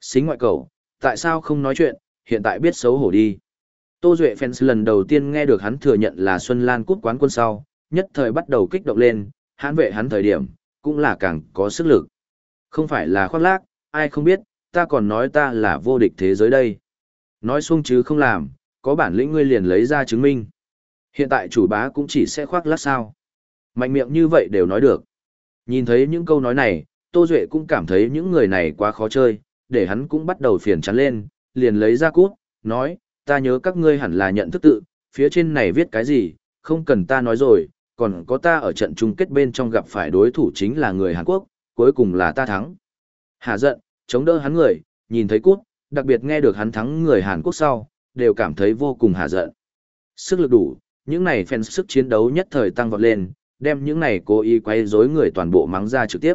Xính ngoại cầu, tại sao không nói chuyện, hiện tại biết xấu hổ đi. Tô Duệ fans lần đầu tiên nghe được hắn thừa nhận là Xuân Lan cút quán quân sau, nhất thời bắt đầu kích động lên, hãn vệ hắn thời điểm, cũng là càng có sức lực. Không phải là khoác lác, ai không biết, ta còn nói ta là vô địch thế giới đây. Nói xuông chứ không làm, có bản lĩnh ngươi liền lấy ra chứng minh. Hiện tại chủ bá cũng chỉ sẽ khoác lác sao. Mạnh miệng như vậy đều nói được. Nhìn thấy những câu nói này, Tô Duệ cũng cảm thấy những người này quá khó chơi, để hắn cũng bắt đầu phiền chán lên, liền lấy ra cút, nói, ta nhớ các ngươi hẳn là nhận thức tự, phía trên này viết cái gì, không cần ta nói rồi, còn có ta ở trận chung kết bên trong gặp phải đối thủ chính là người Hàn Quốc, cuối cùng là ta thắng. Hà giận, chống đỡ hắn người, nhìn thấy cút, đặc biệt nghe được hắn thắng người Hàn Quốc sau, đều cảm thấy vô cùng hà giận. Sức lực đủ, những này phèn sức chiến đấu nhất thời tăng vọt lên, đem những này cố ý quay rối người toàn bộ mắng ra trực tiếp.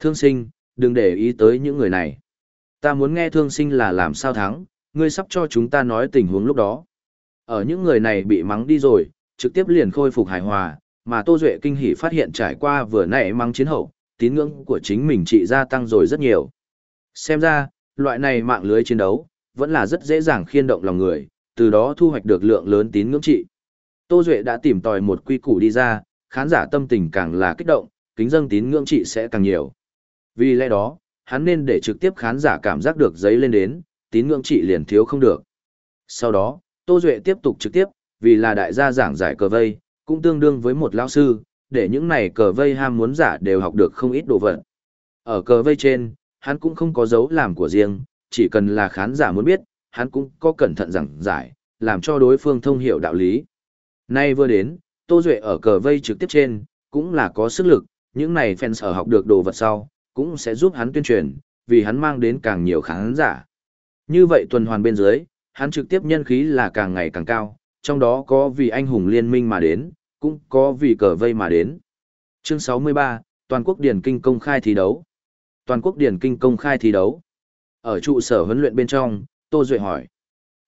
Thương sinh, đừng để ý tới những người này. Ta muốn nghe thương sinh là làm sao thắng, ngươi sắp cho chúng ta nói tình huống lúc đó. Ở những người này bị mắng đi rồi, trực tiếp liền khôi phục hài hòa, mà Tô Duệ kinh hỉ phát hiện trải qua vừa nãy mắng chiến hậu, tín ngưỡng của chính mình trị gia tăng rồi rất nhiều. Xem ra, loại này mạng lưới chiến đấu, vẫn là rất dễ dàng khiên động lòng người, từ đó thu hoạch được lượng lớn tín ngưỡng trị. Tô Duệ đã tìm tòi một quy củ đi ra, khán giả tâm tình càng là kích động, kính dâng tín ngưỡng trị sẽ càng nhiều. Vì lẽ đó, hắn nên để trực tiếp khán giả cảm giác được giấy lên đến, tín ngưỡng trị liền thiếu không được. Sau đó, Tô Duệ tiếp tục trực tiếp, vì là đại gia giảng giải cờ vây, cũng tương đương với một lão sư, để những này cờ vây ham muốn giả đều học được không ít đồ vật. Ở cờ vây trên, hắn cũng không có dấu làm của riêng, chỉ cần là khán giả muốn biết, hắn cũng có cẩn thận giảng giải, làm cho đối phương thông hiểu đạo lý. Nay vừa đến, Tô Duệ ở cờ vây trực tiếp trên, cũng là có sức lực, những này fans ở học được đồ vật sau, cũng sẽ giúp hắn tuyên truyền, vì hắn mang đến càng nhiều khán giả. Như vậy tuần hoàn bên dưới, hắn trực tiếp nhân khí là càng ngày càng cao, trong đó có vì anh hùng liên minh mà đến, cũng có vì cờ vây mà đến. Chương 63, Toàn quốc điển kinh công khai thi đấu. Toàn quốc điển kinh công khai thi đấu. Ở trụ sở huấn luyện bên trong, Tô Duệ hỏi.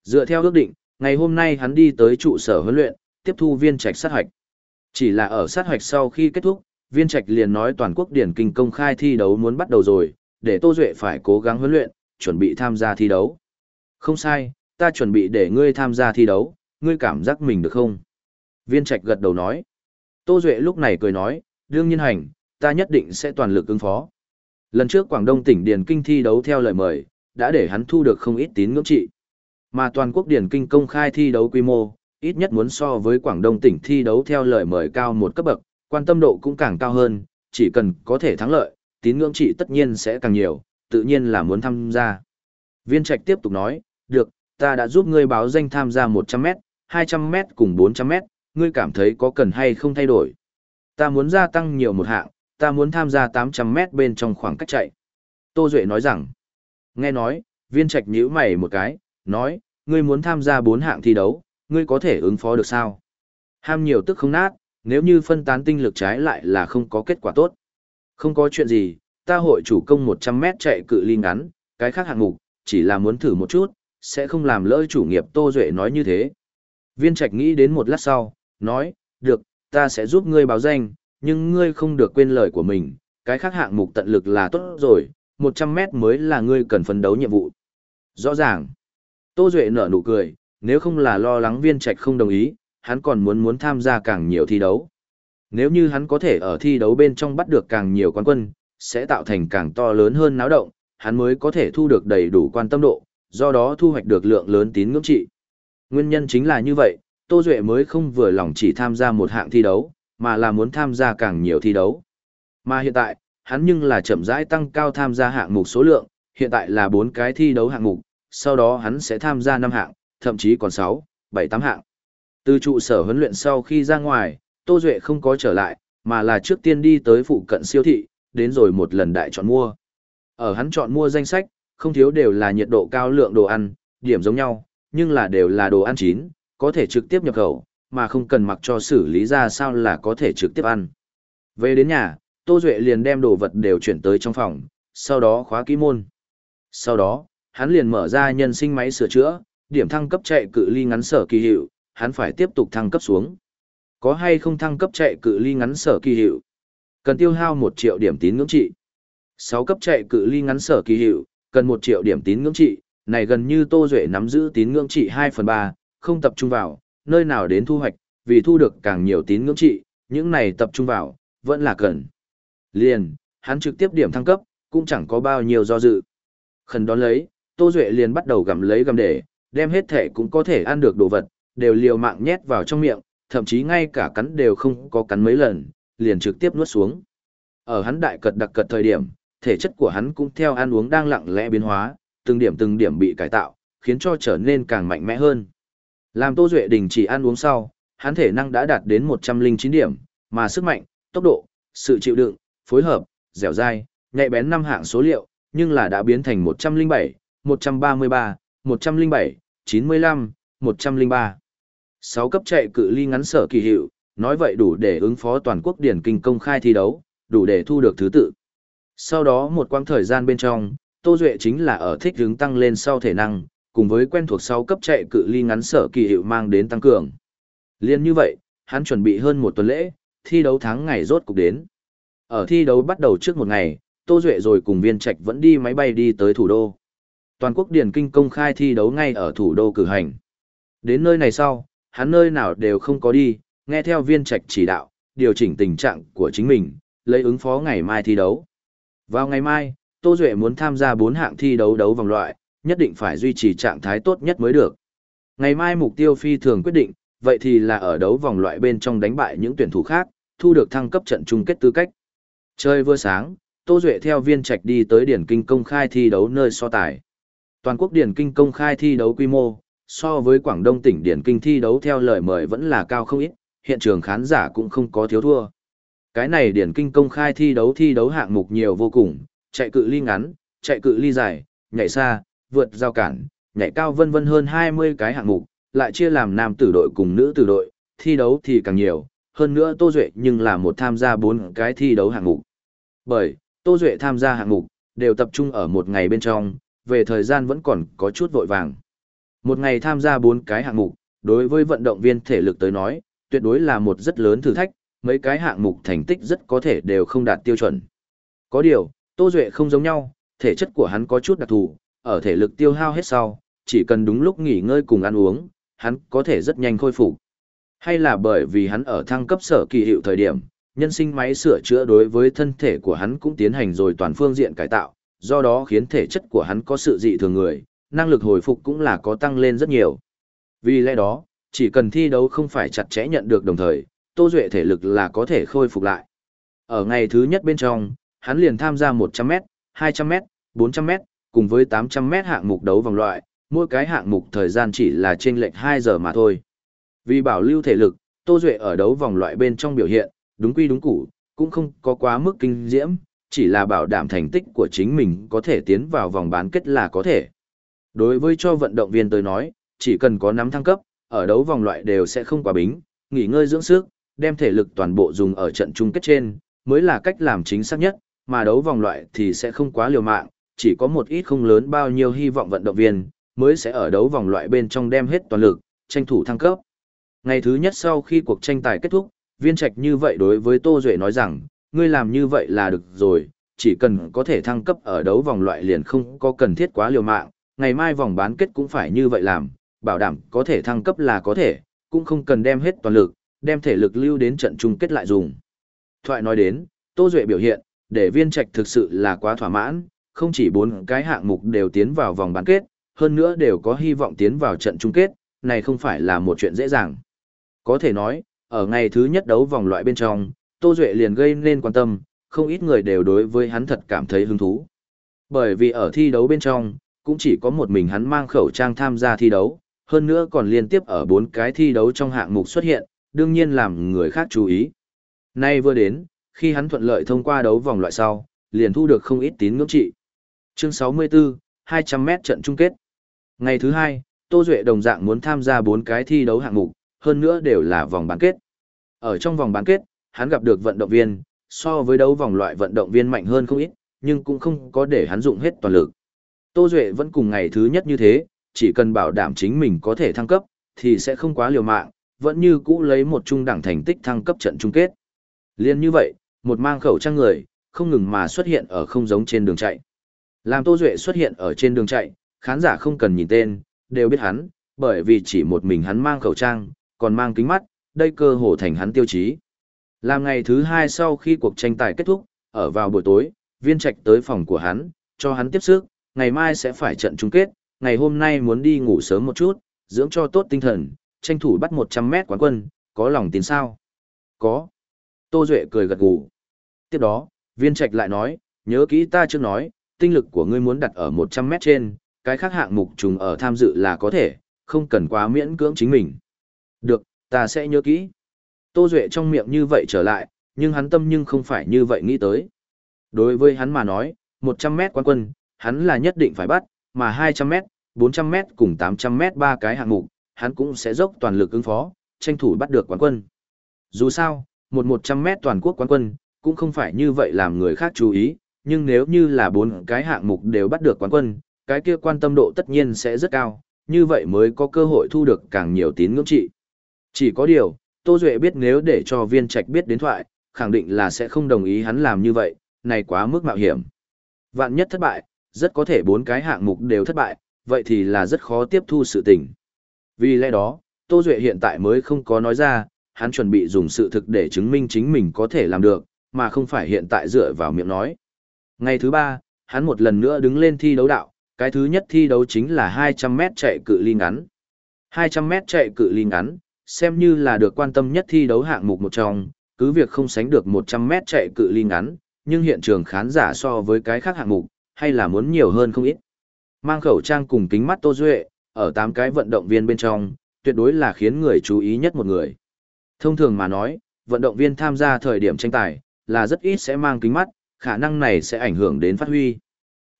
Dựa theo ước định, ngày hôm nay hắn đi tới trụ sở huấn luyện, tiếp thu viên trạch sát hoạch. Chỉ là ở sát hoạch sau khi kết thúc, viên trạch liền nói toàn quốc điển kinh công khai thi đấu muốn bắt đầu rồi, để Tô Duệ phải cố gắng huấn luyện, chuẩn bị tham gia thi đấu. Không sai, ta chuẩn bị để ngươi tham gia thi đấu, ngươi cảm giác mình được không? Viên trạch gật đầu nói. Tô Duệ lúc này cười nói, đương nhiên hành, ta nhất định sẽ toàn lực ứng phó. Lần trước Quảng Đông tỉnh Điền Kinh thi đấu theo lời mời, đã để hắn thu được không ít tín ngưỡng trị. Mà toàn quốc Điền Kinh công khai thi đấu quy mô, ít nhất muốn so với Quảng Đông tỉnh thi đấu theo lời mời cao một cấp bậc, quan tâm độ cũng càng cao hơn, chỉ cần có thể thắng lợi, tín ngưỡng trị tất nhiên sẽ càng nhiều, tự nhiên là muốn tham gia. Viên Trạch tiếp tục nói, được, ta đã giúp ngươi báo danh tham gia 100m, 200m cùng 400m, ngươi cảm thấy có cần hay không thay đổi. Ta muốn gia tăng nhiều một hạng, ta muốn tham gia 800m bên trong khoảng cách chạy. Tô Duệ nói rằng, nghe nói, viên trạch nhíu mày một cái, nói, ngươi muốn tham gia 4 hạng thi đấu, ngươi có thể ứng phó được sao? Ham nhiều tức không nát, nếu như phân tán tinh lực trái lại là không có kết quả tốt. Không có chuyện gì, ta hội chủ công 100m chạy cự ly ngắn, cái khác hạng mục, chỉ là muốn thử một chút, sẽ không làm lỡ chủ nghiệp Tô Duệ nói như thế. Viên Trạch nghĩ đến một lát sau, nói, được, ta sẽ giúp ngươi báo danh, nhưng ngươi không được quên lời của mình, cái khác hạng mục tận lực là tốt rồi, 100 mét mới là ngươi cần phấn đấu nhiệm vụ. Rõ ràng. Tô Duệ nở nụ cười, nếu không là lo lắng viên trạch không đồng ý, hắn còn muốn muốn tham gia càng nhiều thi đấu. Nếu như hắn có thể ở thi đấu bên trong bắt được càng nhiều quán quân, sẽ tạo thành càng to lớn hơn náo động, hắn mới có thể thu được đầy đủ quan tâm độ, do đó thu hoạch được lượng lớn tín ngưỡng trị. Nguyên nhân chính là như vậy, Tô Duệ mới không vừa lòng chỉ tham gia một hạng thi đấu, mà là muốn tham gia càng nhiều thi đấu. Mà hiện tại, hắn nhưng là chậm rãi tăng cao tham gia hạng mục số lượng, hiện tại là 4 cái thi đấu hạng mục, sau đó hắn sẽ tham gia 5 hạng, thậm chí còn 6, 7, 8 hạng. Từ trụ sở huấn luyện sau khi ra ngoài, Tô Duệ không có trở lại, mà là trước tiên đi tới phụ cận siêu thị, đến rồi một lần đại chọn mua. Ở hắn chọn mua danh sách, không thiếu đều là nhiệt độ cao lượng đồ ăn, điểm giống nhau, nhưng là đều là đồ ăn chín, có thể trực tiếp nhập khẩu, mà không cần mặc cho xử lý ra sao là có thể trực tiếp ăn. Về đến nhà, Tô Duệ liền đem đồ vật đều chuyển tới trong phòng, sau đó khóa kỹ môn. Sau đó, hắn liền mở ra nhân sinh máy sửa chữa, điểm thăng cấp chạy cự ly ngắn sở kỳ hiệu, hắn phải tiếp tục thăng cấp xuống. Có hay không thăng cấp chạy cự ly ngắn sở kỳ hiệu? Cần tiêu hao 1 triệu điểm tín ngưỡng trị. 6 cấp chạy cự ly ngắn sở kỳ hiệu, cần 1 triệu điểm tín ngưỡng trị, này gần như Tô Duệ nắm giữ tín ngưỡng trị 2 phần 3, không tập trung vào, nơi nào đến thu hoạch, vì thu được càng nhiều tín ngưỡng trị, những này tập trung vào, vẫn là cần. Liền, hắn trực tiếp điểm thăng cấp, cũng chẳng có bao nhiêu do dự. Khẩn đón lấy, Tô Duệ liền bắt đầu gặm lấy gặm để, đem hết thể cũng có thể ăn được đồ vật, đều liều mạng nhét vào trong miệng, thậm chí ngay cả cắn đều không có cắn mấy lần, liền trực tiếp nuốt xuống. Ở hắn đại cật đặc cật thời điểm, thể chất của hắn cũng theo ăn uống đang lặng lẽ biến hóa, từng điểm từng điểm bị cải tạo, khiến cho trở nên càng mạnh mẽ hơn. Làm Tô Duệ đình chỉ ăn uống sau, hắn thể năng đã đạt đến 109 điểm, mà sức mạnh, tốc độ, sự chịu đựng, phối hợp, dẻo dai, nhạy bén năm hạng số liệu, nhưng là đã biến thành 107, 133, 107, 95, 103. sáu cấp chạy cự ly ngắn sở kỳ hiệu, nói vậy đủ để ứng phó toàn quốc điển kinh công khai thi đấu, đủ để thu được thứ tự. Sau đó một quãng thời gian bên trong, Tô Duệ chính là ở thích hướng tăng lên sau thể năng, cùng với quen thuộc sau cấp chạy cự ly ngắn sở kỳ hiệu mang đến tăng cường. Liên như vậy, hắn chuẩn bị hơn một tuần lễ, thi đấu tháng ngày rốt cục đến. Ở thi đấu bắt đầu trước một ngày, Tô Duệ rồi cùng viên trạch vẫn đi máy bay đi tới thủ đô. Toàn quốc điển kinh công khai thi đấu ngay ở thủ đô cử hành. Đến nơi này sau, hắn nơi nào đều không có đi, nghe theo viên trạch chỉ đạo, điều chỉnh tình trạng của chính mình, lấy ứng phó ngày mai thi đấu. Vào ngày mai, Tô Duệ muốn tham gia 4 hạng thi đấu đấu vòng loại, nhất định phải duy trì trạng thái tốt nhất mới được. Ngày mai mục tiêu phi thường quyết định, vậy thì là ở đấu vòng loại bên trong đánh bại những tuyển thủ khác, thu được thăng cấp trận chung kết tư cách. Chơi vừa sáng, Tô Duệ theo viên trạch đi tới Điển Kinh công khai thi đấu nơi so tài. Toàn quốc Điển Kinh công khai thi đấu quy mô, so với Quảng Đông tỉnh Điển Kinh thi đấu theo lời mời vẫn là cao không ít, hiện trường khán giả cũng không có thiếu thua. Cái này Điển Kinh công khai thi đấu thi đấu hạng mục nhiều vô cùng, chạy cự ly ngắn, chạy cự ly dài, nhảy xa, vượt giao cản, nhảy cao vân vân hơn 20 cái hạng mục, lại chia làm nam tử đội cùng nữ tử đội, thi đấu thì càng nhiều, hơn nữa Tô Duệ nhưng là một tham gia bốn cái thi đấu hạng mục. Bởi, Tô Duệ tham gia hạng mục, đều tập trung ở một ngày bên trong, về thời gian vẫn còn có chút vội vàng. Một ngày tham gia bốn cái hạng mục, đối với vận động viên thể lực tới nói, tuyệt đối là một rất lớn thử thách, mấy cái hạng mục thành tích rất có thể đều không đạt tiêu chuẩn. Có điều, Tô Duệ không giống nhau, thể chất của hắn có chút đặc thù, ở thể lực tiêu hao hết sau, chỉ cần đúng lúc nghỉ ngơi cùng ăn uống, hắn có thể rất nhanh khôi phục. Hay là bởi vì hắn ở thăng cấp sở kỳ hiệu thời điểm, nhân sinh máy sửa chữa đối với thân thể của hắn cũng tiến hành rồi toàn phương diện cải tạo, do đó khiến thể chất của hắn có sự dị thường người, năng lực hồi phục cũng là có tăng lên rất nhiều. Vì lẽ đó, chỉ cần thi đấu không phải chặt chẽ nhận được đồng thời, Tô Duệ thể lực là có thể khôi phục lại. Ở ngày thứ nhất bên trong, hắn liền tham gia 100m, 200m, 400m, cùng với 800m hạng mục đấu vòng loại, mỗi cái hạng mục thời gian chỉ là trên lệch 2 giờ mà thôi. Vì bảo lưu thể lực, Tô Duệ ở đấu vòng loại bên trong biểu hiện, đúng quy đúng củ, cũng không có quá mức kinh diễm, chỉ là bảo đảm thành tích của chính mình có thể tiến vào vòng bán kết là có thể. Đối với cho vận động viên tới nói, chỉ cần có nắm thăng cấp, ở đấu vòng loại đều sẽ không quá bính, nghỉ ngơi dưỡng sức, đem thể lực toàn bộ dùng ở trận chung kết trên, mới là cách làm chính xác nhất, mà đấu vòng loại thì sẽ không quá liều mạng, chỉ có một ít không lớn bao nhiêu hy vọng vận động viên, mới sẽ ở đấu vòng loại bên trong đem hết toàn lực, tranh thủ thăng cấp. Ngày thứ nhất sau khi cuộc tranh tài kết thúc, viên trạch như vậy đối với Tô Duệ nói rằng, ngươi làm như vậy là được rồi, chỉ cần có thể thăng cấp ở đấu vòng loại liền không có cần thiết quá liều mạng, ngày mai vòng bán kết cũng phải như vậy làm, bảo đảm có thể thăng cấp là có thể, cũng không cần đem hết toàn lực, đem thể lực lưu đến trận chung kết lại dùng. Thoại nói đến, Tô Duệ biểu hiện, để viên trạch thực sự là quá thỏa mãn, không chỉ bốn cái hạng mục đều tiến vào vòng bán kết, hơn nữa đều có hy vọng tiến vào trận chung kết, này không phải là một chuyện dễ dàng. Có thể nói, ở ngày thứ nhất đấu vòng loại bên trong, Tô Duệ liền gây nên quan tâm, không ít người đều đối với hắn thật cảm thấy hứng thú. Bởi vì ở thi đấu bên trong, cũng chỉ có một mình hắn mang khẩu trang tham gia thi đấu, hơn nữa còn liên tiếp ở bốn cái thi đấu trong hạng mục xuất hiện, đương nhiên làm người khác chú ý. Nay vừa đến, khi hắn thuận lợi thông qua đấu vòng loại sau, liền thu được không ít tín ngưỡng trị. Chương 64, 200m trận chung kết. Ngày thứ hai, Tô Duệ đồng dạng muốn tham gia bốn cái thi đấu hạng mục, hơn nữa đều là vòng bán kết. Ở trong vòng bán kết, hắn gặp được vận động viên, so với đấu vòng loại vận động viên mạnh hơn không ít, nhưng cũng không có để hắn dụng hết toàn lực. Tô Duệ vẫn cùng ngày thứ nhất như thế, chỉ cần bảo đảm chính mình có thể thăng cấp, thì sẽ không quá liều mạng, vẫn như cũ lấy một trung đẳng thành tích thăng cấp trận chung kết. Liên như vậy, một mang khẩu trang người, không ngừng mà xuất hiện ở không giống trên đường chạy. Làm Tô Duệ xuất hiện ở trên đường chạy, khán giả không cần nhìn tên, đều biết hắn, bởi vì chỉ một mình hắn mang khẩu trang, còn mang kính mắt, đây cơ hồ thành hắn tiêu chí. Làm ngày thứ hai sau khi cuộc tranh tài kết thúc, ở vào buổi tối, viên trạch tới phòng của hắn, cho hắn tiếp sức, ngày mai sẽ phải trận chung kết, ngày hôm nay muốn đi ngủ sớm một chút, dưỡng cho tốt tinh thần, tranh thủ bắt 100 mét quán quân, có lòng tin sao? Có. Tô Duệ cười gật gù. Tiếp đó, viên trạch lại nói, nhớ kỹ ta chưa nói, tinh lực của ngươi muốn đặt ở 100 mét trên, cái khác hạng mục trùng ở tham dự là có thể, không cần quá miễn cưỡng chính mình. Được, ta sẽ nhớ kỹ. Tô Duệ trong miệng như vậy trở lại, nhưng hắn tâm nhưng không phải như vậy nghĩ tới. Đối với hắn mà nói, 100 mét quan quân, hắn là nhất định phải bắt, mà 200 mét, 400 mét cùng 800 mét ba cái hạng mục, hắn cũng sẽ dốc toàn lực ứng phó, tranh thủ bắt được quán quân. Dù sao, một 100 mét toàn quốc quán quân, cũng không phải như vậy làm người khác chú ý, nhưng nếu như là bốn cái hạng mục đều bắt được quán quân, cái kia quan tâm độ tất nhiên sẽ rất cao, như vậy mới có cơ hội thu được càng nhiều tín ngưỡng trị. Chỉ có điều, Tô Duệ biết nếu để cho viên trạch biết đến thoại, khẳng định là sẽ không đồng ý hắn làm như vậy, này quá mức mạo hiểm. Vạn nhất thất bại, rất có thể bốn cái hạng mục đều thất bại, vậy thì là rất khó tiếp thu sự tình. Vì lẽ đó, Tô Duệ hiện tại mới không có nói ra, hắn chuẩn bị dùng sự thực để chứng minh chính mình có thể làm được, mà không phải hiện tại dựa vào miệng nói. Ngày thứ ba, hắn một lần nữa đứng lên thi đấu đạo, cái thứ nhất thi đấu chính là 200m chạy cự ly ngắn. 200m chạy cự ly ngắn, xem như là được quan tâm nhất thi đấu hạng mục một trong, cứ việc không sánh được 100m chạy cự ly ngắn, nhưng hiện trường khán giả so với cái khác hạng mục, hay là muốn nhiều hơn không ít. Mang khẩu trang cùng kính mắt Tô Duệ, ở 8 cái vận động viên bên trong, tuyệt đối là khiến người chú ý nhất một người. Thông thường mà nói, vận động viên tham gia thời điểm tranh tài, là rất ít sẽ mang kính mắt, khả năng này sẽ ảnh hưởng đến phát huy.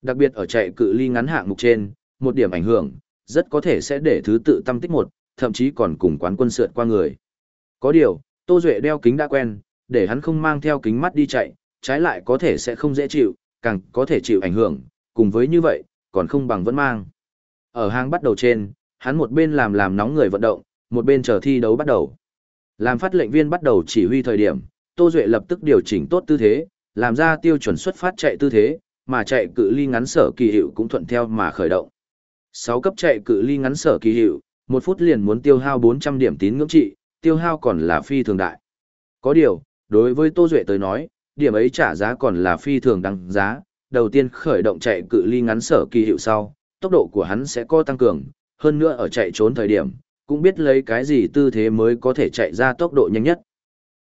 Đặc biệt ở chạy cự ly ngắn hạng mục trên, một điểm ảnh hưởng, rất có thể sẽ để thứ tự tâm tích một, thậm chí còn cùng quán quân sượt qua người. Có điều, Tô Duệ đeo kính đã quen, để hắn không mang theo kính mắt đi chạy, trái lại có thể sẽ không dễ chịu, càng có thể chịu ảnh hưởng, cùng với như vậy, còn không bằng vẫn mang. Ở hang bắt đầu trên, hắn một bên làm làm nóng người vận động, một bên chờ thi đấu bắt đầu. Làm phát lệnh viên bắt đầu chỉ huy thời điểm, Tô Duệ lập tức điều chỉnh tốt tư thế, làm ra tiêu chuẩn xuất phát chạy tư thế, mà chạy cự ly ngắn sở kỳ hiệu cũng thuận theo mà khởi động. 6 cấp chạy cự ly ngắn sở kỳ hiệu, một phút liền muốn tiêu hao 400 điểm tín ngưỡng trị, tiêu hao còn là phi thường đại. Có điều, đối với Tô Duệ tới nói, điểm ấy trả giá còn là phi thường đăng giá, đầu tiên khởi động chạy cự ly ngắn sở kỳ hiệu sau, tốc độ của hắn sẽ có tăng cường, hơn nữa ở chạy trốn thời điểm, cũng biết lấy cái gì tư thế mới có thể chạy ra tốc độ nhanh nhất.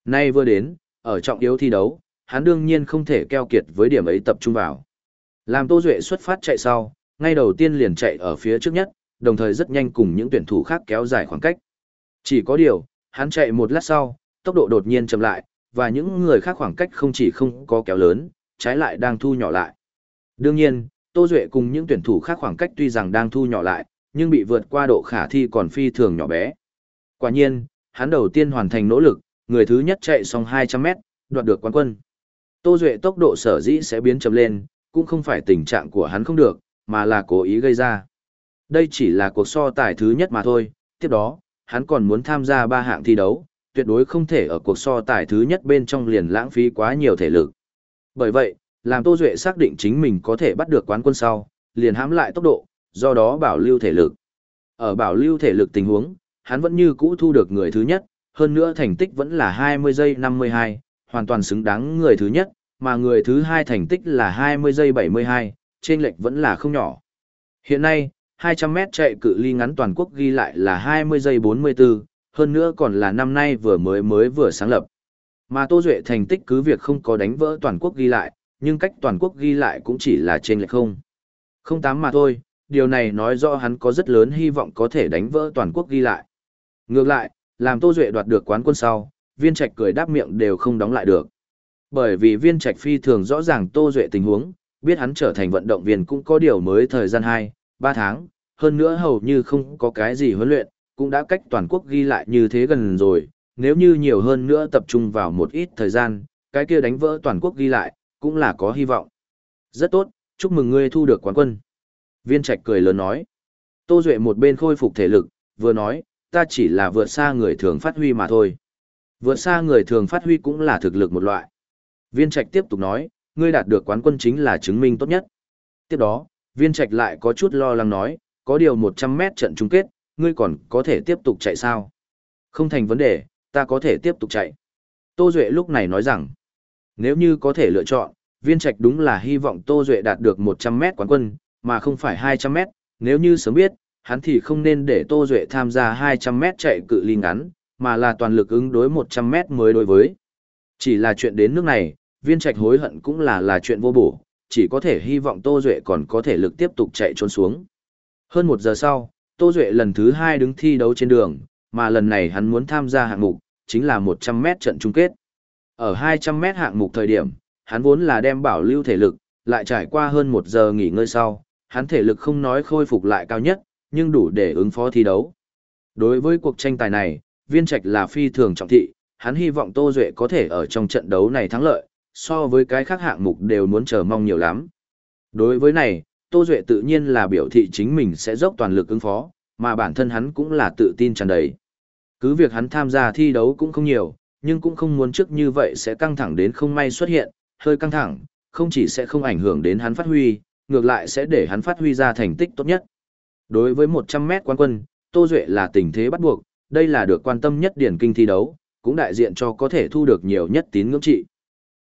Nay vừa đến, ở trọng yếu thi đấu, hắn đương nhiên không thể keo kiệt với điểm ấy tập trung vào. Làm Tô Duệ xuất phát chạy sau, ngay đầu tiên liền chạy ở phía trước nhất, đồng thời rất nhanh cùng những tuyển thủ khác kéo dài khoảng cách. Chỉ có điều, hắn chạy một lát sau, tốc độ đột nhiên chậm lại, và những người khác khoảng cách không chỉ không có kéo lớn, trái lại đang thu nhỏ lại. Đương nhiên, Tô Duệ cùng những tuyển thủ khác khoảng cách tuy rằng đang thu nhỏ lại, nhưng bị vượt qua độ khả thi còn phi thường nhỏ bé. Quả nhiên, hắn đầu tiên hoàn thành nỗ lực, người thứ nhất chạy xong 200m đoạt được quán quân. Tô Duệ tốc độ sở dĩ sẽ biến chậm lên, cũng không phải tình trạng của hắn không được, mà là cố ý gây ra. Đây chỉ là cuộc so tài thứ nhất mà thôi, tiếp đó, hắn còn muốn tham gia ba hạng thi đấu, tuyệt đối không thể ở cuộc so tài thứ nhất bên trong liền lãng phí quá nhiều thể lực. Bởi vậy, làm Tô Duệ xác định chính mình có thể bắt được quán quân sau, liền hãm lại tốc độ, do đó bảo lưu thể lực. Ở bảo lưu thể lực tình huống, hắn vẫn như cũ thu được người thứ nhất, hơn nữa thành tích vẫn là 20 giây 52, hoàn toàn xứng đáng người thứ nhất, mà người thứ hai thành tích là 20 giây 72, trên lệch vẫn là không nhỏ. Hiện nay, 200 mét chạy cự ly ngắn toàn quốc ghi lại là 20 giây 44, hơn nữa còn là năm nay vừa mới mới vừa sáng lập. Mà Tô Duệ thành tích cứ việc không có đánh vỡ toàn quốc ghi lại, nhưng cách toàn quốc ghi lại cũng chỉ là trên lệch không. Không tám mà thôi, điều này nói rõ hắn có rất lớn hy vọng có thể đánh vỡ toàn quốc ghi lại. Ngược lại, làm Tô Duệ đoạt được quán quân sau, viên trạch cười đáp miệng đều không đóng lại được. Bởi vì viên trạch phi thường rõ ràng Tô Duệ tình huống, biết hắn trở thành vận động viên cũng có điều mới thời gian 2, 3 tháng, hơn nữa hầu như không có cái gì huấn luyện, cũng đã cách toàn quốc ghi lại như thế gần rồi, nếu như nhiều hơn nữa tập trung vào một ít thời gian, cái kia đánh vỡ toàn quốc ghi lại, cũng là có hy vọng. Rất tốt, chúc mừng ngươi thu được quán quân. Viên Trạch cười lớn nói. Tô Duệ một bên khôi phục thể lực, vừa nói, ta chỉ là vượt xa người thường phát huy mà thôi. Vượt xa người thường phát huy cũng là thực lực một loại. Viên Trạch tiếp tục nói, ngươi đạt được quán quân chính là chứng minh tốt nhất. Tiếp đó, Viên Trạch lại có chút lo lắng nói, có điều 100 mét trận chung kết, ngươi còn có thể tiếp tục chạy sao? Không thành vấn đề, ta có thể tiếp tục chạy. Tô Duệ lúc này nói rằng, nếu như có thể lựa chọn, viên trạch đúng là hy vọng Tô Duệ đạt được 100 mét quán quân, mà không phải 200 mét, nếu như sớm biết, hắn thì không nên để Tô Duệ tham gia 200 mét chạy cự ly ngắn, mà là toàn lực ứng đối 100 mét mới đối với. Chỉ là chuyện đến nước này, viên trạch hối hận cũng là là chuyện vô bổ, chỉ có thể hy vọng Tô Duệ còn có thể lực tiếp tục chạy trốn xuống. Hơn một giờ sau, Tô Duệ lần thứ hai đứng thi đấu trên đường, mà lần này hắn muốn tham gia hạng mục, chính là 100 mét trận chung kết. Ở 200 mét hạng mục thời điểm, hắn vốn là đem bảo lưu thể lực, lại trải qua hơn một giờ nghỉ ngơi sau, hắn thể lực không nói khôi phục lại cao nhất, nhưng đủ để ứng phó thi đấu. Đối với cuộc tranh tài này, viên trạch là phi thường trọng thị, hắn hy vọng Tô Duệ có thể ở trong trận đấu này thắng lợi, so với cái khác hạng mục đều muốn chờ mong nhiều lắm. Đối với này, Tô Duệ tự nhiên là biểu thị chính mình sẽ dốc toàn lực ứng phó, mà bản thân hắn cũng là tự tin tràn đầy. Cứ việc hắn tham gia thi đấu cũng không nhiều, nhưng cũng không muốn trước như vậy sẽ căng thẳng đến không may xuất hiện, hơi căng thẳng, không chỉ sẽ không ảnh hưởng đến hắn phát huy, ngược lại sẽ để hắn phát huy ra thành tích tốt nhất. Đối với 100 mét quán quân, Tô Duệ là tình thế bắt buộc, đây là được quan tâm nhất điển kinh thi đấu, cũng đại diện cho có thể thu được nhiều nhất tín ngưỡng trị.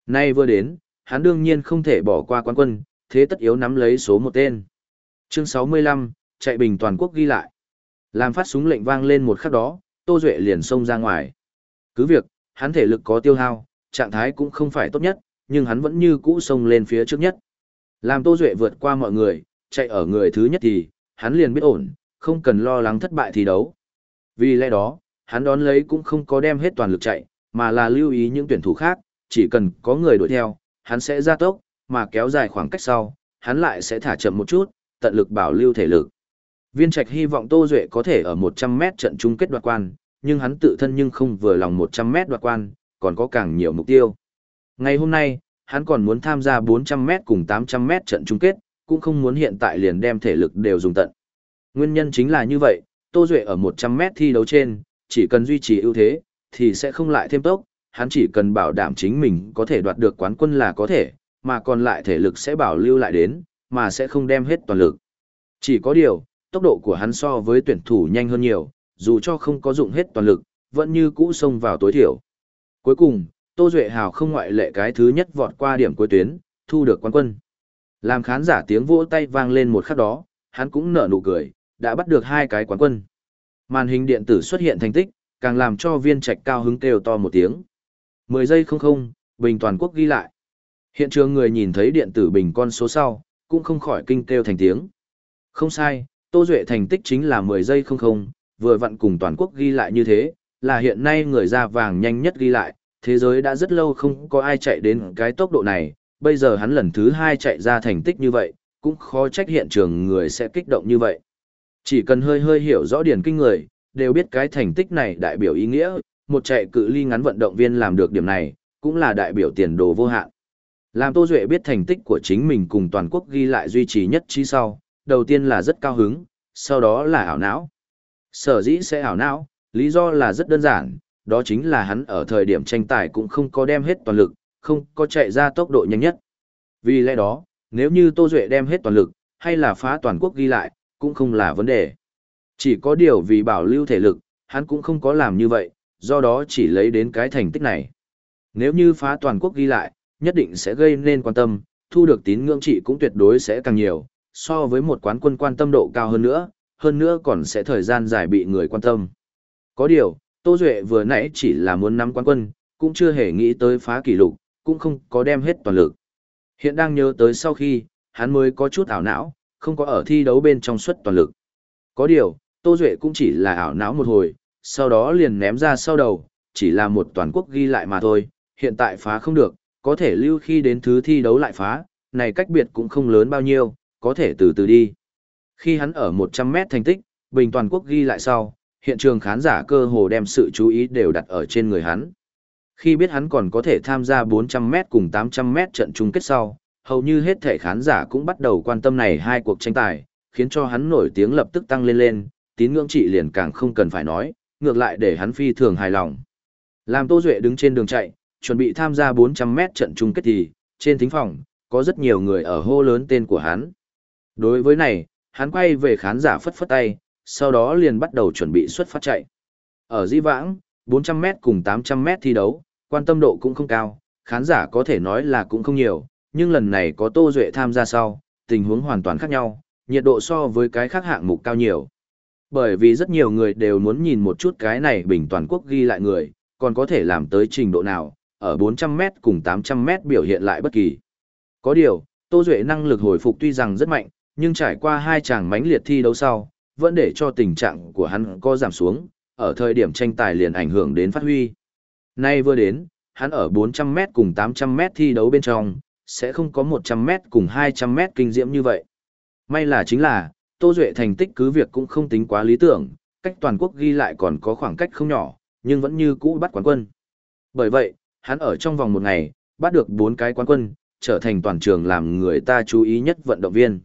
Nay vừa đến, hắn đương nhiên không thể bỏ qua quán quân, thế tất yếu nắm lấy số một tên. Chương 65, chạy bình toàn quốc ghi lại. Làm phát súng lệnh vang lên một khắc đó, Tô Duệ liền xông ra ngoài. Cứ việc, hắn thể lực có tiêu hao, trạng thái cũng không phải tốt nhất, nhưng hắn vẫn như cũ xông lên phía trước nhất. Làm Tô Duệ vượt qua mọi người, chạy ở người thứ nhất thì, hắn liền biết ổn, không cần lo lắng thất bại thi đấu. Vì lẽ đó, hắn đón lấy cũng không có đem hết toàn lực chạy, mà là lưu ý những tuyển thủ khác, chỉ cần có người đuổi theo, hắn sẽ ra tốc, mà kéo dài khoảng cách sau, hắn lại sẽ thả chậm một chút, tận lực bảo lưu thể lực. Viên Trạch hy vọng Tô Duệ có thể ở 100m trận chung kết đoạt quan, nhưng hắn tự thân nhưng không vừa lòng 100m đoạt quan, còn có càng nhiều mục tiêu. Ngày hôm nay, hắn còn muốn tham gia 400m cùng 800m trận chung kết, cũng không muốn hiện tại liền đem thể lực đều dùng tận. Nguyên nhân chính là như vậy, Tô Duệ ở 100m thi đấu trên, chỉ cần duy trì ưu thế, thì sẽ không lại thêm tốc, hắn chỉ cần bảo đảm chính mình có thể đoạt được quán quân là có thể, mà còn lại thể lực sẽ bảo lưu lại đến, mà sẽ không đem hết toàn lực. Chỉ có điều, tốc độ của hắn so với tuyển thủ nhanh hơn nhiều, dù cho không có dụng hết toàn lực, vẫn như cũ xông vào tối thiểu. Cuối cùng, Tô Duệ Hào không ngoại lệ cái thứ nhất vọt qua điểm cuối tuyến, thu được quán quân. Làm khán giả tiếng vỗ tay vang lên một khắc đó, hắn cũng nở nụ cười, đã bắt được hai cái quán quân. Màn hình điện tử xuất hiện thành tích, càng làm cho viên trạch cao hứng kêu to một tiếng. 10 giây không không, bình toàn quốc ghi lại. Hiện trường người nhìn thấy điện tử bình con số sau, cũng không khỏi kinh kêu thành tiếng. Không sai, Tô Duệ thành tích chính là 10 giây không không, vừa vặn cùng toàn quốc ghi lại như thế, là hiện nay người ra vàng nhanh nhất ghi lại, thế giới đã rất lâu không có ai chạy đến cái tốc độ này, bây giờ hắn lần thứ hai chạy ra thành tích như vậy, cũng khó trách hiện trường người sẽ kích động như vậy. Chỉ cần hơi hơi hiểu rõ điển kinh người, đều biết cái thành tích này đại biểu ý nghĩa, một chạy cự ly ngắn vận động viên làm được điểm này, cũng là đại biểu tiền đồ vô hạn. Làm Tô Duệ biết thành tích của chính mình cùng toàn quốc ghi lại duy trì nhất trí sau, đầu tiên là rất cao hứng, sau đó là ảo não. Sở dĩ sẽ ảo não, lý do là rất đơn giản, đó chính là hắn ở thời điểm tranh tài cũng không có đem hết toàn lực, không có chạy ra tốc độ nhanh nhất. Vì lẽ đó, nếu như Tô Duệ đem hết toàn lực, hay là phá toàn quốc ghi lại, cũng không là vấn đề. Chỉ có điều vì bảo lưu thể lực, hắn cũng không có làm như vậy, do đó chỉ lấy đến cái thành tích này. Nếu như phá toàn quốc ghi lại, nhất định sẽ gây nên quan tâm, thu được tín ngưỡng trị cũng tuyệt đối sẽ càng nhiều, so với một quán quân quan tâm độ cao hơn nữa, hơn nữa còn sẽ thời gian dài bị người quan tâm. Có điều, Tô Duệ vừa nãy chỉ là muốn nắm quán quân, cũng chưa hề nghĩ tới phá kỷ lục, cũng không có đem hết toàn lực. Hiện đang nhớ tới sau khi, hắn mới có chút ảo não, không có ở thi đấu bên trong suất toàn lực. Có điều, Tô Duệ cũng chỉ là ảo não một hồi, sau đó liền ném ra sau đầu, chỉ là một toàn quốc ghi lại mà thôi, hiện tại phá không được, có thể lưu khi đến thứ thi đấu lại phá, này cách biệt cũng không lớn bao nhiêu, có thể từ từ đi. Khi hắn ở 100 mét thành tích, bình toàn quốc ghi lại sau, hiện trường khán giả cơ hồ đem sự chú ý đều đặt ở trên người hắn. Khi biết hắn còn có thể tham gia 400 mét cùng 800 mét trận chung kết sau, hầu như hết thể khán giả cũng bắt đầu quan tâm này hai cuộc tranh tài, khiến cho hắn nổi tiếng lập tức tăng lên lên, tín ngưỡng trị liền càng không cần phải nói, ngược lại để hắn phi thường hài lòng. Làm Tô Duệ đứng trên đường chạy, chuẩn bị tham gia 400m trận chung kết thì, trên thính phòng, có rất nhiều người ở hô lớn tên của hắn. Đối với này, hắn quay về khán giả phất phất tay, sau đó liền bắt đầu chuẩn bị xuất phát chạy. Ở di vãng, 400m cùng 800m thi đấu, quan tâm độ cũng không cao, khán giả có thể nói là cũng không nhiều, nhưng lần này có Tô Duệ tham gia sau, tình huống hoàn toàn khác nhau, nhiệt độ so với cái khác hạng mục cao nhiều. Bởi vì rất nhiều người đều muốn nhìn một chút cái này bình toàn quốc ghi lại người, còn có thể làm tới trình độ nào, ở 400m cùng 800m biểu hiện lại bất kỳ. Có điều, Tô Duệ năng lực hồi phục tuy rằng rất mạnh, nhưng trải qua hai chàng mánh liệt thi đấu sau, vẫn để cho tình trạng của hắn có giảm xuống, ở thời điểm tranh tài liền ảnh hưởng đến phát huy. Nay vừa đến, hắn ở 400m cùng 800m thi đấu bên trong, sẽ không có 100m cùng 200m kinh diễm như vậy. May là chính là, Tô Duệ thành tích cứ việc cũng không tính quá lý tưởng, cách toàn quốc ghi lại còn có khoảng cách không nhỏ, nhưng vẫn như cũ bắt quán quân. Bởi vậy, hắn ở trong vòng một ngày, bắt được 4 cái quán quân, trở thành toàn trường làm người ta chú ý nhất vận động viên.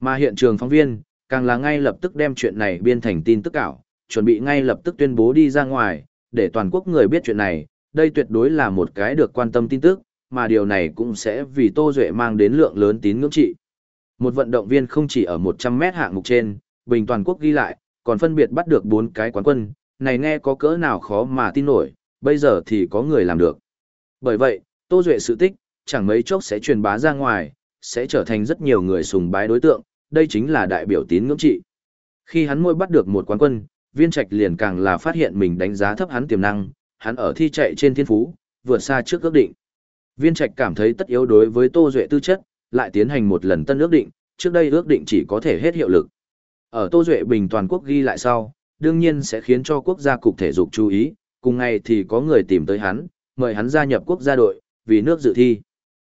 Mà hiện trường phóng viên, càng là ngay lập tức đem chuyện này biên thành tin tức ảo, chuẩn bị ngay lập tức tuyên bố đi ra ngoài, để toàn quốc người biết chuyện này, đây tuyệt đối là một cái được quan tâm tin tức, mà điều này cũng sẽ vì Tô Duệ mang đến lượng lớn tín ngưỡng trị. Một vận động viên không chỉ ở 100 mét hạng mục trên, bình toàn quốc ghi lại, còn phân biệt bắt được 4 cái quán quân, này nghe có cỡ nào khó mà tin nổi, bây giờ thì có người làm được. Bởi vậy, Tô Duệ sự tích, chẳng mấy chốc sẽ truyền bá ra ngoài, sẽ trở thành rất nhiều người sùng bái đối tượng, đây chính là đại biểu tín ngưỡng trị. Khi hắn môi bắt được một quán quân, viên trạch liền càng là phát hiện mình đánh giá thấp hắn tiềm năng, hắn ở thi chạy trên thiên phú, vượt xa trước ước định. Viên trạch cảm thấy tất yếu đối với Tô Duệ tư chất, lại tiến hành một lần tân ước định, trước đây ước định chỉ có thể hết hiệu lực. Ở Tô Duệ Bình toàn quốc ghi lại sau, đương nhiên sẽ khiến cho quốc gia cục thể dục chú ý, cùng ngày thì có người tìm tới hắn, mời hắn gia nhập quốc gia đội, vì nước dự thi.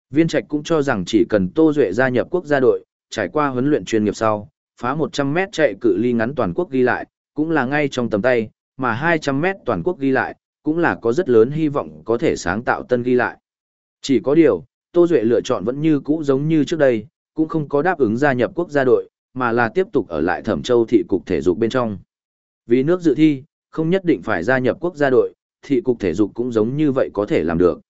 Viên Trạch cũng cho rằng chỉ cần Tô Duệ gia nhập quốc gia đội, trải qua huấn luyện chuyên nghiệp sau, phá 100 mét chạy cự ly ngắn toàn quốc ghi lại, cũng là ngay trong tầm tay, mà 200 mét toàn quốc ghi lại, cũng là có rất lớn hy vọng có thể sáng tạo tân ghi lại. Chỉ có điều, Tô Duệ lựa chọn vẫn như cũ giống như trước đây, cũng không có đáp ứng gia nhập quốc gia đội, mà là tiếp tục ở lại Thẩm Châu thị cục thể dục bên trong. Vì nước dự thi, không nhất định phải gia nhập quốc gia đội, thị cục thể dục cũng giống như vậy có thể làm được.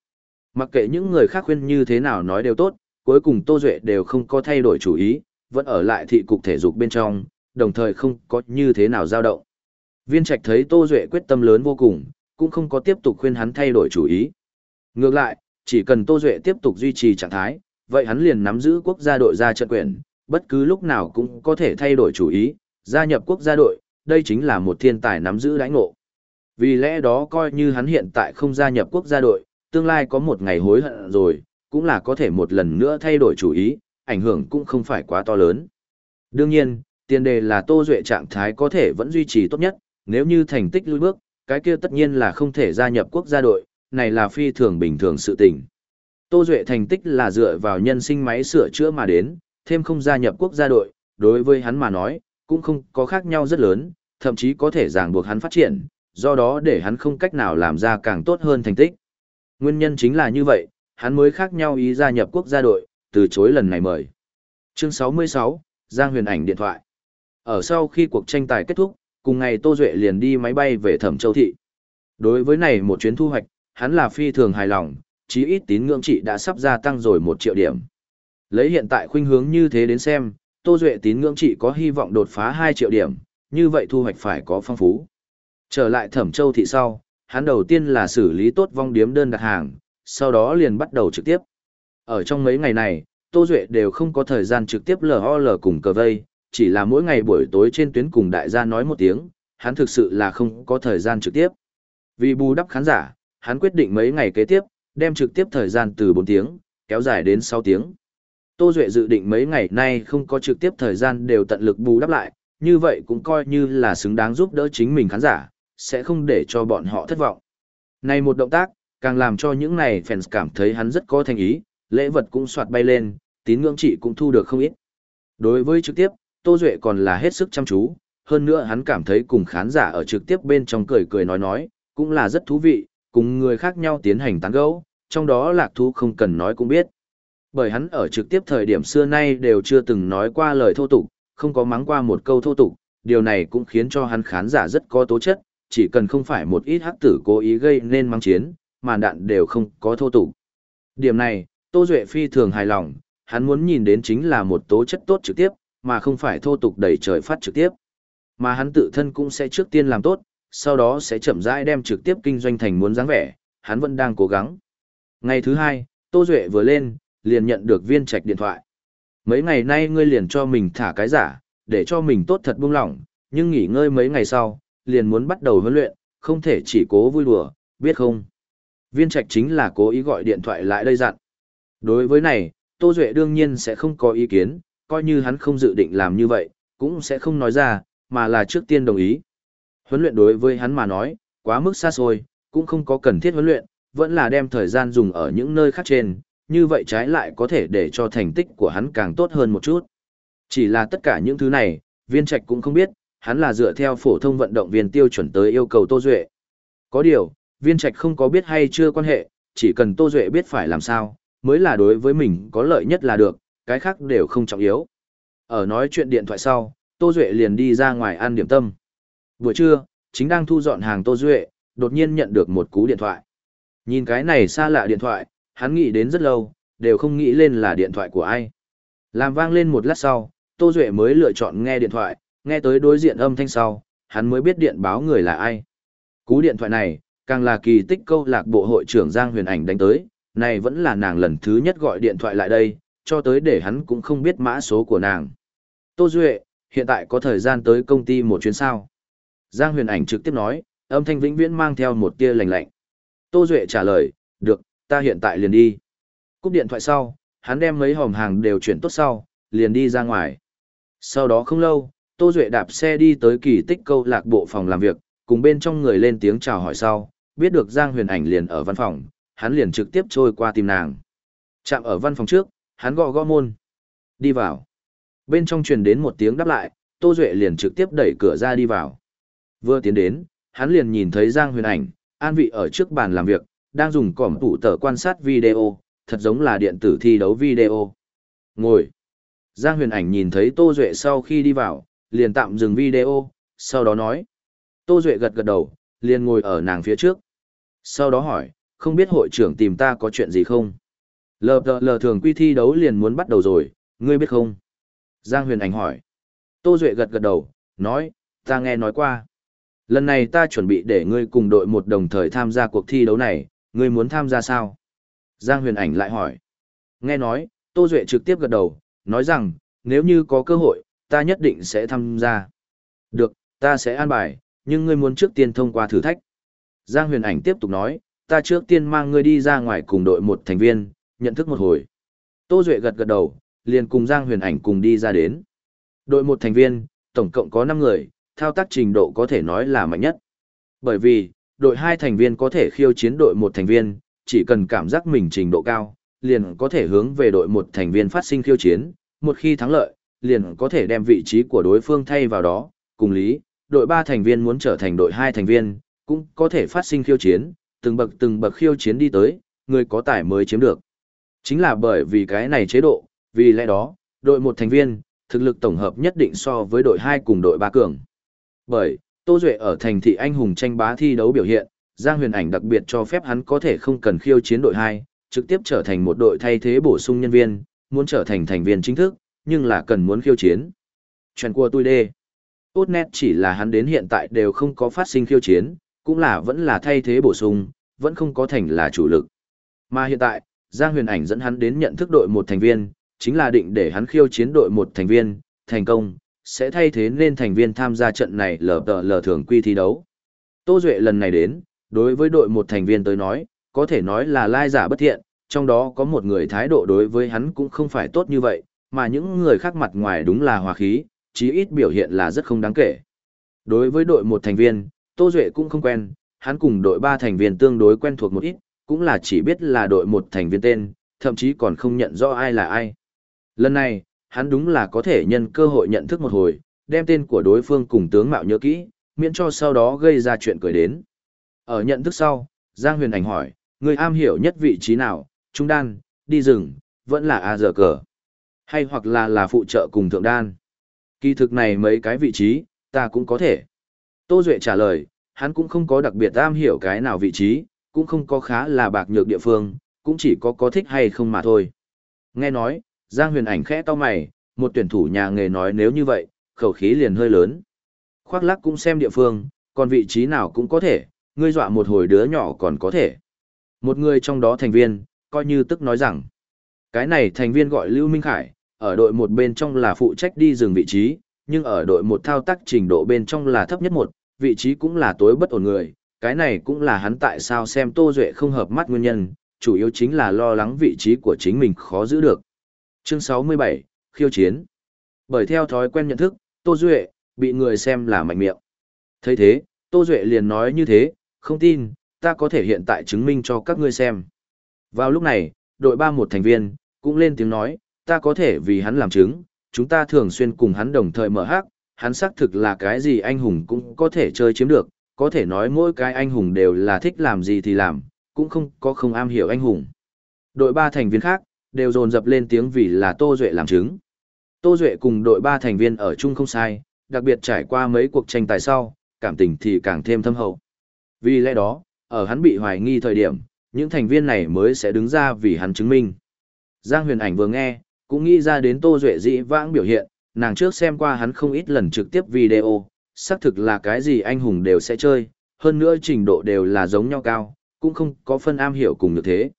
Mặc kệ những người khác khuyên như thế nào nói đều tốt, cuối cùng Tô Duệ đều không có thay đổi chủ ý, vẫn ở lại thị cục thể dục bên trong, đồng thời không có như thế nào dao động. Viên Trạch thấy Tô Duệ quyết tâm lớn vô cùng, cũng không có tiếp tục khuyên hắn thay đổi chủ ý. Ngược lại, chỉ cần Tô Duệ tiếp tục duy trì trạng thái, vậy hắn liền nắm giữ quốc gia đội ra trận quyền, bất cứ lúc nào cũng có thể thay đổi chủ ý, gia nhập quốc gia đội, đây chính là một thiên tài nắm giữ đãi ngộ. Vì lẽ đó coi như hắn hiện tại không gia nhập quốc gia đội, tương lai có một ngày hối hận rồi, cũng là có thể một lần nữa thay đổi chủ ý, ảnh hưởng cũng không phải quá to lớn. Đương nhiên, tiền đề là Tô Duệ trạng thái có thể vẫn duy trì tốt nhất, nếu như thành tích lùi bước, cái kia tất nhiên là không thể gia nhập quốc gia đội, này là phi thường bình thường sự tình. Tô Duệ thành tích là dựa vào nhân sinh máy sửa chữa mà đến, thêm không gia nhập quốc gia đội, đối với hắn mà nói, cũng không có khác nhau rất lớn, thậm chí có thể ràng buộc hắn phát triển, do đó để hắn không cách nào làm ra càng tốt hơn thành tích. Nguyên nhân chính là như vậy, hắn mới khác nhau ý gia nhập quốc gia đội, từ chối lần này mời. Chương 66, Giang Huyền Ảnh điện thoại. Ở sau khi cuộc tranh tài kết thúc, cùng ngày Tô Duệ liền đi máy bay về Thẩm Châu Thị. Đối với này một chuyến thu hoạch, hắn là phi thường hài lòng, chí ít tín ngưỡng trị đã sắp gia tăng rồi một triệu điểm. Lấy hiện tại khuynh hướng như thế đến xem, Tô Duệ tín ngưỡng trị có hy vọng đột phá 2 triệu điểm, như vậy thu hoạch phải có phong phú. Trở lại Thẩm Châu thị sau, hắn đầu tiên là xử lý tốt vong điếm đơn đặt hàng, sau đó liền bắt đầu trực tiếp. Ở trong mấy ngày này, Tô Duệ đều không có thời gian trực tiếp LOL cùng cờ vây, chỉ là mỗi ngày buổi tối trên tuyến cùng đại gia nói một tiếng, hắn thực sự là không có thời gian trực tiếp. Vì bù đắp khán giả, hắn quyết định mấy ngày kế tiếp, đem trực tiếp thời gian từ 4 tiếng, kéo dài đến 6 tiếng. Tô Duệ dự định mấy ngày nay không có trực tiếp thời gian đều tận lực bù đắp lại, như vậy cũng coi như là xứng đáng giúp đỡ chính mình khán giả, sẽ không để cho bọn họ thất vọng. Này một động tác, càng làm cho những này fans cảm thấy hắn rất có thành ý, lễ vật cũng soạt bay lên, tín ngưỡng trị cũng thu được không ít. Đối với trực tiếp, Tô Duệ còn là hết sức chăm chú, hơn nữa hắn cảm thấy cùng khán giả ở trực tiếp bên trong cười cười nói nói, cũng là rất thú vị, cùng người khác nhau tiến hành tán gẫu, trong đó lạc thú không cần nói cũng biết. Bởi hắn ở trực tiếp thời điểm xưa nay đều chưa từng nói qua lời thô tục, không có mắng qua một câu thô tục, điều này cũng khiến cho hắn khán giả rất có tố chất, chỉ cần không phải một ít hắc tử cố ý gây nên mắng chiến, màn đạn đều không có thô tục. Điểm này, Tô Duệ phi thường hài lòng, hắn muốn nhìn đến chính là một tố chất tốt trực tiếp, mà không phải thô tục đẩy trời phát trực tiếp. Mà hắn tự thân cũng sẽ trước tiên làm tốt, sau đó sẽ chậm rãi đem trực tiếp kinh doanh thành muốn dáng vẻ, hắn vẫn đang cố gắng. Ngày thứ hai, Tô Duệ vừa lên, liền nhận được viên trạch điện thoại. Mấy ngày nay ngươi liền cho mình thả cái giả, để cho mình tốt thật buông lỏng, nhưng nghỉ ngơi mấy ngày sau, liền muốn bắt đầu huấn luyện, không thể chỉ cố vui đùa, biết không? Viên trạch chính là cố ý gọi điện thoại lại đây dặn. Đối với này, Tô Duệ đương nhiên sẽ không có ý kiến, coi như hắn không dự định làm như vậy, cũng sẽ không nói ra, mà là trước tiên đồng ý. Huấn luyện đối với hắn mà nói, quá mức xa xôi, cũng không có cần thiết huấn luyện, vẫn là đem thời gian dùng ở những nơi khác trên, như vậy trái lại có thể để cho thành tích của hắn càng tốt hơn một chút. Chỉ là tất cả những thứ này, viên trạch cũng không biết, hắn là dựa theo phổ thông vận động viên tiêu chuẩn tới yêu cầu Tô Duệ. Có điều, viên trạch không có biết hay chưa quan hệ, chỉ cần Tô Duệ biết phải làm sao, mới là đối với mình có lợi nhất là được, cái khác đều không trọng yếu. Ở nói chuyện điện thoại sau, Tô Duệ liền đi ra ngoài ăn điểm tâm. Buổi trưa, chính đang thu dọn hàng Tô Duệ, đột nhiên nhận được một cú điện thoại. Nhìn cái này xa lạ điện thoại, hắn nghĩ đến rất lâu, đều không nghĩ lên là điện thoại của ai. Làm vang lên một lát sau, Tô Duệ mới lựa chọn nghe điện thoại, nghe tới đối diện âm thanh sau, hắn mới biết điện báo người là ai. Cú điện thoại này, càng là kỳ tích câu lạc bộ hội trưởng Giang Huyền Ảnh đánh tới, này vẫn là nàng lần thứ nhất gọi điện thoại lại đây, cho tới để hắn cũng không biết mã số của nàng. Tô Duệ, hiện tại có thời gian tới công ty một chuyến sao. Giang Huyền Ảnh trực tiếp nói, âm thanh vĩnh viễn mang theo một tia lạnh lạnh. Tô Duệ trả lời, được, ta hiện tại liền đi. Cúp điện thoại sau, hắn đem mấy hòm hàng đều chuyển tốt sau, liền đi ra ngoài. Sau đó không lâu, Tô Duệ đạp xe đi tới kỳ tích câu lạc bộ phòng làm việc, cùng bên trong người lên tiếng chào hỏi sau, biết được Giang Huyền Ảnh liền ở văn phòng, hắn liền trực tiếp trôi qua tìm nàng. Chạm ở văn phòng trước, hắn gõ gõ môn. Đi vào. Bên trong truyền đến một tiếng đáp lại, Tô Duệ liền trực tiếp đẩy cửa ra đi vào. Vừa tiến đến, hắn liền nhìn thấy Giang Huyền Ảnh, an vị ở trước bàn làm việc, đang dùng cỏm tủ tờ quan sát video, thật giống là điện tử thi đấu video. Ngồi. Giang Huyền Ảnh nhìn thấy Tô Duệ sau khi đi vào, liền tạm dừng video, sau đó nói. Tô Duệ gật gật đầu, liền ngồi ở nàng phía trước. Sau đó hỏi, không biết hội trưởng tìm ta có chuyện gì không? Lờ lờ thường quy thi đấu liền muốn bắt đầu rồi, ngươi biết không? Giang Huyền Ảnh hỏi. Tô Duệ gật gật đầu, nói, ta nghe nói qua. Lần này ta chuẩn bị để ngươi cùng đội một đồng thời tham gia cuộc thi đấu này, ngươi muốn tham gia sao? Giang Huyền Ảnh lại hỏi. Nghe nói, Tô Duệ trực tiếp gật đầu, nói rằng, nếu như có cơ hội, ta nhất định sẽ tham gia. Được, ta sẽ an bài, nhưng ngươi muốn trước tiên thông qua thử thách. Giang Huyền Ảnh tiếp tục nói, ta trước tiên mang ngươi đi ra ngoài cùng đội một thành viên, nhận thức một hồi. Tô Duệ gật gật đầu, liền cùng Giang Huyền Ảnh cùng đi ra đến. Đội một thành viên, tổng cộng có 5 người, thao tác trình độ có thể nói là mạnh nhất. Bởi vì, đội 2 thành viên có thể khiêu chiến đội một thành viên, chỉ cần cảm giác mình trình độ cao, liền có thể hướng về đội một thành viên phát sinh khiêu chiến, một khi thắng lợi, liền có thể đem vị trí của đối phương thay vào đó, cùng lý, đội 3 thành viên muốn trở thành đội 2 thành viên, cũng có thể phát sinh khiêu chiến, từng bậc từng bậc khiêu chiến đi tới, người có tài mới chiếm được. Chính là bởi vì cái này chế độ, vì lẽ đó, đội một thành viên, thực lực tổng hợp nhất định so với đội 2 cùng đội 3 cường. Bởi, Tô Duệ ở thành thị anh hùng tranh bá thi đấu biểu hiện, Giang Huyền Ảnh đặc biệt cho phép hắn có thể không cần khiêu chiến đội 2, trực tiếp trở thành một đội thay thế bổ sung nhân viên, muốn trở thành thành viên chính thức, nhưng là cần muốn khiêu chiến. Chuyện của tôi đê. Tốt nét chỉ là hắn đến hiện tại đều không có phát sinh khiêu chiến, cũng là vẫn là thay thế bổ sung, vẫn không có thành là chủ lực. Mà hiện tại, Giang Huyền Ảnh dẫn hắn đến nhận thức đội một thành viên, chính là định để hắn khiêu chiến đội một thành viên, thành công, sẽ thay thế nên thành viên tham gia trận này lờ tờ lờ thường quy thi đấu. Tô Duệ lần này đến, đối với đội một thành viên tới nói, có thể nói là lai giả bất thiện, trong đó có một người thái độ đối với hắn cũng không phải tốt như vậy, mà những người khác mặt ngoài đúng là hòa khí, chí ít biểu hiện là rất không đáng kể. Đối với đội một thành viên, Tô Duệ cũng không quen, hắn cùng đội ba thành viên tương đối quen thuộc một ít, cũng là chỉ biết là đội một thành viên tên, thậm chí còn không nhận rõ ai là ai. Lần này, hắn đúng là có thể nhân cơ hội nhận thức một hồi, đem tên của đối phương cùng tướng mạo nhớ kỹ, miễn cho sau đó gây ra chuyện cười đến. Ở nhận thức sau, Giang Huyền Ảnh hỏi, người am hiểu nhất vị trí nào, trung đan, đi rừng, vẫn là A giờ cờ, hay hoặc là là phụ trợ cùng thượng đan. Kỳ thực này mấy cái vị trí, ta cũng có thể. Tô Duệ trả lời, hắn cũng không có đặc biệt am hiểu cái nào vị trí, cũng không có khá là bạc nhược địa phương, cũng chỉ có có thích hay không mà thôi. Nghe nói, Giang huyền ảnh khẽ to mày, một tuyển thủ nhà nghề nói nếu như vậy, khẩu khí liền hơi lớn. Khoác lắc cũng xem địa phương, còn vị trí nào cũng có thể, ngươi dọa một hồi đứa nhỏ còn có thể. Một người trong đó thành viên, coi như tức nói rằng, cái này thành viên gọi Lưu Minh Khải, ở đội một bên trong là phụ trách đi dừng vị trí, nhưng ở đội một thao tác trình độ bên trong là thấp nhất một, vị trí cũng là tối bất ổn người, cái này cũng là hắn tại sao xem Tô Duệ không hợp mắt nguyên nhân, chủ yếu chính là lo lắng vị trí của chính mình khó giữ được. Chương 67, khiêu chiến. Bởi theo thói quen nhận thức, Tô Duệ, bị người xem là mạnh miệng. thấy thế, Tô Duệ liền nói như thế, không tin, ta có thể hiện tại chứng minh cho các ngươi xem. Vào lúc này, đội ba một thành viên, cũng lên tiếng nói, ta có thể vì hắn làm chứng, chúng ta thường xuyên cùng hắn đồng thời mở hát, hắn xác thực là cái gì anh hùng cũng có thể chơi chiếm được, có thể nói mỗi cái anh hùng đều là thích làm gì thì làm, cũng không có không am hiểu anh hùng. Đội ba thành viên khác, đều dồn dập lên tiếng vì là Tô Duệ làm chứng. Tô Duệ cùng đội ba thành viên ở chung không sai, đặc biệt trải qua mấy cuộc tranh tài sau, cảm tình thì càng thêm thâm hậu. Vì lẽ đó, ở hắn bị hoài nghi thời điểm, những thành viên này mới sẽ đứng ra vì hắn chứng minh. Giang huyền ảnh vừa nghe, cũng nghĩ ra đến Tô Duệ dĩ vãng biểu hiện, nàng trước xem qua hắn không ít lần trực tiếp video, xác thực là cái gì anh hùng đều sẽ chơi, hơn nữa trình độ đều là giống nhau cao, cũng không có phân am hiểu cùng được thế.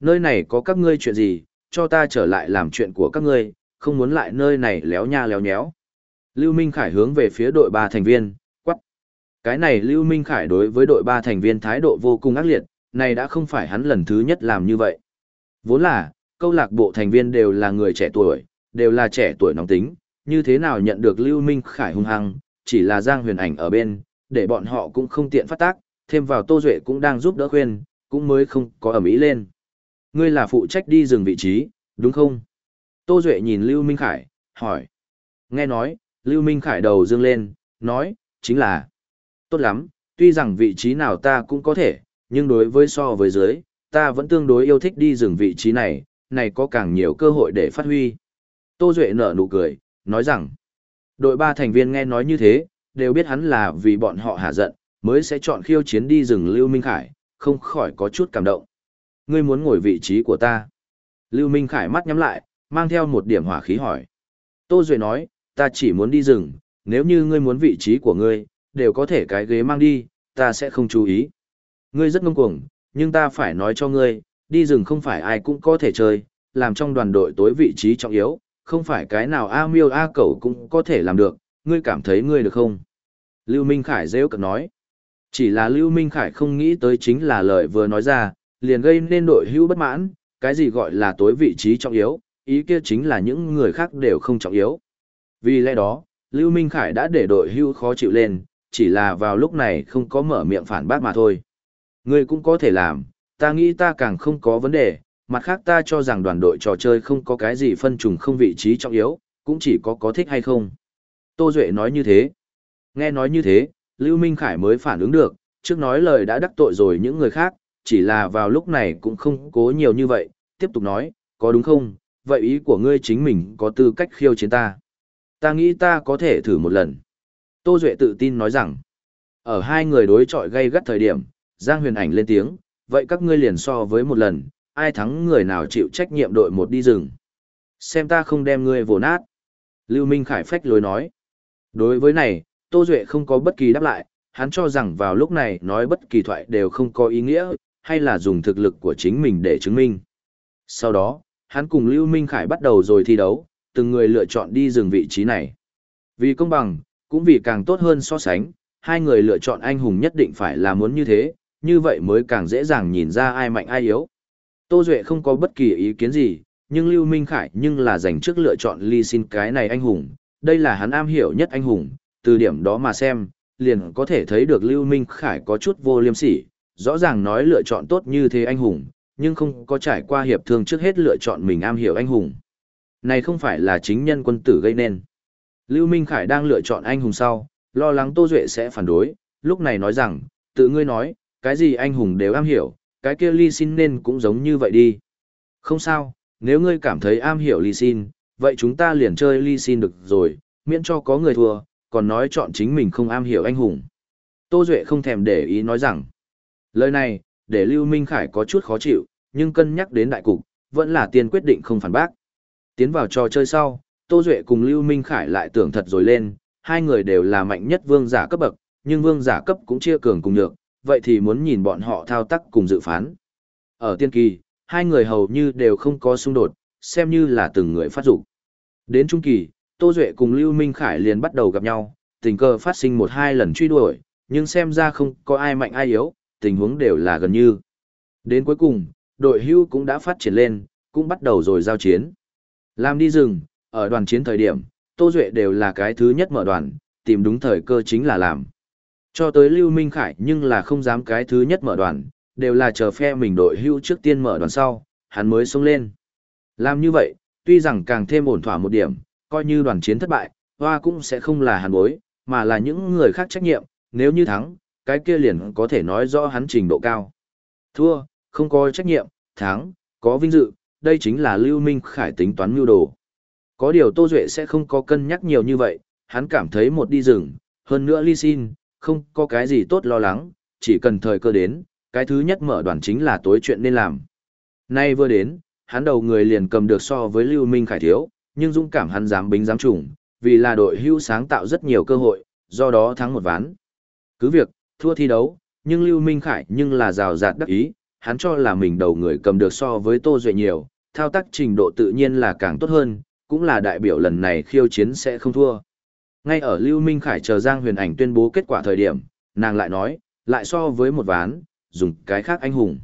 Nơi này có các ngươi chuyện gì, cho ta trở lại làm chuyện của các ngươi, không muốn lại nơi này léo nha léo nhéo. Lưu Minh Khải hướng về phía đội ba thành viên, quắc. Cái này Lưu Minh Khải đối với đội ba thành viên thái độ vô cùng ác liệt, này đã không phải hắn lần thứ nhất làm như vậy. Vốn là, câu lạc bộ thành viên đều là người trẻ tuổi, đều là trẻ tuổi nóng tính, như thế nào nhận được Lưu Minh Khải hung hăng, chỉ là Giang Huyền Ảnh ở bên, để bọn họ cũng không tiện phát tác, thêm vào Tô Duệ cũng đang giúp đỡ khuyên, cũng mới không có ẩm ý lên. Ngươi là phụ trách đi rừng vị trí, đúng không? Tô Duệ nhìn Lưu Minh Khải, hỏi. Nghe nói, Lưu Minh Khải đầu dương lên, nói, chính là. Tốt lắm, tuy rằng vị trí nào ta cũng có thể, nhưng đối với so với dưới, ta vẫn tương đối yêu thích đi rừng vị trí này, này có càng nhiều cơ hội để phát huy. Tô Duệ nở nụ cười, nói rằng, đội ba thành viên nghe nói như thế, đều biết hắn là vì bọn họ hạ giận, mới sẽ chọn khiêu chiến đi rừng Lưu Minh Khải, không khỏi có chút cảm động. Ngươi muốn ngồi vị trí của ta. Lưu Minh Khải mắt nhắm lại, mang theo một điểm hỏa khí hỏi. Tô Duệ nói, ta chỉ muốn đi rừng, nếu như ngươi muốn vị trí của ngươi, đều có thể cái ghế mang đi, ta sẽ không chú ý. Ngươi rất ngông cuồng, nhưng ta phải nói cho ngươi, đi rừng không phải ai cũng có thể chơi, làm trong đoàn đội tối vị trí trọng yếu, không phải cái nào A miêu A cẩu cũng có thể làm được, ngươi cảm thấy ngươi được không? Lưu Minh Khải dễ cực nói. Chỉ là Lưu Minh Khải không nghĩ tới chính là lời vừa nói ra, liền gây nên đội hữu bất mãn, cái gì gọi là tối vị trí trọng yếu, ý kia chính là những người khác đều không trọng yếu. Vì lẽ đó, Lưu Minh Khải đã để đội hữu khó chịu lên, chỉ là vào lúc này không có mở miệng phản bác mà thôi. Ngươi cũng có thể làm, ta nghĩ ta càng không có vấn đề, mặt khác ta cho rằng đoàn đội trò chơi không có cái gì phân trùng không vị trí trọng yếu, cũng chỉ có có thích hay không. Tô Duệ nói như thế. Nghe nói như thế, Lưu Minh Khải mới phản ứng được, trước nói lời đã đắc tội rồi những người khác, chỉ là vào lúc này cũng không cố nhiều như vậy, tiếp tục nói, có đúng không, vậy ý của ngươi chính mình có tư cách khiêu chiến ta. Ta nghĩ ta có thể thử một lần. Tô Duệ tự tin nói rằng, ở hai người đối chọi gây gắt thời điểm, Giang Huyền Ảnh lên tiếng, vậy các ngươi liền so với một lần, ai thắng người nào chịu trách nhiệm đội một đi rừng. Xem ta không đem ngươi vồ nát. Lưu Minh Khải phách lối nói. Đối với này, Tô Duệ không có bất kỳ đáp lại, hắn cho rằng vào lúc này nói bất kỳ thoại đều không có ý nghĩa, hay là dùng thực lực của chính mình để chứng minh. Sau đó, hắn cùng Lưu Minh Khải bắt đầu rồi thi đấu, từng người lựa chọn đi dừng vị trí này. Vì công bằng, cũng vì càng tốt hơn so sánh, hai người lựa chọn anh hùng nhất định phải là muốn như thế, như vậy mới càng dễ dàng nhìn ra ai mạnh ai yếu. Tô Duệ không có bất kỳ ý kiến gì, nhưng Lưu Minh Khải nhưng là dành trước lựa chọn Ly Xin cái này anh hùng, đây là hắn am hiểu nhất anh hùng, từ điểm đó mà xem, liền có thể thấy được Lưu Minh Khải có chút vô liêm sỉ, rõ ràng nói lựa chọn tốt như thế anh hùng, nhưng không có trải qua hiệp thương trước hết lựa chọn mình am hiểu anh hùng. Này không phải là chính nhân quân tử gây nên. Lưu Minh Khải đang lựa chọn anh hùng sau, lo lắng Tô Duệ sẽ phản đối, lúc này nói rằng, tự ngươi nói, cái gì anh hùng đều am hiểu, cái kia Ly Xin nên cũng giống như vậy đi. Không sao, nếu ngươi cảm thấy am hiểu Ly Xin, vậy chúng ta liền chơi Ly Xin được rồi, miễn cho có người thua, còn nói chọn chính mình không am hiểu anh hùng. Tô Duệ không thèm để ý nói rằng, lời này, để Lưu Minh Khải có chút khó chịu, nhưng cân nhắc đến đại cục, vẫn là tiên quyết định không phản bác. Tiến vào trò chơi sau, Tô Duệ cùng Lưu Minh Khải lại tưởng thật rồi lên, hai người đều là mạnh nhất vương giả cấp bậc, nhưng vương giả cấp cũng chia cường cùng nhược, vậy thì muốn nhìn bọn họ thao tác cùng dự phán. Ở tiên kỳ, hai người hầu như đều không có xung đột, xem như là từng người phát dục. Đến trung kỳ, Tô Duệ cùng Lưu Minh Khải liền bắt đầu gặp nhau, tình cờ phát sinh một hai lần truy đuổi, nhưng xem ra không có ai mạnh ai yếu, tình huống đều là gần như. Đến cuối cùng, đội hưu cũng đã phát triển lên, cũng bắt đầu rồi giao chiến. Làm đi rừng, ở đoàn chiến thời điểm, Tô Duệ đều là cái thứ nhất mở đoàn, tìm đúng thời cơ chính là làm. Cho tới Lưu Minh Khải nhưng là không dám cái thứ nhất mở đoàn, đều là chờ phe mình đội hưu trước tiên mở đoàn sau, hắn mới xông lên. Làm như vậy, tuy rằng càng thêm ổn thỏa một điểm, coi như đoàn chiến thất bại, hoa cũng sẽ không là hàn bối, mà là những người khác trách nhiệm, nếu như thắng, cái kia liền có thể nói rõ hắn trình độ cao. Thua, không có trách nhiệm, thắng, có vinh dự, đây chính là Lưu Minh Khải tính toán mưu đồ. Có điều Tô Duệ sẽ không có cân nhắc nhiều như vậy, hắn cảm thấy một đi rừng, hơn nữa ly xin, không có cái gì tốt lo lắng, chỉ cần thời cơ đến, cái thứ nhất mở đoàn chính là tối chuyện nên làm. Nay vừa đến, hắn đầu người liền cầm được so với Lưu Minh Khải thiếu, nhưng dũng cảm hắn dám bính dám trùng, vì là đội hưu sáng tạo rất nhiều cơ hội, do đó thắng một ván. Cứ việc, thua thi đấu, nhưng Lưu Minh Khải nhưng là rào rạt đắc ý, hắn cho là mình đầu người cầm được so với Tô Duệ nhiều, thao tác trình độ tự nhiên là càng tốt hơn, cũng là đại biểu lần này khiêu chiến sẽ không thua. Ngay ở Lưu Minh Khải chờ Giang Huyền Ảnh tuyên bố kết quả thời điểm, nàng lại nói, lại so với một ván, dùng cái khác anh hùng.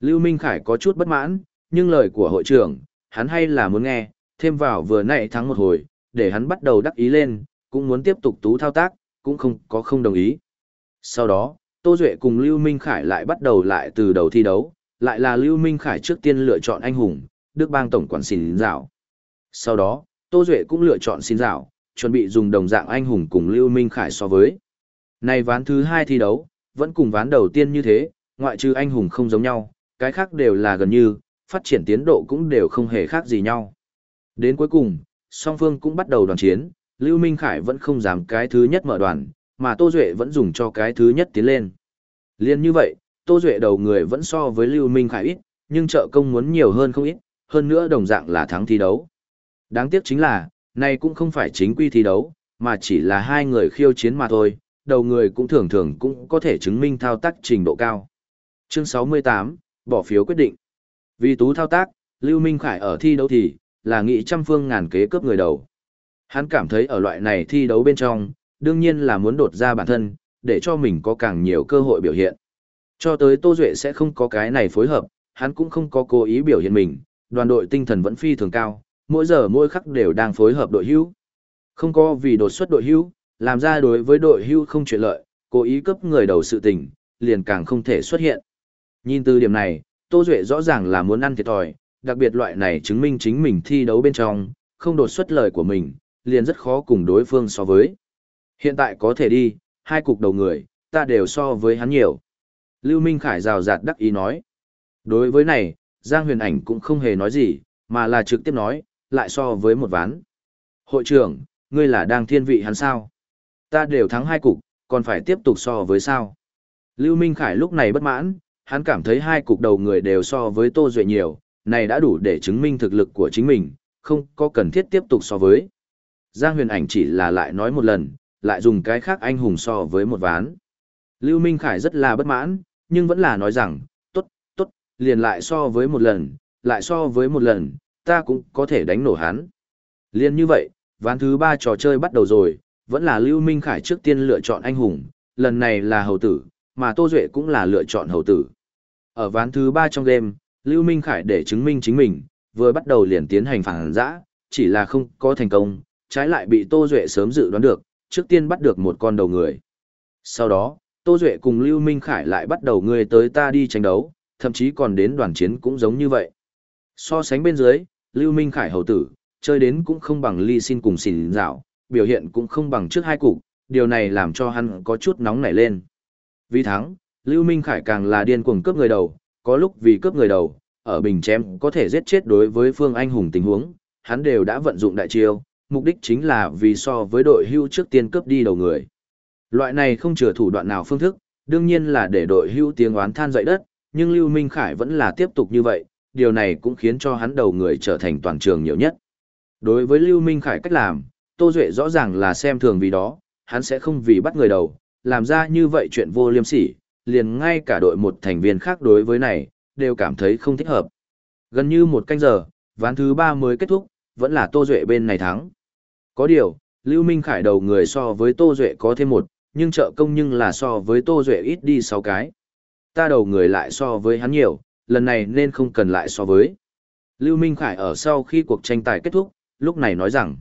Lưu Minh Khải có chút bất mãn, nhưng lời của hội trưởng, hắn hay là muốn nghe, thêm vào vừa nãy thắng một hồi, để hắn bắt đầu đắc ý lên, cũng muốn tiếp tục tú thao tác, cũng không có không đồng ý. Sau đó, Tô Duệ cùng Lưu Minh Khải lại bắt đầu lại từ đầu thi đấu, lại là Lưu Minh Khải trước tiên lựa chọn anh hùng, Đức Bang Tổng quản xin dạo. Sau đó, Tô Duệ cũng lựa chọn xin dạo, chuẩn bị dùng đồng dạng anh hùng cùng Lưu Minh Khải so với. Này ván thứ hai thi đấu, vẫn cùng ván đầu tiên như thế, ngoại trừ anh hùng không giống nhau, cái khác đều là gần như, phát triển tiến độ cũng đều không hề khác gì nhau. Đến cuối cùng, song phương cũng bắt đầu đoàn chiến, Lưu Minh Khải vẫn không dám cái thứ nhất mở đoàn, mà Tô Duệ vẫn dùng cho cái thứ nhất tiến lên. Liên như vậy, Tô Duệ đầu người vẫn so với Lưu Minh Khải ít, nhưng trợ công muốn nhiều hơn không ít, hơn nữa đồng dạng là thắng thi đấu. Đáng tiếc chính là, này cũng không phải chính quy thi đấu, mà chỉ là hai người khiêu chiến mà thôi, đầu người cũng thường thường cũng có thể chứng minh thao tác trình độ cao. Chương 68, bỏ phiếu quyết định. Vì tú thao tác, Lưu Minh Khải ở thi đấu thì, là nghị trăm phương ngàn kế cướp người đầu. Hắn cảm thấy ở loại này thi đấu bên trong, đương nhiên là muốn đột ra bản thân, để cho mình có càng nhiều cơ hội biểu hiện. Cho tới Tô Duệ sẽ không có cái này phối hợp, hắn cũng không có cố ý biểu hiện mình, đoàn đội tinh thần vẫn phi thường cao, mỗi giờ mỗi khắc đều đang phối hợp đội hữu. Không có vì đột xuất đội hữu, làm ra đối với đội hữu không chuyện lợi, cố ý cướp người đầu sự tình, liền càng không thể xuất hiện. Nhìn từ điểm này, Tô Duệ rõ ràng là muốn ăn thiệt thòi, đặc biệt loại này chứng minh chính mình thi đấu bên trong, không đột xuất lời của mình, liền rất khó cùng đối phương so với. Hiện tại có thể đi, hai cục đầu người, ta đều so với hắn nhiều. Lưu Minh Khải rào rạt đắc ý nói. Đối với này, Giang Huyền Ảnh cũng không hề nói gì, mà là trực tiếp nói, lại so với một ván. Hội trưởng, ngươi là đang thiên vị hắn sao? Ta đều thắng hai cục, còn phải tiếp tục so với sao? Lưu Minh Khải lúc này bất mãn, hắn cảm thấy hai cục đầu người đều so với Tô Duệ nhiều, này đã đủ để chứng minh thực lực của chính mình, không có cần thiết tiếp tục so với. Giang huyền ảnh chỉ là lại nói một lần, lại dùng cái khác anh hùng so với một ván. Lưu Minh Khải rất là bất mãn, nhưng vẫn là nói rằng, tốt, tốt, liền lại so với một lần, lại so với một lần, ta cũng có thể đánh nổ hắn. Liên như vậy, ván thứ ba trò chơi bắt đầu rồi, vẫn là Lưu Minh Khải trước tiên lựa chọn anh hùng, lần này là hầu tử, mà Tô Duệ cũng là lựa chọn hầu tử. Ở ván thứ ba trong game, Lưu Minh Khải để chứng minh chính mình, vừa bắt đầu liền tiến hành phản giã, chỉ là không có thành công, trái lại bị Tô Duệ sớm dự đoán được, trước tiên bắt được một con đầu người. Sau đó, Tô Duệ cùng Lưu Minh Khải lại bắt đầu người tới ta đi tranh đấu, thậm chí còn đến đoàn chiến cũng giống như vậy. So sánh bên dưới, Lưu Minh Khải hầu tử, chơi đến cũng không bằng ly xin cùng xỉn dạo, biểu hiện cũng không bằng trước hai cục, điều này làm cho hắn có chút nóng nảy lên. Vì thắng, Lưu Minh Khải càng là điên cuồng cướp người đầu, có lúc vì cướp người đầu, ở bình chém có thể giết chết đối với phương anh hùng tình huống, hắn đều đã vận dụng đại chiêu, mục đích chính là vì so với đội hưu trước tiên cướp đi đầu người. Loại này không chừa thủ đoạn nào phương thức, đương nhiên là để đội hưu tiếng oán than dậy đất, nhưng Lưu Minh Khải vẫn là tiếp tục như vậy, điều này cũng khiến cho hắn đầu người trở thành toàn trường nhiều nhất. Đối với Lưu Minh Khải cách làm, Tô Duệ rõ ràng là xem thường vì đó, hắn sẽ không vì bắt người đầu, làm ra như vậy chuyện vô liêm sỉ, liền ngay cả đội một thành viên khác đối với này, đều cảm thấy không thích hợp. Gần như một canh giờ, ván thứ ba mới kết thúc, vẫn là Tô Duệ bên này thắng. Có điều, Lưu Minh Khải đầu người so với Tô Duệ có thêm một, nhưng trợ công nhưng là so với Tô Duệ ít đi 6 cái. Ta đầu người lại so với hắn nhiều, lần này nên không cần lại so với. Lưu Minh Khải ở sau khi cuộc tranh tài kết thúc, lúc này nói rằng,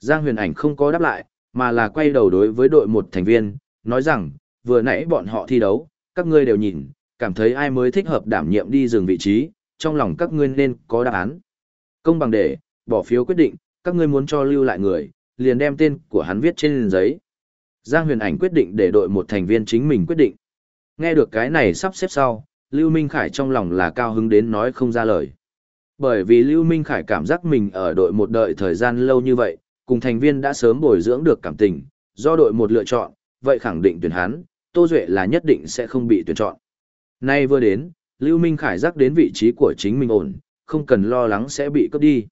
Giang huyền ảnh không có đáp lại, mà là quay đầu đối với đội một thành viên, nói rằng, vừa nãy bọn họ thi đấu, các ngươi đều nhìn, cảm thấy ai mới thích hợp đảm nhiệm đi dừng vị trí, trong lòng các ngươi nên có đáp án. Công bằng để, bỏ phiếu quyết định, các ngươi muốn cho lưu lại người, liền đem tên của hắn viết trên giấy. Giang huyền ảnh quyết định để đội một thành viên chính mình quyết định. Nghe được cái này sắp xếp sau, Lưu Minh Khải trong lòng là cao hứng đến nói không ra lời. Bởi vì Lưu Minh Khải cảm giác mình ở đội một đợi thời gian lâu như vậy, cùng thành viên đã sớm bồi dưỡng được cảm tình, do đội một lựa chọn, vậy khẳng định tuyển hắn, Tô Duệ là nhất định sẽ không bị tuyển chọn. Nay vừa đến, Lưu Minh Khải giác đến vị trí của chính mình ổn, không cần lo lắng sẽ bị cướp đi.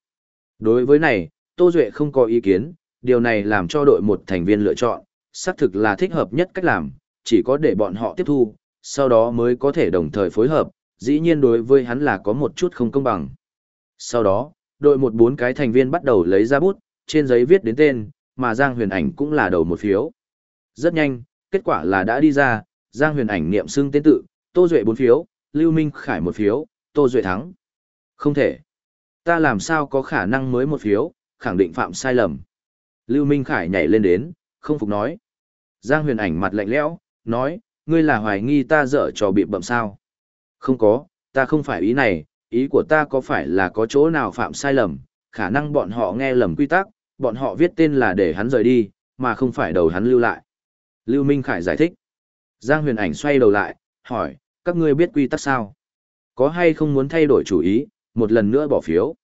Đối với này, Tô Duệ không có ý kiến, điều này làm cho đội một thành viên lựa chọn, xác thực là thích hợp nhất cách làm, chỉ có để bọn họ tiếp thu, sau đó mới có thể đồng thời phối hợp, dĩ nhiên đối với hắn là có một chút không công bằng. Sau đó, đội một bốn cái thành viên bắt đầu lấy ra bút, trên giấy viết đến tên, mà Giang Huyền Ảnh cũng là đầu một phiếu. Rất nhanh, kết quả là đã đi ra, Giang Huyền Ảnh niệm xưng tên tự, Tô Duệ bốn phiếu, Lưu Minh Khải một phiếu, Tô Duệ thắng. Không thể. Ta làm sao có khả năng mới một phiếu, khẳng định phạm sai lầm. Lưu Minh Khải nhảy lên đến, không phục nói. Giang huyền ảnh mặt lạnh lẽo, nói, ngươi là hoài nghi ta dở trò bị bậm sao? Không có, ta không phải ý này, ý của ta có phải là có chỗ nào phạm sai lầm, khả năng bọn họ nghe lầm quy tắc, bọn họ viết tên là để hắn rời đi, mà không phải đầu hắn lưu lại. Lưu Minh Khải giải thích. Giang huyền ảnh xoay đầu lại, hỏi, các ngươi biết quy tắc sao? Có hay không muốn thay đổi chủ ý, một lần nữa bỏ phiếu?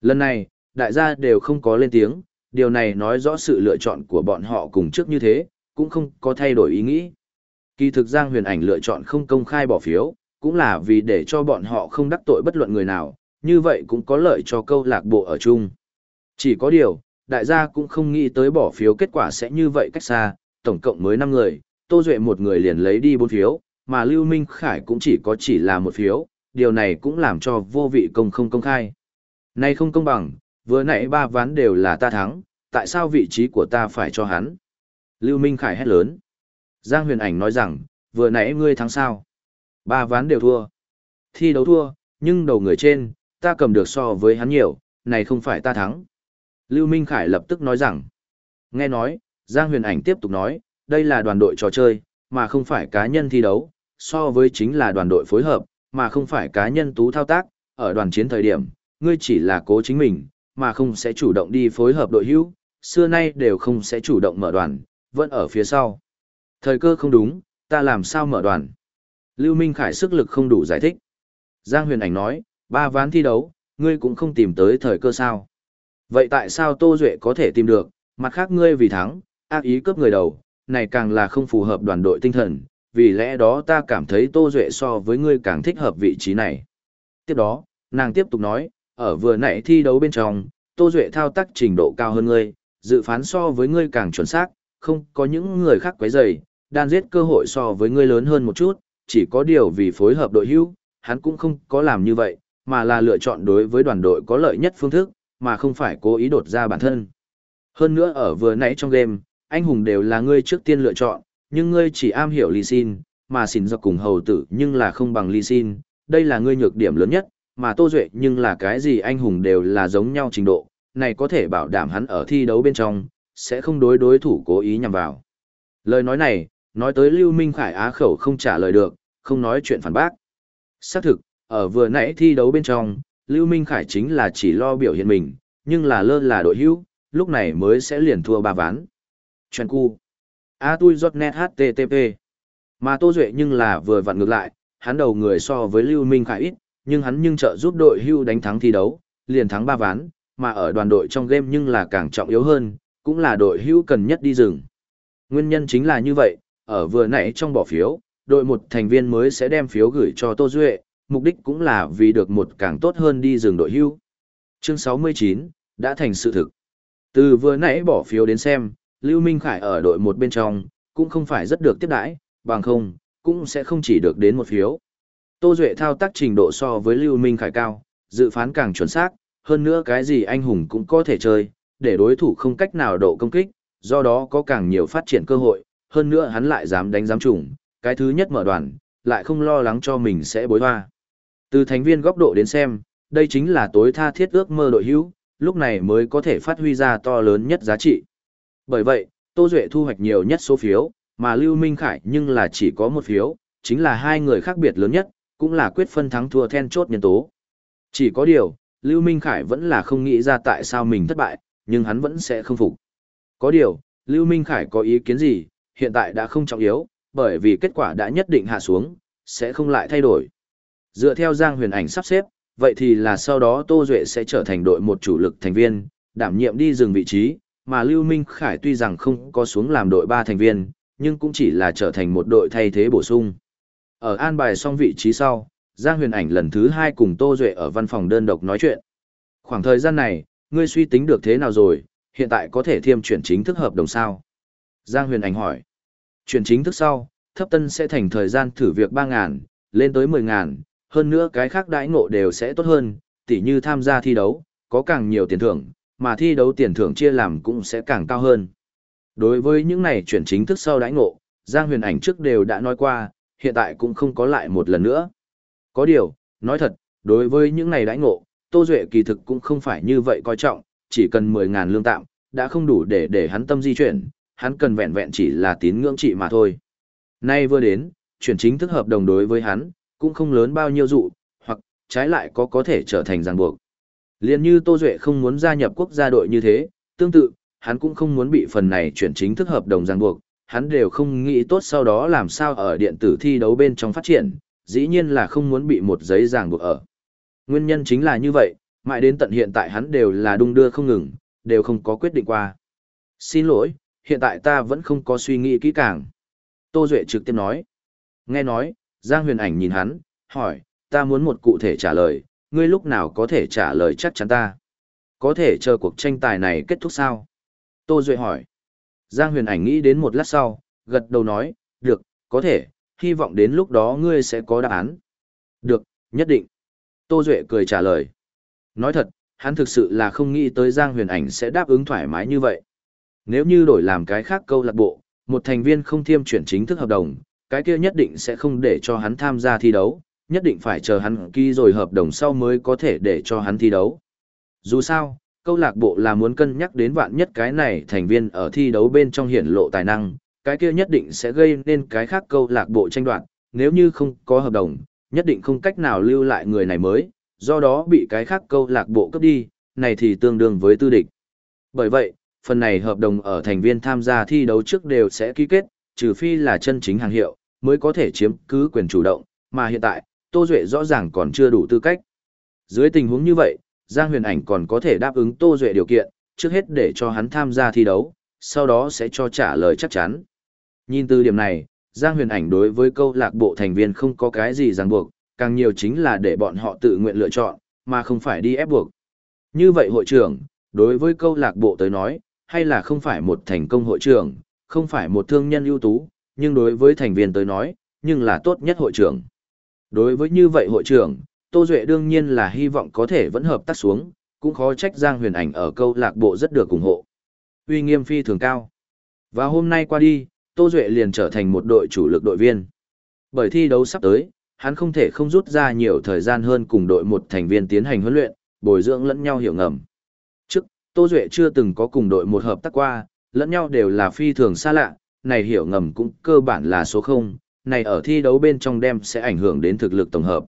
Lần này, đại gia đều không có lên tiếng, điều này nói rõ sự lựa chọn của bọn họ cùng trước như thế, cũng không có thay đổi ý nghĩ. Kỳ thực Giang huyền ảnh lựa chọn không công khai bỏ phiếu, cũng là vì để cho bọn họ không đắc tội bất luận người nào, như vậy cũng có lợi cho câu lạc bộ ở chung. Chỉ có điều, đại gia cũng không nghĩ tới bỏ phiếu kết quả sẽ như vậy cách xa, tổng cộng mới 5 người, Tô Duệ một người liền lấy đi 4 phiếu, mà Lưu Minh Khải cũng chỉ có chỉ là một phiếu, điều này cũng làm cho vô vị công không công khai. nay không công bằng, vừa nãy ba ván đều là ta thắng, tại sao vị trí của ta phải cho hắn? Lưu Minh Khải hét lớn. Giang huyền ảnh nói rằng, vừa nãy ngươi thắng sao? Ba ván đều thua. Thi đấu thua, nhưng đầu người trên, ta cầm được so với hắn nhiều, này không phải ta thắng. Lưu Minh Khải lập tức nói rằng, nghe nói, Giang huyền ảnh tiếp tục nói, đây là đoàn đội trò chơi, mà không phải cá nhân thi đấu, so với chính là đoàn đội phối hợp, mà không phải cá nhân tú thao tác, ở đoàn chiến thời điểm, ngươi chỉ là cố chính mình, mà không sẽ chủ động đi phối hợp đội hữu, xưa nay đều không sẽ chủ động mở đoàn, vẫn ở phía sau. Thời cơ không đúng, ta làm sao mở đoàn? Lưu Minh Khải sức lực không đủ giải thích. Giang Huyền Ảnh nói, ba ván thi đấu, ngươi cũng không tìm tới thời cơ sao? Vậy tại sao Tô Duệ có thể tìm được, mặt khác ngươi vì thắng, ác ý cướp người đầu, này càng là không phù hợp đoàn đội tinh thần, vì lẽ đó ta cảm thấy Tô Duệ so với ngươi càng thích hợp vị trí này. Tiếp đó, nàng tiếp tục nói, ở vừa nãy thi đấu bên trong, Tô Duệ thao tác trình độ cao hơn ngươi, dự phán so với ngươi càng chuẩn xác, không có những người khác quấy rầy, đan giết cơ hội so với ngươi lớn hơn một chút, chỉ có điều vì phối hợp đội hữu, hắn cũng không có làm như vậy, mà là lựa chọn đối với đoàn đội có lợi nhất phương thức, mà không phải cố ý đột ra bản thân. Hơn nữa ở vừa nãy trong game, anh hùng đều là ngươi trước tiên lựa chọn, nhưng ngươi chỉ am hiểu Ly sin, mà xin do cùng hầu tử nhưng là không bằng Ly sin, đây là ngươi nhược điểm lớn nhất, mà Tô Duệ nhưng là cái gì anh hùng đều là giống nhau trình độ, này có thể bảo đảm hắn ở thi đấu bên trong, sẽ không đối đối thủ cố ý nhằm vào. Lời nói này, nói tới Lưu Minh Khải á khẩu không trả lời được, không nói chuyện phản bác. Xác thực, ở vừa nãy thi đấu bên trong, Lưu Minh Khải chính là chỉ lo biểu hiện mình, nhưng là lơ là đội hữu, lúc này mới sẽ liền thua ba ván. Chuyện cu. A tui giọt net HTTP. Mà Tô Duệ nhưng là vừa vặn ngược lại, hắn đầu người so với Lưu Minh Khải ít, nhưng hắn nhưng trợ giúp đội hưu đánh thắng thi đấu, liền thắng ba ván, mà ở đoàn đội trong game nhưng là càng trọng yếu hơn, cũng là đội hưu cần nhất đi rừng. Nguyên nhân chính là như vậy, ở vừa nãy trong bỏ phiếu, đội một thành viên mới sẽ đem phiếu gửi cho Tô Duệ, mục đích cũng là vì được một càng tốt hơn đi rừng đội hưu. Chương 69, đã thành sự thực. Từ vừa nãy bỏ phiếu đến xem, Lưu Minh Khải ở đội một bên trong, cũng không phải rất được tiếp đãi, bằng không, cũng sẽ không chỉ được đến một phiếu. Tô Duệ thao tác trình độ so với Lưu Minh Khải cao, dự phán càng chuẩn xác, hơn nữa cái gì anh hùng cũng có thể chơi, để đối thủ không cách nào độ công kích, do đó có càng nhiều phát triển cơ hội, hơn nữa hắn lại dám đánh dám trùng, cái thứ nhất mở đoàn, lại không lo lắng cho mình sẽ bối hoa. Từ thành viên góc độ đến xem, đây chính là tối tha thiết ước mơ đội hữu, lúc này mới có thể phát huy ra to lớn nhất giá trị. Bởi vậy, Tô Duệ thu hoạch nhiều nhất số phiếu, mà Lưu Minh Khải nhưng là chỉ có một phiếu, chính là hai người khác biệt lớn nhất, cũng là quyết phân thắng thua then chốt nhân tố. Chỉ có điều, Lưu Minh Khải vẫn là không nghĩ ra tại sao mình thất bại, nhưng hắn vẫn sẽ không phục. Có điều, Lưu Minh Khải có ý kiến gì, hiện tại đã không trọng yếu, bởi vì kết quả đã nhất định hạ xuống, sẽ không lại thay đổi. Dựa theo Giang Huyền Ảnh sắp xếp, vậy thì là sau đó Tô Duệ sẽ trở thành đội một chủ lực thành viên, đảm nhiệm đi dừng vị trí, mà Lưu Minh Khải tuy rằng không có xuống làm đội ba thành viên, nhưng cũng chỉ là trở thành một đội thay thế bổ sung. Ở an bài xong vị trí sau, Giang Huyền Ảnh lần thứ hai cùng Tô Duệ ở văn phòng đơn độc nói chuyện. Khoảng thời gian này, ngươi suy tính được thế nào rồi, hiện tại có thể thiêm chuyển chính thức hợp đồng sao? Giang Huyền Ảnh hỏi. Chuyển chính thức sau, thấp tân sẽ thành thời gian thử việc 3.000, lên tới 10.000, hơn nữa cái khác đãi ngộ đều sẽ tốt hơn, tỉ như tham gia thi đấu, có càng nhiều tiền thưởng, mà thi đấu tiền thưởng chia làm cũng sẽ càng cao hơn. Đối với những này chuyển chính thức sau đãi ngộ, Giang Huyền Ảnh trước đều đã nói qua, hiện tại cũng không có lại một lần nữa. Có điều, nói thật, đối với những này đãi ngộ, Tô Duệ kỳ thực cũng không phải như vậy coi trọng, chỉ cần 10.000 lương tạm, đã không đủ để để hắn tâm di chuyển, hắn cần vẹn vẹn chỉ là tín ngưỡng trị mà thôi. Nay vừa đến, chuyển chính thức hợp đồng đối với hắn, cũng không lớn bao nhiêu dụ, hoặc trái lại có có thể trở thành ràng buộc. Liên như Tô Duệ không muốn gia nhập quốc gia đội như thế, tương tự, hắn cũng không muốn bị phần này chuyển chính thức hợp đồng ràng buộc, hắn đều không nghĩ tốt sau đó làm sao ở điện tử thi đấu bên trong phát triển, dĩ nhiên là không muốn bị một giấy ràng buộc ở. Nguyên nhân chính là như vậy, mãi đến tận hiện tại hắn đều là đung đưa không ngừng, đều không có quyết định qua. Xin lỗi, hiện tại ta vẫn không có suy nghĩ kỹ càng. Tô Duệ trực tiếp nói. Nghe nói, Giang huyền ảnh nhìn hắn, hỏi, ta muốn một cụ thể trả lời, ngươi lúc nào có thể trả lời chắc chắn ta. Có thể chờ cuộc tranh tài này kết thúc sao? Tô Duệ hỏi. Giang huyền ảnh nghĩ đến một lát sau, gật đầu nói, được, có thể, hy vọng đến lúc đó ngươi sẽ có đáp án. Được, nhất định. Tô Duệ cười trả lời. Nói thật, hắn thực sự là không nghĩ tới Giang huyền ảnh sẽ đáp ứng thoải mái như vậy. Nếu như đổi làm cái khác câu lạc bộ, một thành viên không thiêm chuyển chính thức hợp đồng, cái kia nhất định sẽ không để cho hắn tham gia thi đấu, nhất định phải chờ hắn ký rồi hợp đồng sau mới có thể để cho hắn thi đấu. Dù sao, câu lạc bộ là muốn cân nhắc đến vạn nhất cái này thành viên ở thi đấu bên trong hiển lộ tài năng, cái kia nhất định sẽ gây nên cái khác câu lạc bộ tranh đoạt, nếu như không có hợp đồng, nhất định không cách nào lưu lại người này mới, do đó bị cái khác câu lạc bộ cấp đi, này thì tương đương với tư địch. Bởi vậy, phần này hợp đồng ở thành viên tham gia thi đấu trước đều sẽ ký kết, trừ phi là chân chính hàng hiệu, mới có thể chiếm cứ quyền chủ động, mà hiện tại, Tô Duệ rõ ràng còn chưa đủ tư cách. Dưới tình huống như vậy, Giang Huyền Ảnh còn có thể đáp ứng Tô Duệ điều kiện, trước hết để cho hắn tham gia thi đấu, sau đó sẽ cho trả lời chắc chắn. Nhìn từ điểm này, Giang Huyền Ảnh đối với câu lạc bộ thành viên không có cái gì ràng buộc, càng nhiều chính là để bọn họ tự nguyện lựa chọn, mà không phải đi ép buộc. Như vậy hội trưởng, đối với câu lạc bộ tới nói, hay là không phải một thành công hội trưởng, không phải một thương nhân ưu tú, nhưng đối với thành viên tới nói, nhưng là tốt nhất hội trưởng. Đối với như vậy hội trưởng, Tô Duệ đương nhiên là hy vọng có thể vẫn hợp tác xuống, cũng khó trách Giang Huyền Ảnh ở câu lạc bộ rất được ủng hộ. Uy nghiêm phi thường cao. Và hôm nay qua đi, Tô Duệ liền trở thành một đội chủ lực đội viên. Bởi thi đấu sắp tới, hắn không thể không rút ra nhiều thời gian hơn cùng đội một thành viên tiến hành huấn luyện, bồi dưỡng lẫn nhau hiểu ngầm. Trước, Tô Duệ chưa từng có cùng đội một hợp tác qua, lẫn nhau đều là phi thường xa lạ, này hiểu ngầm cũng cơ bản là số 0, này ở thi đấu bên trong đem sẽ ảnh hưởng đến thực lực tổng hợp.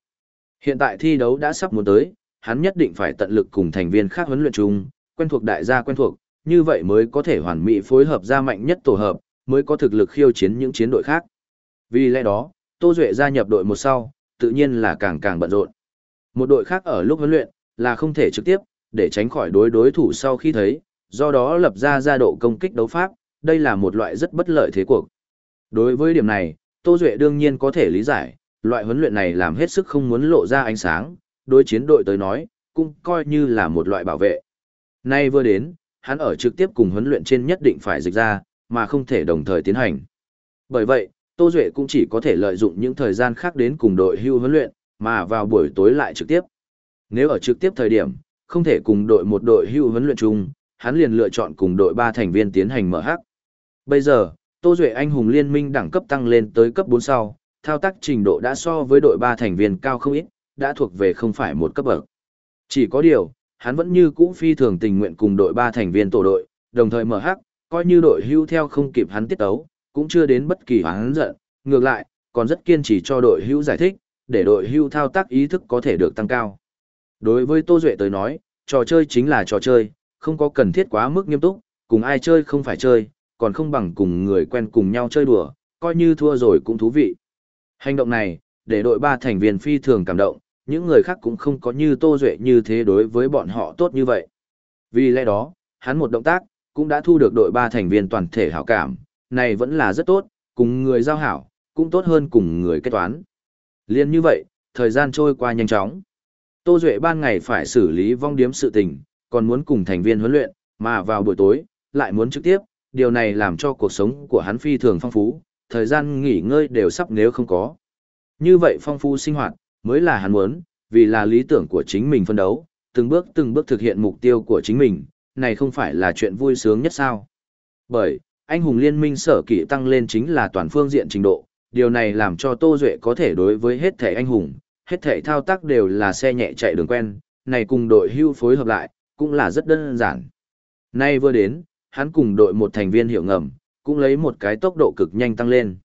Hiện tại thi đấu đã sắp muốn tới, hắn nhất định phải tận lực cùng thành viên khác huấn luyện chung, quen thuộc đại gia quen thuộc, như vậy mới có thể hoàn mỹ phối hợp ra mạnh nhất tổ hợp, mới có thực lực khiêu chiến những chiến đội khác. Vì lẽ đó, Tô Duệ gia nhập đội một sau, tự nhiên là càng càng bận rộn. Một đội khác ở lúc huấn luyện, là không thể trực tiếp, để tránh khỏi đối đối thủ sau khi thấy, do đó lập ra gia độ công kích đấu pháp, đây là một loại rất bất lợi thế cuộc. Đối với điểm này, Tô Duệ đương nhiên có thể lý giải, loại huấn luyện này làm hết sức không muốn lộ ra ánh sáng, đối chiến đội tới nói, cũng coi như là một loại bảo vệ. Nay vừa đến, hắn ở trực tiếp cùng huấn luyện trên nhất định phải dịch ra, mà không thể đồng thời tiến hành. Bởi vậy, Tô Duệ cũng chỉ có thể lợi dụng những thời gian khác đến cùng đội hưu huấn luyện, mà vào buổi tối lại trực tiếp. Nếu ở trực tiếp thời điểm, không thể cùng đội một đội hưu huấn luyện chung, hắn liền lựa chọn cùng đội ba thành viên tiến hành mở hắc. Bây giờ, Tô Duệ anh hùng liên minh đẳng cấp tăng lên tới cấp 4 sau, thao tác trình độ đã so với đội 3 thành viên cao không ít, đã thuộc về không phải một cấp bậc. Chỉ có điều, hắn vẫn như cũ phi thường tình nguyện cùng đội 3 thành viên tổ đội, đồng thời mở hắc, coi như đội hưu theo không kịp hắn tiết tấu, cũng chưa đến bất kỳ hắn giận, ngược lại, còn rất kiên trì cho đội hưu giải thích, để đội hưu thao tác ý thức có thể được tăng cao. Đối với Tô Duệ tới nói, trò chơi chính là trò chơi, không có cần thiết quá mức nghiêm túc, cùng ai chơi không phải chơi, còn không bằng cùng người quen cùng nhau chơi đùa, coi như thua rồi cũng thú vị. Hành động này, để đội ba thành viên phi thường cảm động, những người khác cũng không có như Tô Duệ như thế đối với bọn họ tốt như vậy. Vì lẽ đó, hắn một động tác, cũng đã thu được đội ba thành viên toàn thể hảo cảm, này vẫn là rất tốt, cùng người giao hảo, cũng tốt hơn cùng người kết toán. Liên như vậy, thời gian trôi qua nhanh chóng. Tô Duệ ban ngày phải xử lý vong điếm sự tình, còn muốn cùng thành viên huấn luyện, mà vào buổi tối, lại muốn trực tiếp, điều này làm cho cuộc sống của hắn phi thường phong phú, thời gian nghỉ ngơi đều sắp nếu không có. Như vậy phong phú sinh hoạt, mới là hắn muốn, vì là lý tưởng của chính mình phân đấu, từng bước từng bước thực hiện mục tiêu của chính mình, này không phải là chuyện vui sướng nhất sao. Bởi, anh hùng liên minh sở kỵ tăng lên chính là toàn phương diện trình độ, điều này làm cho Tô Duệ có thể đối với hết thể anh hùng, hết thể thao tác đều là xe nhẹ chạy đường quen, này cùng đội hưu phối hợp lại, cũng là rất đơn giản. Nay vừa đến, hắn cùng đội một thành viên hiểu ngầm, cũng lấy một cái tốc độ cực nhanh tăng lên.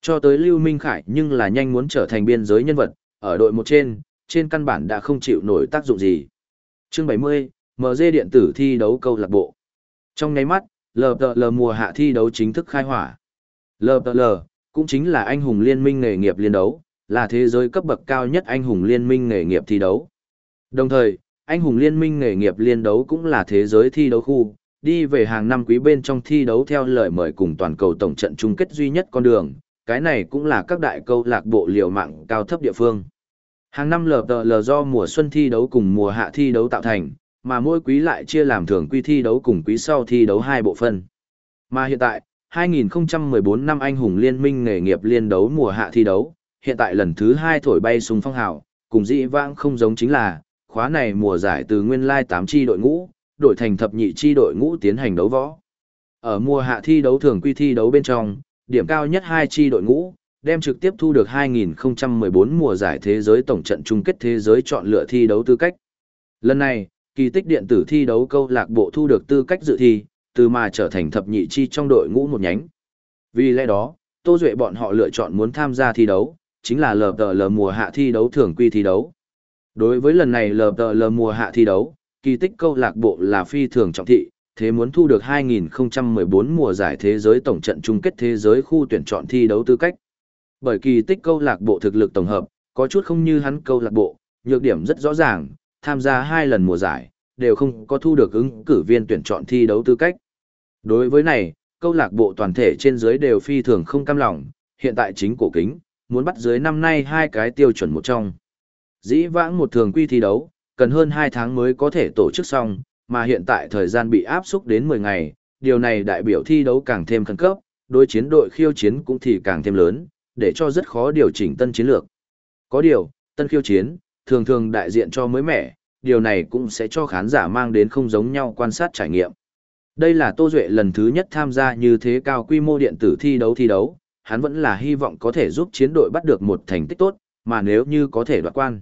Cho tới Lưu Minh Khải nhưng là nhanh muốn trở thành biên giới nhân vật, ở đội một trên, trên căn bản đã không chịu nổi tác dụng gì. Chương 70, MG điện tử thi đấu câu lạc bộ. Trong nháy mắt, LPL mùa hạ thi đấu chính thức khai hỏa. LPL cũng chính là anh hùng liên minh nghề nghiệp liên đấu, là thế giới cấp bậc cao nhất anh hùng liên minh nghề nghiệp thi đấu. Đồng thời, anh hùng liên minh nghề nghiệp liên đấu cũng là thế giới thi đấu khu, đi về hàng năm quý bên trong thi đấu theo lời mời cùng toàn cầu tổng trận chung kết duy nhất con đường, cái này cũng là các đại câu lạc bộ liều mạng cao thấp địa phương. Hàng năm LPL do mùa xuân thi đấu cùng mùa hạ thi đấu tạo thành, mà mỗi quý lại chia làm thường quy thi đấu cùng quý sau thi đấu hai bộ phân. Mà hiện tại, 2014 năm anh hùng liên minh nghề nghiệp liên đấu mùa hạ thi đấu, hiện tại lần thứ hai thổi bay súng phong hào, cùng dị vãng không giống chính là, khóa này mùa giải từ nguyên lai 8 chi đội ngũ, đổi thành thập nhị chi đội ngũ tiến hành đấu võ. Ở mùa hạ thi đấu thường quy thi đấu bên trong, điểm cao nhất hai chi đội ngũ, đem trực tiếp thu được 2014 mùa giải thế giới tổng trận chung kết thế giới chọn lựa thi đấu tư cách. Lần này, kỳ tích điện tử thi đấu câu lạc bộ thu được tư cách dự thi, từ mà trở thành thập nhị chi trong đội ngũ một nhánh. Vì lẽ đó, Tô Duệ bọn họ lựa chọn muốn tham gia thi đấu, chính là LPL mùa hạ thi đấu thường quy thi đấu. Đối với lần này LPL mùa hạ thi đấu, kỳ tích câu lạc bộ là phi thường trọng thị, thế muốn thu được 2014 mùa giải thế giới tổng trận chung kết thế giới khu tuyển chọn thi đấu tư cách. Bởi kỳ tích câu lạc bộ thực lực tổng hợp, có chút không như hắn câu lạc bộ, nhược điểm rất rõ ràng, tham gia hai lần mùa giải, đều không có thu được ứng cử viên tuyển chọn thi đấu tư cách. Đối với này, câu lạc bộ toàn thể trên dưới đều phi thường không cam lòng, hiện tại chính cổ kính, muốn bắt dưới năm nay hai cái tiêu chuẩn một trong. Dĩ vãng một thường quy thi đấu, cần hơn 2 tháng mới có thể tổ chức xong, mà hiện tại thời gian bị áp xúc đến 10 ngày, điều này đại biểu thi đấu càng thêm khẩn cấp, đối chiến đội khiêu chiến cũng thì càng thêm lớn, để cho rất khó điều chỉnh tân chiến lược. Có điều, tân khiêu chiến, thường thường đại diện cho mới mẻ, điều này cũng sẽ cho khán giả mang đến không giống nhau quan sát trải nghiệm. Đây là Tô Duệ lần thứ nhất tham gia như thế cao quy mô điện tử thi đấu thi đấu, hắn vẫn là hy vọng có thể giúp chiến đội bắt được một thành tích tốt, mà nếu như có thể đoạt quan.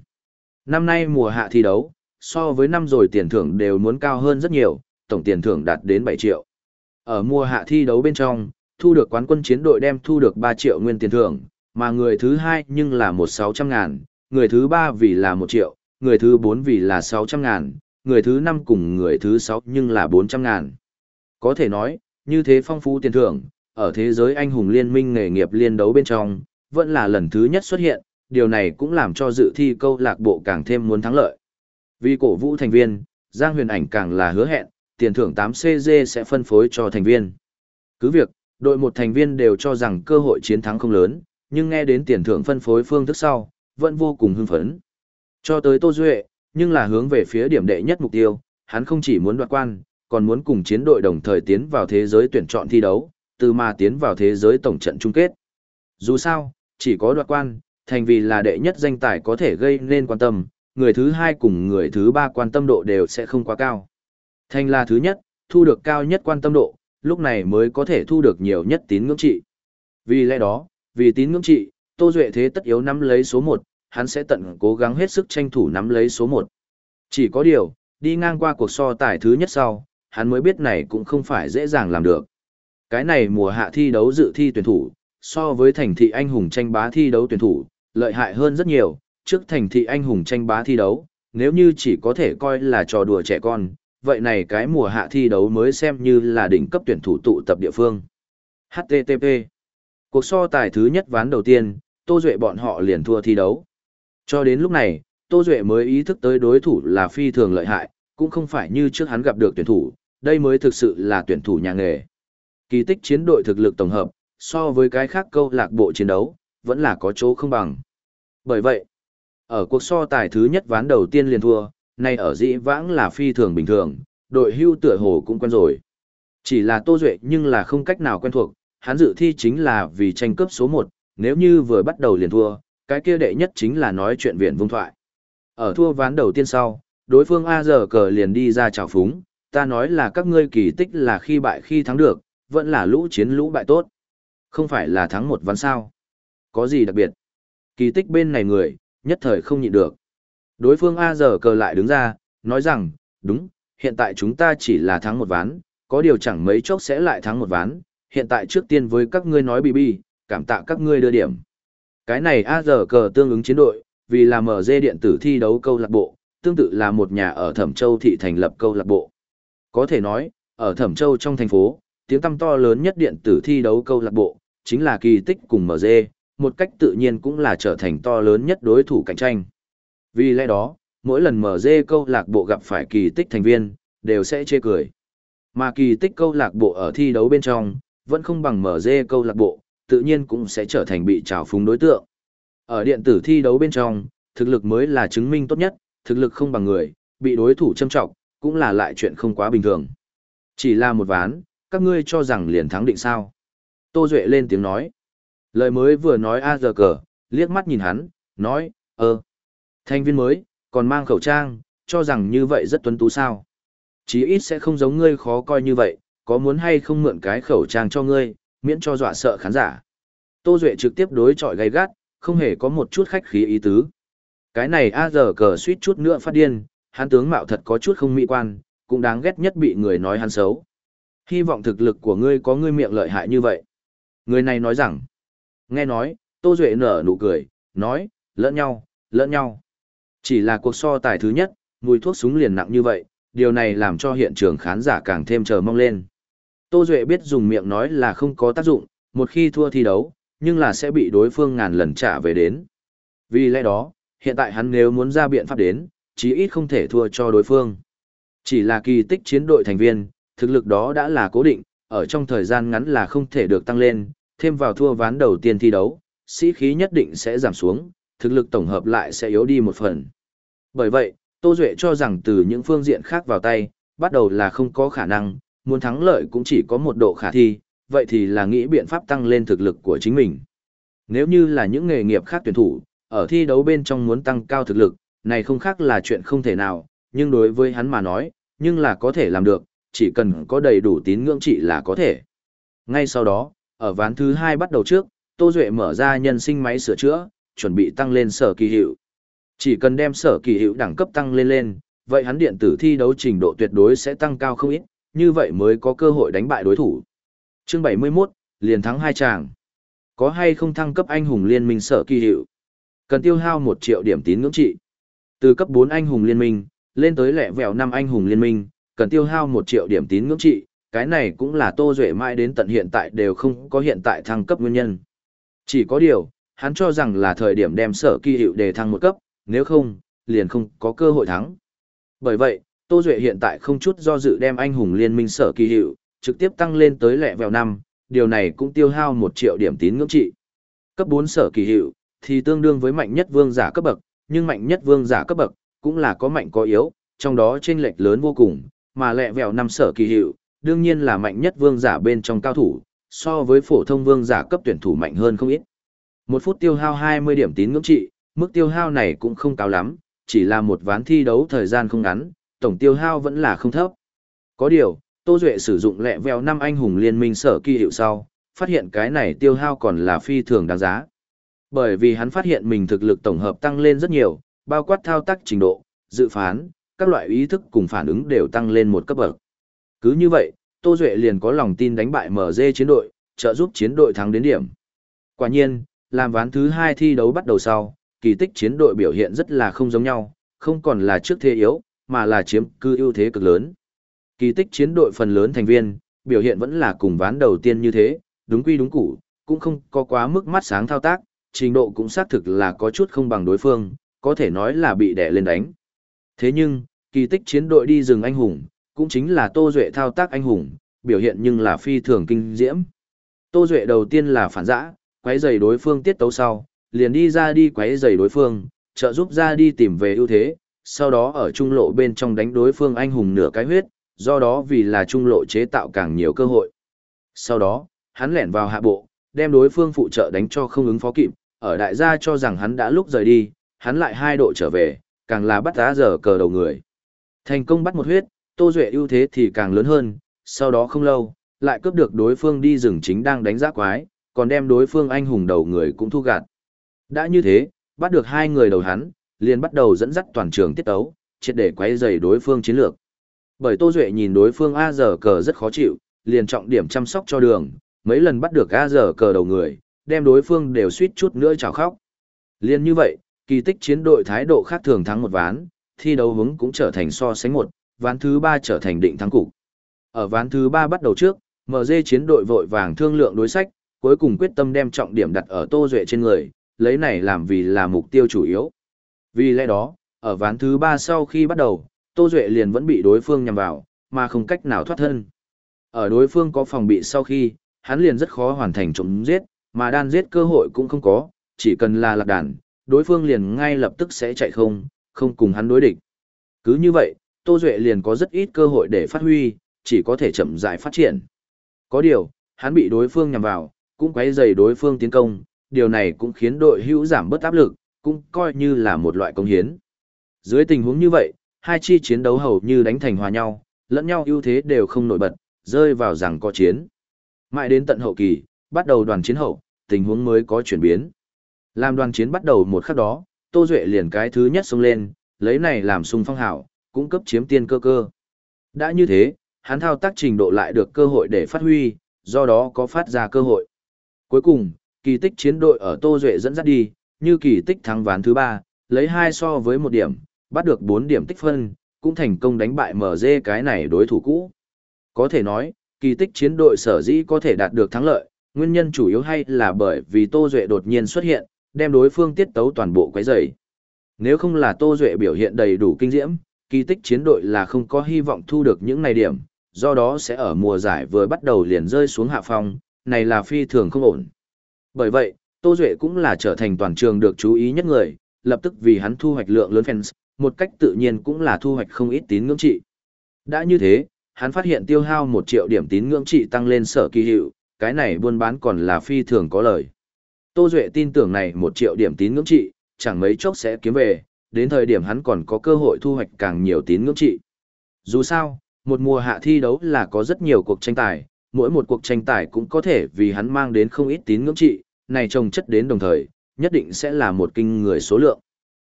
Năm nay mùa hạ thi đấu, so với năm rồi tiền thưởng đều muốn cao hơn rất nhiều, tổng tiền thưởng đạt đến 7 triệu. Ở mùa hạ thi đấu bên trong, thu được quán quân chiến đội đem thu được 3 triệu nguyên tiền thưởng, mà người thứ hai nhưng là một sáu trăm ngàn, người thứ ba vì là 1 triệu, người thứ bốn vì là 600 ngàn, người thứ năm cùng người thứ sáu nhưng là 400 ngàn. Có thể nói, như thế phong phú tiền thưởng, ở thế giới anh hùng liên minh nghề nghiệp liên đấu bên trong, vẫn là lần thứ nhất xuất hiện, điều này cũng làm cho dự thi câu lạc bộ càng thêm muốn thắng lợi. Vì cổ vũ thành viên, Giang Huyền Ảnh càng là hứa hẹn, tiền thưởng 8CG sẽ phân phối cho thành viên. Cứ việc, đội một thành viên đều cho rằng cơ hội chiến thắng không lớn, nhưng nghe đến tiền thưởng phân phối phương thức sau, vẫn vô cùng hưng phấn. Cho tới Tô Duệ, nhưng là hướng về phía điểm đệ nhất mục tiêu, hắn không chỉ muốn đoạt quan, còn muốn cùng chiến đội đồng thời tiến vào thế giới tuyển chọn thi đấu, từ mà tiến vào thế giới tổng trận chung kết. Dù sao, chỉ có đoạt quan, thành vì là đệ nhất danh tài có thể gây nên quan tâm, người thứ hai cùng người thứ ba quan tâm độ đều sẽ không quá cao. Thành là thứ nhất, thu được cao nhất quan tâm độ, lúc này mới có thể thu được nhiều nhất tín ngưỡng trị. Vì lẽ đó, vì tín ngưỡng trị, Tô Duệ thế tất yếu nắm lấy số 1, hắn sẽ tận cố gắng hết sức tranh thủ nắm lấy số 1. Chỉ có điều, đi ngang qua cuộc so tài thứ nhất sau, hắn mới biết này cũng không phải dễ dàng làm được. Cái này mùa hạ thi đấu dự thi tuyển thủ, so với thành thị anh hùng tranh bá thi đấu tuyển thủ, lợi hại hơn rất nhiều, trước thành thị anh hùng tranh bá thi đấu, nếu như chỉ có thể coi là trò đùa trẻ con, vậy này cái mùa hạ thi đấu mới xem như là đỉnh cấp tuyển thủ tụ tập địa phương. HTTP Cuộc so tài thứ nhất ván đầu tiên, Tô Duệ bọn họ liền thua thi đấu. Cho đến lúc này, Tô Duệ mới ý thức tới đối thủ là phi thường lợi hại, cũng không phải như trước hắn gặp được tuyển thủ, đây mới thực sự là tuyển thủ nhà nghề. Kỳ tích chiến đội thực lực tổng hợp, so với cái khác câu lạc bộ chiến đấu, vẫn là có chỗ không bằng. Bởi vậy, ở cuộc so tài thứ nhất ván đầu tiên liền thua, nay ở dĩ vãng là phi thường bình thường, đội hưu tựa hồ cũng quen rồi. Chỉ là Tô Duệ nhưng là không cách nào quen thuộc, hắn dự thi chính là vì tranh cướp số 1, nếu như vừa bắt đầu liền thua, cái kia đệ nhất chính là nói chuyện viện vung thoại. Ở thua ván đầu tiên sau, đối phương A giờ cờ liền đi ra chào phúng, ta nói là các ngươi kỳ tích là khi bại khi thắng được, vẫn là lũ chiến lũ bại tốt. Không phải là thắng một ván sao. Có gì đặc biệt? Kỳ tích bên này người, nhất thời không nhịn được. Đối phương A giờ cờ lại đứng ra, nói rằng, đúng, hiện tại chúng ta chỉ là thắng một ván, có điều chẳng mấy chốc sẽ lại thắng một ván, hiện tại trước tiên với các ngươi nói BB, cảm tạ các ngươi đưa điểm. Cái này A giờ cờ tương ứng chiến đội, vì là mở dê điện tử thi đấu câu lạc bộ, tương tự là một nhà ở Thẩm Châu thị thành lập câu lạc bộ. Có thể nói, ở Thẩm Châu trong thành phố, tiếng tăm to lớn nhất điện tử thi đấu câu lạc bộ, chính là kỳ tích cùng mở dê, một cách tự nhiên cũng là trở thành to lớn nhất đối thủ cạnh tranh. Vì lẽ đó, mỗi lần MG câu lạc bộ gặp phải kỳ tích thành viên, đều sẽ chê cười. Mà kỳ tích câu lạc bộ ở thi đấu bên trong, vẫn không bằng MG câu lạc bộ, tự nhiên cũng sẽ trở thành bị trào phúng đối tượng. Ở điện tử thi đấu bên trong, thực lực mới là chứng minh tốt nhất, thực lực không bằng người, bị đối thủ châm trọng, cũng là lại chuyện không quá bình thường. Chỉ là một ván, các ngươi cho rằng liền thắng định sao. Tô Duệ lên tiếng nói. Lời mới vừa nói A giờ cờ, liếc mắt nhìn hắn, nói, ơ, thành viên mới, còn mang khẩu trang, cho rằng như vậy rất tuấn tú sao. Chí ít sẽ không giống ngươi khó coi như vậy, có muốn hay không mượn cái khẩu trang cho ngươi, miễn cho dọa sợ khán giả. Tô Duệ trực tiếp đối chọi gay gắt, không hề có một chút khách khí ý tứ. Cái này A giờ cờ suýt chút nữa phát điên, hắn tướng mạo thật có chút không mỹ quan, cũng đáng ghét nhất bị người nói hắn xấu. Hy vọng thực lực của ngươi có ngươi miệng lợi hại như vậy. Người này nói rằng, nghe nói, Tô Duệ nở nụ cười, nói, lẫn nhau, lẫn nhau. Chỉ là cuộc so tài thứ nhất, mùi thuốc súng liền nặng như vậy, điều này làm cho hiện trường khán giả càng thêm chờ mong lên. Tô Duệ biết dùng miệng nói là không có tác dụng, một khi thua thi đấu, nhưng là sẽ bị đối phương ngàn lần trả về đến. Vì lẽ đó, hiện tại hắn nếu muốn ra biện pháp đến, chí ít không thể thua cho đối phương. Chỉ là kỳ tích chiến đội thành viên, thực lực đó đã là cố định, ở trong thời gian ngắn là không thể được tăng lên, thêm vào thua ván đầu tiên thi đấu, sĩ khí nhất định sẽ giảm xuống, thực lực tổng hợp lại sẽ yếu đi một phần. Bởi vậy, Tô Duệ cho rằng từ những phương diện khác vào tay, bắt đầu là không có khả năng, muốn thắng lợi cũng chỉ có một độ khả thi, vậy thì là nghĩ biện pháp tăng lên thực lực của chính mình. Nếu như là những nghề nghiệp khác tuyển thủ, ở thi đấu bên trong muốn tăng cao thực lực, này không khác là chuyện không thể nào, nhưng đối với hắn mà nói, nhưng là có thể làm được, chỉ cần có đầy đủ tín ngưỡng trị là có thể. Ngay sau đó, ở ván thứ hai bắt đầu trước, Tô Duệ mở ra nhân sinh máy sửa chữa, chuẩn bị tăng lên sở kỳ hiệu. Chỉ cần đem sở kỳ hiệu đẳng cấp tăng lên lên, vậy hắn điện tử thi đấu trình độ tuyệt đối sẽ tăng cao không ít, như vậy mới có cơ hội đánh bại đối thủ. Chương 71, liền thắng hai chàng. Có hay không thăng cấp anh hùng liên minh sở kỳ hiệu? Cần tiêu hao 1 triệu điểm tín ngưỡng trị. Từ cấp 4 anh hùng liên minh, lên tới lẹ vẹo 5 anh hùng liên minh, cần tiêu hao 1 triệu điểm tín ngưỡng trị, cái này cũng là Tô Duệ mãi đến tận hiện tại đều không có hiện tại thăng cấp nguyên nhân. Chỉ có điều, hắn cho rằng là thời điểm đem sở kỳ hiệu để thăng một cấp, nếu không, liền không có cơ hội thắng. Bởi vậy, Tô Duệ hiện tại không chút do dự đem anh hùng liên minh sở kỳ hiệu, trực tiếp tăng lên tới lẹ vèo năm, điều này cũng tiêu hao một triệu điểm tín ngưỡng trị. Cấp bốn sở kỳ hiệu, thì tương đương với mạnh nhất vương giả cấp bậc, nhưng mạnh nhất vương giả cấp bậc, cũng là có mạnh có yếu, trong đó chênh lệch lớn vô cùng, mà lẹ vèo năm sở kỳ hiệu, đương nhiên là mạnh nhất vương giả bên trong cao thủ, so với phổ thông vương giả cấp tuyển thủ mạnh hơn không ít. Một phút tiêu hao 20 điểm tín ngưỡng trị, mức tiêu hao này cũng không cao lắm, chỉ là một ván thi đấu thời gian không ngắn, tổng tiêu hao vẫn là không thấp. Có điều, Tô Duệ sử dụng lẹ vèo năm anh hùng liên minh sở kỳ hiệu sau, phát hiện cái này tiêu hao còn là phi thường đáng giá. Bởi vì hắn phát hiện mình thực lực tổng hợp tăng lên rất nhiều, bao quát thao tác trình độ, dự phán, các loại ý thức cùng phản ứng đều tăng lên một cấp bậc. Cứ như vậy, Tô Duệ liền có lòng tin đánh bại MG chiến đội, trợ giúp chiến đội thắng đến điểm. Quả nhiên, làm ván thứ hai thi đấu bắt đầu sau, kỳ tích chiến đội biểu hiện rất là không giống nhau, không còn là trước thế yếu, mà là chiếm cư ưu thế cực lớn. Kỳ tích chiến đội phần lớn thành viên, biểu hiện vẫn là cùng ván đầu tiên như thế, đúng quy đúng củ, cũng không có quá mức mắt sáng thao tác, trình độ cũng xác thực là có chút không bằng đối phương, có thể nói là bị đè lên đánh. Thế nhưng, kỳ tích chiến đội đi rừng anh hùng, cũng chính là Tô Duệ thao tác anh hùng, biểu hiện nhưng là phi thường kinh diễm. Tô Duệ đầu tiên là phản giã, quấy giày đối phương tiết tấu sau, liền đi ra đi quấy giày đối phương, trợ giúp ra đi tìm về ưu thế, sau đó ở trung lộ bên trong đánh đối phương anh hùng nửa cái huyết, do đó vì là trung lộ chế tạo càng nhiều cơ hội. Sau đó, hắn lẻn vào hạ bộ, đem đối phương phụ trợ đánh cho không ứng phó kịp, ở đại gia cho rằng hắn đã lúc rời đi, hắn lại hai độ trở về, càng là bắt giá giờ cờ đầu người. Thành công bắt một huyết, Tô Duệ ưu thế thì càng lớn hơn, sau đó không lâu, lại cướp được đối phương đi rừng chính đang đánh giá quái, còn đem đối phương anh hùng đầu người cũng thu gạt. Đã như thế, bắt được hai người đầu hắn, liền bắt đầu dẫn dắt toàn trường tiết tấu, triệt để quấy rầy đối phương chiến lược. Bởi Tô Duệ nhìn đối phương A giờ cờ rất khó chịu, liền trọng điểm chăm sóc cho đường, mấy lần bắt được A giờ cờ đầu người, đem đối phương đều suýt chút nữa chào khóc. Liên như vậy, kỳ tích chiến đội thái độ khác thường thắng một ván, thi đấu hứng cũng trở thành so sánh một, ván thứ ba trở thành định thắng cục. Ở ván thứ ba bắt đầu trước, MG chiến đội vội vàng thương lượng đối sách, cuối cùng quyết tâm đem trọng điểm đặt ở Tô Duệ trên người, lấy này làm vì là mục tiêu chủ yếu. Vì lẽ đó, ở ván thứ ba sau khi bắt đầu, Tô Duệ liền vẫn bị đối phương nhằm vào, mà không cách nào thoát thân. Ở đối phương có phòng bị sau khi, hắn liền rất khó hoàn thành chống giết, mà đan giết cơ hội cũng không có, chỉ cần là lạc đàn, đối phương liền ngay lập tức sẽ chạy không, không cùng hắn đối địch. Cứ như vậy, Tô Duệ liền có rất ít cơ hội để phát huy, chỉ có thể chậm rãi phát triển. Có điều, hắn bị đối phương nhằm vào, cũng quấy dày đối phương tiến công, điều này cũng khiến đội hữu giảm bớt áp lực, cũng coi như là một loại công hiến. Dưới tình huống như vậy, hai chi chiến đấu hầu như đánh thành hòa nhau, lẫn nhau ưu thế đều không nổi bật, rơi vào rằng có chiến. Mãi đến tận hậu kỳ, bắt đầu đoàn chiến hậu, tình huống mới có chuyển biến. Làm đoàn chiến bắt đầu một khắc đó, Tô Duệ liền cái thứ nhất xông lên, lấy này làm sung phong hảo, cũng cấp chiếm tiên cơ cơ. Đã như thế, hắn thao tác trình độ lại được cơ hội để phát huy, do đó có phát ra cơ hội. Cuối cùng, kỳ tích chiến đội ở Tô Duệ dẫn dắt đi, như kỳ tích thắng ván thứ 3, lấy 2 so với 1 điểm, bắt được 4 điểm tích phân, cũng thành công đánh bại MG cái này đối thủ cũ. Có thể nói, kỳ tích chiến đội sở dĩ có thể đạt được thắng lợi, nguyên nhân chủ yếu hay là bởi vì Tô Duệ đột nhiên xuất hiện, đem đối phương tiết tấu toàn bộ quấy rầy. Nếu không là Tô Duệ biểu hiện đầy đủ kinh diễm, kỳ tích chiến đội là không có hy vọng thu được những này điểm, do đó sẽ ở mùa giải vừa bắt đầu liền rơi xuống hạ phong, này là phi thường không ổn. Bởi vậy, Tô Duệ cũng là trở thành toàn trường được chú ý nhất người, lập tức vì hắn thu hoạch lượng lớn fans, một cách tự nhiên cũng là thu hoạch không ít tín ngưỡng trị. Đã như thế, hắn phát hiện tiêu hao 1 triệu điểm tín ngưỡng trị tăng lên sở kỳ hiệu, cái này buôn bán còn là phi thường có lời. Tô Duệ tin tưởng này 1 triệu điểm tín ngưỡng trị, chẳng mấy chốc sẽ kiếm về, đến thời điểm hắn còn có cơ hội thu hoạch càng nhiều tín ngưỡng trị. Dù sao, một mùa hạ thi đấu là có rất nhiều cuộc tranh tài, mỗi một cuộc tranh tài cũng có thể vì hắn mang đến không ít tín ngưỡng trị, này trồng chất đến đồng thời, nhất định sẽ là một kinh người số lượng.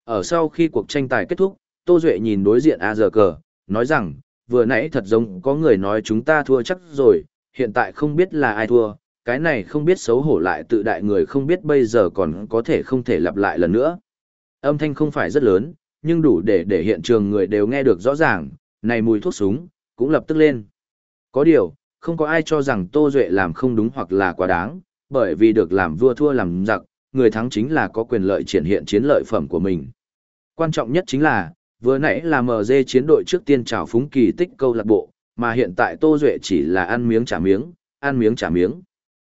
Ở sau khi cuộc tranh tài kết thúc, Tô Duệ nhìn đối diện A giờ cờ, nói rằng, vừa nãy thật giống có người nói chúng ta thua chắc rồi, hiện tại không biết là ai thua, cái này không biết xấu hổ lại tự đại người không biết bây giờ còn có thể không thể lặp lại lần nữa. Âm thanh không phải rất lớn, nhưng đủ để để hiện trường người đều nghe được rõ ràng, này mùi thuốc súng, cũng lập tức lên. Có điều, không có ai cho rằng Tô Duệ làm không đúng hoặc là quá đáng, bởi vì được làm vua thua làm giặc, người thắng chính là có quyền lợi triển hiện chiến lợi phẩm của mình. Quan trọng nhất chính là, vừa nãy là MG chiến đội trước tiên trào phúng kỳ tích câu lạc bộ, mà hiện tại Tô Duệ chỉ là ăn miếng trả miếng, ăn miếng trả miếng.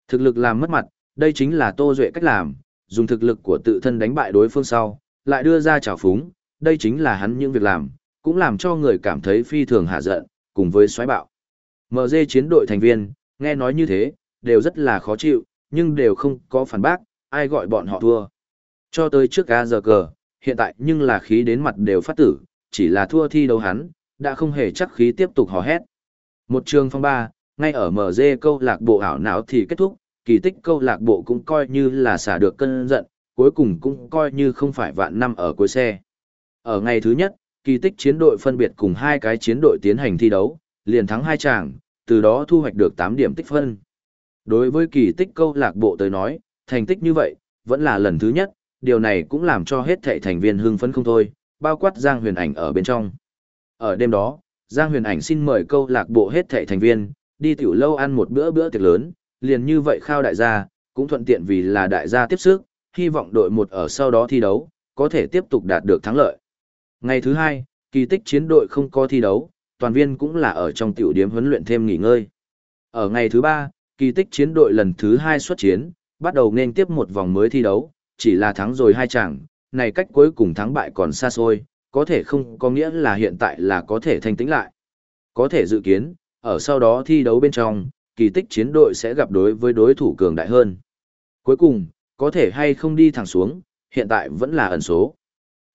Thực lực làm mất mặt, đây chính là Tô Duệ cách làm, dùng thực lực của tự thân đánh bại đối phương sau, lại đưa ra trào phúng, đây chính là hắn những việc làm, cũng làm cho người cảm thấy phi thường hạ giận, cùng với xoáy bạo. MG chiến đội thành viên, nghe nói như thế, đều rất là khó chịu, nhưng đều không có phản bác, ai gọi bọn họ thua. Cho tới trước A giờ cờ, hiện tại nhưng là khí đến mặt đều phát tử, chỉ là thua thi đấu hắn, đã không hề chắc khí tiếp tục hò hét. Một trường phong ba, ngay ở MG câu lạc bộ ảo não thì kết thúc, kỳ tích câu lạc bộ cũng coi như là xả được cơn giận, cuối cùng cũng coi như không phải vạn năm ở cuối xe. Ở ngày thứ nhất, kỳ tích chiến đội phân biệt cùng hai cái chiến đội tiến hành thi đấu, liền thắng hai chàng, từ đó thu hoạch được 8 điểm tích phân. Đối với kỳ tích câu lạc bộ tới nói, thành tích như vậy, vẫn là lần thứ nhất, điều này cũng làm cho hết thảy thành viên hưng phấn không thôi, bao quát Giang Huyền Ảnh ở bên trong. Ở đêm đó, Giang Huyền Ảnh xin mời câu lạc bộ hết thảy thành viên, đi tiểu lâu ăn một bữa bữa tiệc lớn, liền như vậy khao đại gia, cũng thuận tiện vì là đại gia tiếp sức, hy vọng đội một ở sau đó thi đấu, có thể tiếp tục đạt được thắng lợi. Ngày thứ hai, kỳ tích chiến đội không có thi đấu, toàn viên cũng là ở trong tiểu điểm huấn luyện thêm nghỉ ngơi. Ở ngày thứ ba, kỳ tích chiến đội lần thứ hai xuất chiến, bắt đầu nên tiếp một vòng mới thi đấu, chỉ là thắng rồi hai chẳng, này cách cuối cùng thắng bại còn xa xôi, có thể không có nghĩa là hiện tại là có thể thanh tĩnh lại. Có thể dự kiến, ở sau đó thi đấu bên trong, kỳ tích chiến đội sẽ gặp đối với đối thủ cường đại hơn. Cuối cùng, có thể hay không đi thẳng xuống, hiện tại vẫn là ẩn số.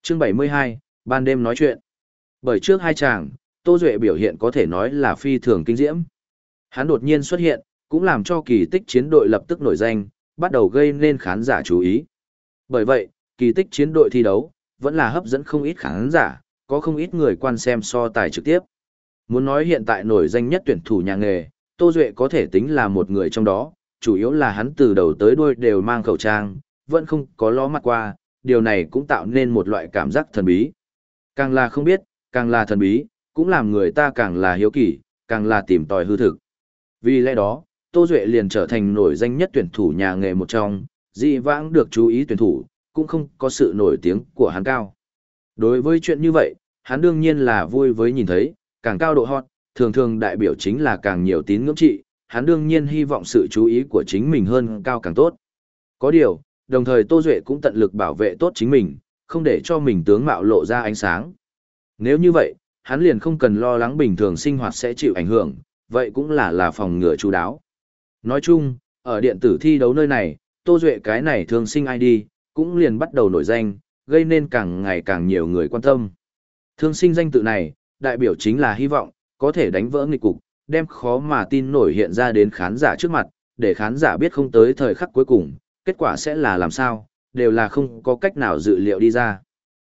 Chương 72, ban đêm nói chuyện. Bởi trước hai chàng, Tô Duệ biểu hiện có thể nói là phi thường kinh diễm. Hắn đột nhiên xuất hiện, cũng làm cho kỳ tích chiến đội lập tức nổi danh, bắt đầu gây nên khán giả chú ý. Bởi vậy, kỳ tích chiến đội thi đấu, vẫn là hấp dẫn không ít khán giả, có không ít người quan xem so tài trực tiếp. Muốn nói hiện tại nổi danh nhất tuyển thủ nhà nghề, Tô Duệ có thể tính là một người trong đó, chủ yếu là hắn từ đầu tới đuôi đều mang khẩu trang, vẫn không có ló mặt qua, điều này cũng tạo nên một loại cảm giác thần bí. Càng là không biết, càng là thần bí, cũng làm người ta càng là hiếu kỳ, càng là tìm tòi hư thực. Vì lẽ đó, Tô Duệ liền trở thành nổi danh nhất tuyển thủ nhà nghề một trong, dị vãng được chú ý tuyển thủ, cũng không có sự nổi tiếng của hắn cao. Đối với chuyện như vậy, hắn đương nhiên là vui với nhìn thấy, càng cao độ hot, thường thường đại biểu chính là càng nhiều tín ngưỡng trị, hắn đương nhiên hy vọng sự chú ý của chính mình hơn cao càng tốt. Có điều, đồng thời Tô Duệ cũng tận lực bảo vệ tốt chính mình, không để cho mình tướng mạo lộ ra ánh sáng. Nếu như vậy, hắn liền không cần lo lắng bình thường sinh hoạt sẽ chịu ảnh hưởng, vậy cũng là là phòng ngừa chú đáo. Nói chung, ở điện tử thi đấu nơi này, Tô Duệ cái này thường sinh ID, cũng liền bắt đầu nổi danh, gây nên càng ngày càng nhiều người quan tâm. Thương sinh danh tự này, đại biểu chính là hy vọng, có thể đánh vỡ nghịch cục, đem khó mà tin nổi hiện ra đến khán giả trước mặt, để khán giả biết không tới thời khắc cuối cùng, kết quả sẽ là làm sao, đều là không có cách nào dự liệu đi ra.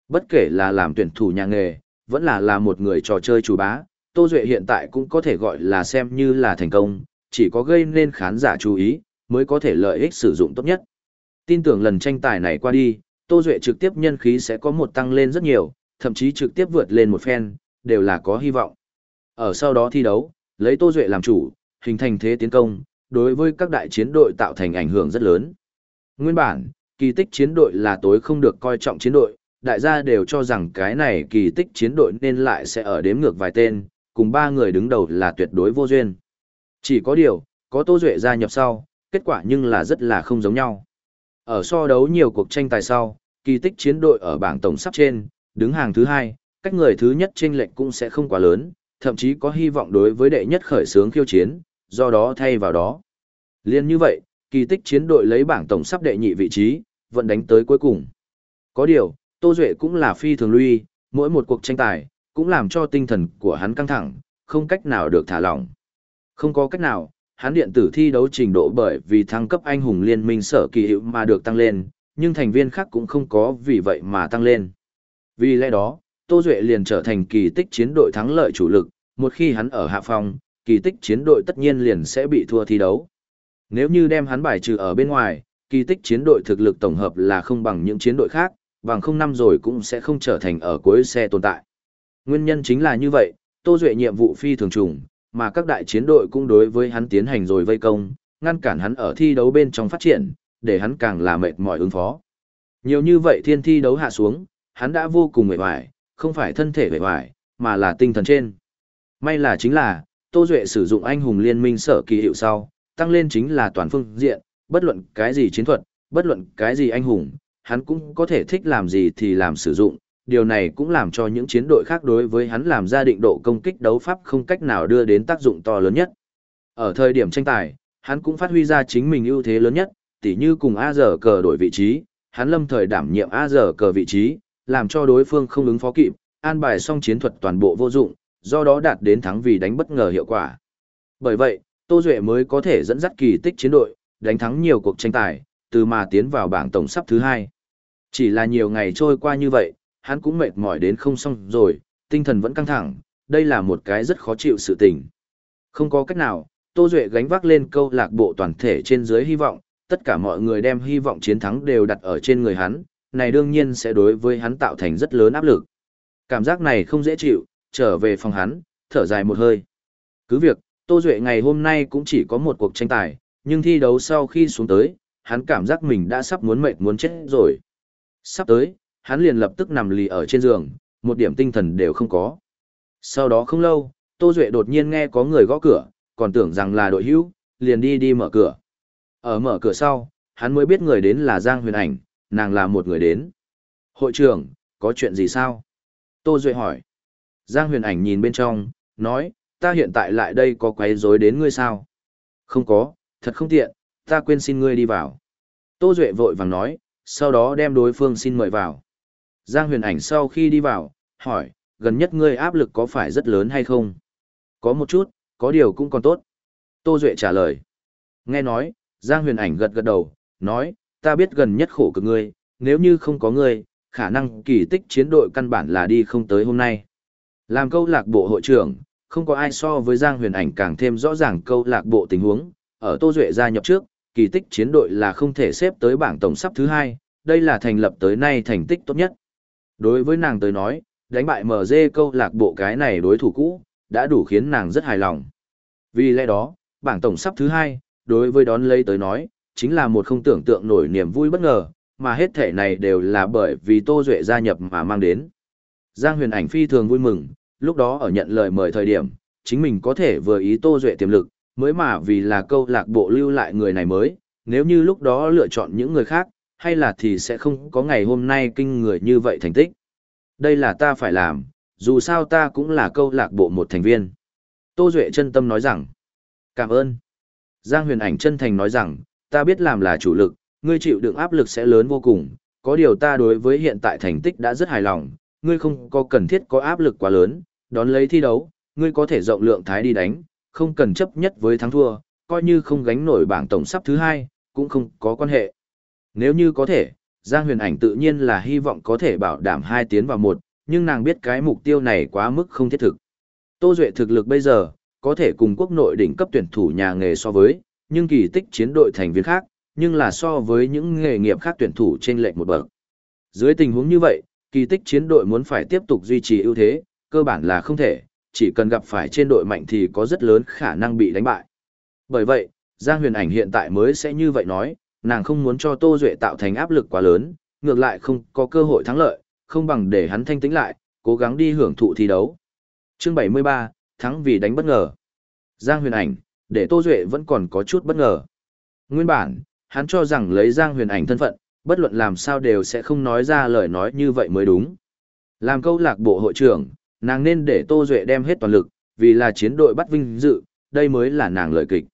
Bất kể là làm tuyển thủ nhà nghề, vẫn là là một người trò chơi chủ bá, Tô Duệ hiện tại cũng có thể gọi là xem như là thành công, chỉ có gây nên khán giả chú ý, mới có thể lợi ích sử dụng tốt nhất. Tin tưởng lần tranh tài này qua đi, Tô Duệ trực tiếp nhân khí sẽ có một tăng lên rất nhiều, thậm chí trực tiếp vượt lên một phen, đều là có hy vọng. Ở sau đó thi đấu, lấy Tô Duệ làm chủ, hình thành thế tiến công, đối với các đại chiến đội tạo thành ảnh hưởng rất lớn. Nguyên bản, kỳ tích chiến đội là tối không được coi trọng chiến đội, đại gia đều cho rằng cái này kỳ tích chiến đội nên lại sẽ ở đếm ngược vài tên, cùng ba người đứng đầu là tuyệt đối vô duyên. Chỉ có điều, có Tô Duệ gia nhập sau, kết quả nhưng là rất là không giống nhau. Ở so đấu nhiều cuộc tranh tài sau, kỳ tích chiến đội ở bảng tổng sắp trên, đứng hàng thứ hai, cách người thứ nhất chênh lệch cũng sẽ không quá lớn, thậm chí có hy vọng đối với đệ nhất khởi sướng khiêu chiến, do đó thay vào đó. Liên như vậy, kỳ tích chiến đội lấy bảng tổng sắp đệ nhị vị trí, vẫn đánh tới cuối cùng. Có điều, Tô Duệ cũng là phi thường lui, mỗi một cuộc tranh tài, cũng làm cho tinh thần của hắn căng thẳng, không cách nào được thả lỏng. Không có cách nào, hắn điện tử thi đấu trình độ bởi vì thăng cấp anh hùng liên minh sở kỳ hiệu mà được tăng lên, nhưng thành viên khác cũng không có vì vậy mà tăng lên. Vì lẽ đó, Tô Duệ liền trở thành kỳ tích chiến đội thắng lợi chủ lực, một khi hắn ở hạ phòng, kỳ tích chiến đội tất nhiên liền sẽ bị thua thi đấu. Nếu như đem hắn bài trừ ở bên ngoài, kỳ tích chiến đội thực lực tổng hợp là không bằng những chiến đội khác, bằng không năm rồi cũng sẽ không trở thành ở cuối xe tồn tại. Nguyên nhân chính là như vậy, Tô Duệ nhiệm vụ phi thường trùng, mà các đại chiến đội cũng đối với hắn tiến hành rồi vây công, ngăn cản hắn ở thi đấu bên trong phát triển, để hắn càng là mệt mỏi ứng phó. Nhiều như vậy thiên thi đấu hạ xuống, hắn đã vô cùng mệt mỏi, không phải thân thể mệt mỏi, mà là tinh thần trên. May là chính là, Tô Duệ sử dụng anh hùng liên minh sở kỳ hiệu sau, tăng lên chính là toàn phương diện, bất luận cái gì chiến thuật, bất luận cái gì anh hùng, hắn cũng có thể thích làm gì thì làm sử dụng, điều này cũng làm cho những chiến đội khác đối với hắn làm ra định độ công kích đấu pháp không cách nào đưa đến tác dụng to lớn nhất. Ở thời điểm tranh tài, hắn cũng phát huy ra chính mình ưu thế lớn nhất, tỉ như cùng A giờ cờ đổi vị trí, hắn lâm thời đảm nhiệm A giờ cờ vị trí, làm cho đối phương không ứng phó kịp, an bài xong chiến thuật toàn bộ vô dụng, do đó đạt đến thắng vì đánh bất ngờ hiệu quả. Bởi vậy, Tô Duệ mới có thể dẫn dắt kỳ tích chiến đội, đánh thắng nhiều cuộc tranh tài, từ mà tiến vào bảng tổng sắp thứ hai. Chỉ là nhiều ngày trôi qua như vậy, hắn cũng mệt mỏi đến không xong rồi, tinh thần vẫn căng thẳng, đây là một cái rất khó chịu sự tình. Không có cách nào, Tô Duệ gánh vác lên câu lạc bộ toàn thể trên dưới hy vọng, tất cả mọi người đem hy vọng chiến thắng đều đặt ở trên người hắn, này đương nhiên sẽ đối với hắn tạo thành rất lớn áp lực. Cảm giác này không dễ chịu, trở về phòng hắn, thở dài một hơi. Cứ việc, Tô Duệ ngày hôm nay cũng chỉ có một cuộc tranh tài, nhưng thi đấu sau khi xuống tới, hắn cảm giác mình đã sắp muốn mệt muốn chết rồi. Sắp tới, hắn liền lập tức nằm lì ở trên giường, một điểm tinh thần đều không có. Sau đó không lâu, Tô Duệ đột nhiên nghe có người gõ cửa, còn tưởng rằng là đội hữu, liền đi đi mở cửa. Ở mở cửa sau, hắn mới biết người đến là Giang Huyền Ảnh, nàng là một người đến. Hội trưởng, có chuyện gì sao? Tô Duệ hỏi. Giang Huyền Ảnh nhìn bên trong, nói, ta hiện tại lại đây có quấy rối đến ngươi sao? Không có, thật không tiện, ta quên xin ngươi đi vào. Tô Duệ vội vàng nói, sau đó đem đối phương xin mời vào. Giang huyền ảnh sau khi đi vào, hỏi, gần nhất ngươi áp lực có phải rất lớn hay không? Có một chút, có điều cũng còn tốt. Tô Duệ trả lời. Nghe nói, Giang huyền ảnh gật gật đầu, nói, ta biết gần nhất khổ cực ngươi, nếu như không có ngươi, khả năng kỳ tích chiến đội căn bản là đi không tới hôm nay. Làm câu lạc bộ hội trưởng, không có ai so với Giang Huyền Ảnh càng thêm rõ ràng câu lạc bộ tình huống, ở Tô Duệ gia nhập trước, kỳ tích chiến đội là không thể xếp tới bảng tổng sắp thứ hai, đây là thành lập tới nay thành tích tốt nhất. Đối với nàng tới nói, đánh bại MG câu lạc bộ cái này đối thủ cũ, đã đủ khiến nàng rất hài lòng. Vì lẽ đó, bảng tổng sắp thứ hai, đối với đón lấy tới nói, chính là một không tưởng tượng nổi niềm vui bất ngờ, mà hết thể này đều là bởi vì Tô Duệ gia nhập mà mang đến. Giang huyền ảnh phi thường vui mừng, lúc đó ở nhận lời mời thời điểm, chính mình có thể vừa ý Tô Duệ tiềm lực, mới mà vì là câu lạc bộ lưu lại người này mới, nếu như lúc đó lựa chọn những người khác, hay là thì sẽ không có ngày hôm nay kinh người như vậy thành tích. Đây là ta phải làm, dù sao ta cũng là câu lạc bộ một thành viên. Tô Duệ chân tâm nói rằng, cảm ơn. Giang huyền ảnh chân thành nói rằng, ta biết làm là chủ lực, ngươi chịu đựng áp lực sẽ lớn vô cùng, có điều ta đối với hiện tại thành tích đã rất hài lòng, ngươi không có cần thiết có áp lực quá lớn, đón lấy thi đấu, ngươi có thể rộng lượng thái đi đánh, không cần chấp nhất với thắng thua, coi như không gánh nổi bảng tổng sắp thứ hai, cũng không có quan hệ. Nếu như có thể, Giang huyền ảnh tự nhiên là hy vọng có thể bảo đảm hai tiến vào một, nhưng nàng biết cái mục tiêu này quá mức không thiết thực. Tô Duệ thực lực bây giờ, có thể cùng quốc nội đỉnh cấp tuyển thủ nhà nghề so với, nhưng kỳ tích chiến đội thành viên khác, nhưng là so với những nghề nghiệp khác tuyển thủ trên lệnh một bậc. Dưới tình huống như vậy, kỳ tích chiến đội muốn phải tiếp tục duy trì ưu thế, cơ bản là không thể, chỉ cần gặp phải trên đội mạnh thì có rất lớn khả năng bị đánh bại. Bởi vậy, Giang Huyền Ảnh hiện tại mới sẽ như vậy nói, nàng không muốn cho Tô Duệ tạo thành áp lực quá lớn, ngược lại không có cơ hội thắng lợi, không bằng để hắn thanh tĩnh lại, cố gắng đi hưởng thụ thi đấu. Chương 73, thắng vì đánh bất ngờ. Giang Huyền Ảnh, để Tô Duệ vẫn còn có chút bất ngờ. Nguyên bản, hắn cho rằng lấy Giang Huyền Ảnh thân phận, bất luận làm sao đều sẽ không nói ra lời nói như vậy mới đúng. Làm câu lạc bộ hội trưởng, nàng nên để Tô Duệ đem hết toàn lực, vì là chiến đội bắt vinh dự, đây mới là nàng lợi kịch.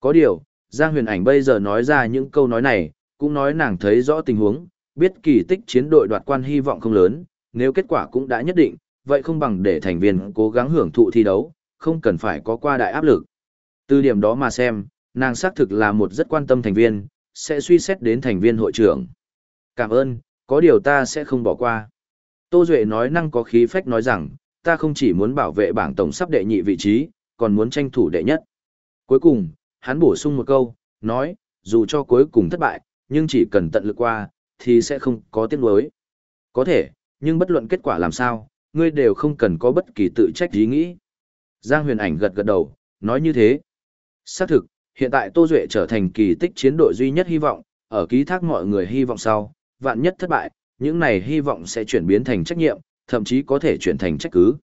Có điều, Giang Huyền Ảnh bây giờ nói ra những câu nói này, cũng nói nàng thấy rõ tình huống, biết kỳ tích chiến đội đoạt quan hy vọng không lớn, nếu kết quả cũng đã nhất định, vậy không bằng để thành viên cố gắng hưởng thụ thi đấu, không cần phải có qua đại áp lực. Từ điểm đó mà xem, nàng xác thực là một rất quan tâm thành viên, sẽ suy xét đến thành viên hội trưởng. Cảm ơn, có điều ta sẽ không bỏ qua. Tô Duệ nói năng có khí phách nói rằng, ta không chỉ muốn bảo vệ bảng tổng sắp đệ nhị vị trí, còn muốn tranh thủ đệ nhất. Cuối cùng, hắn bổ sung một câu, nói, dù cho cuối cùng thất bại, nhưng chỉ cần tận lực qua, thì sẽ không có tiếc nuối. Có thể, nhưng bất luận kết quả làm sao, ngươi đều không cần có bất kỳ tự trách ý nghĩ. Giang huyền ảnh gật gật đầu, nói như thế. Xác thực, hiện tại Tô Duệ trở thành kỳ tích chiến đội duy nhất hy vọng, ở ký thác mọi người hy vọng sau, vạn nhất thất bại, những này hy vọng sẽ chuyển biến thành trách nhiệm, thậm chí có thể chuyển thành trách cứ.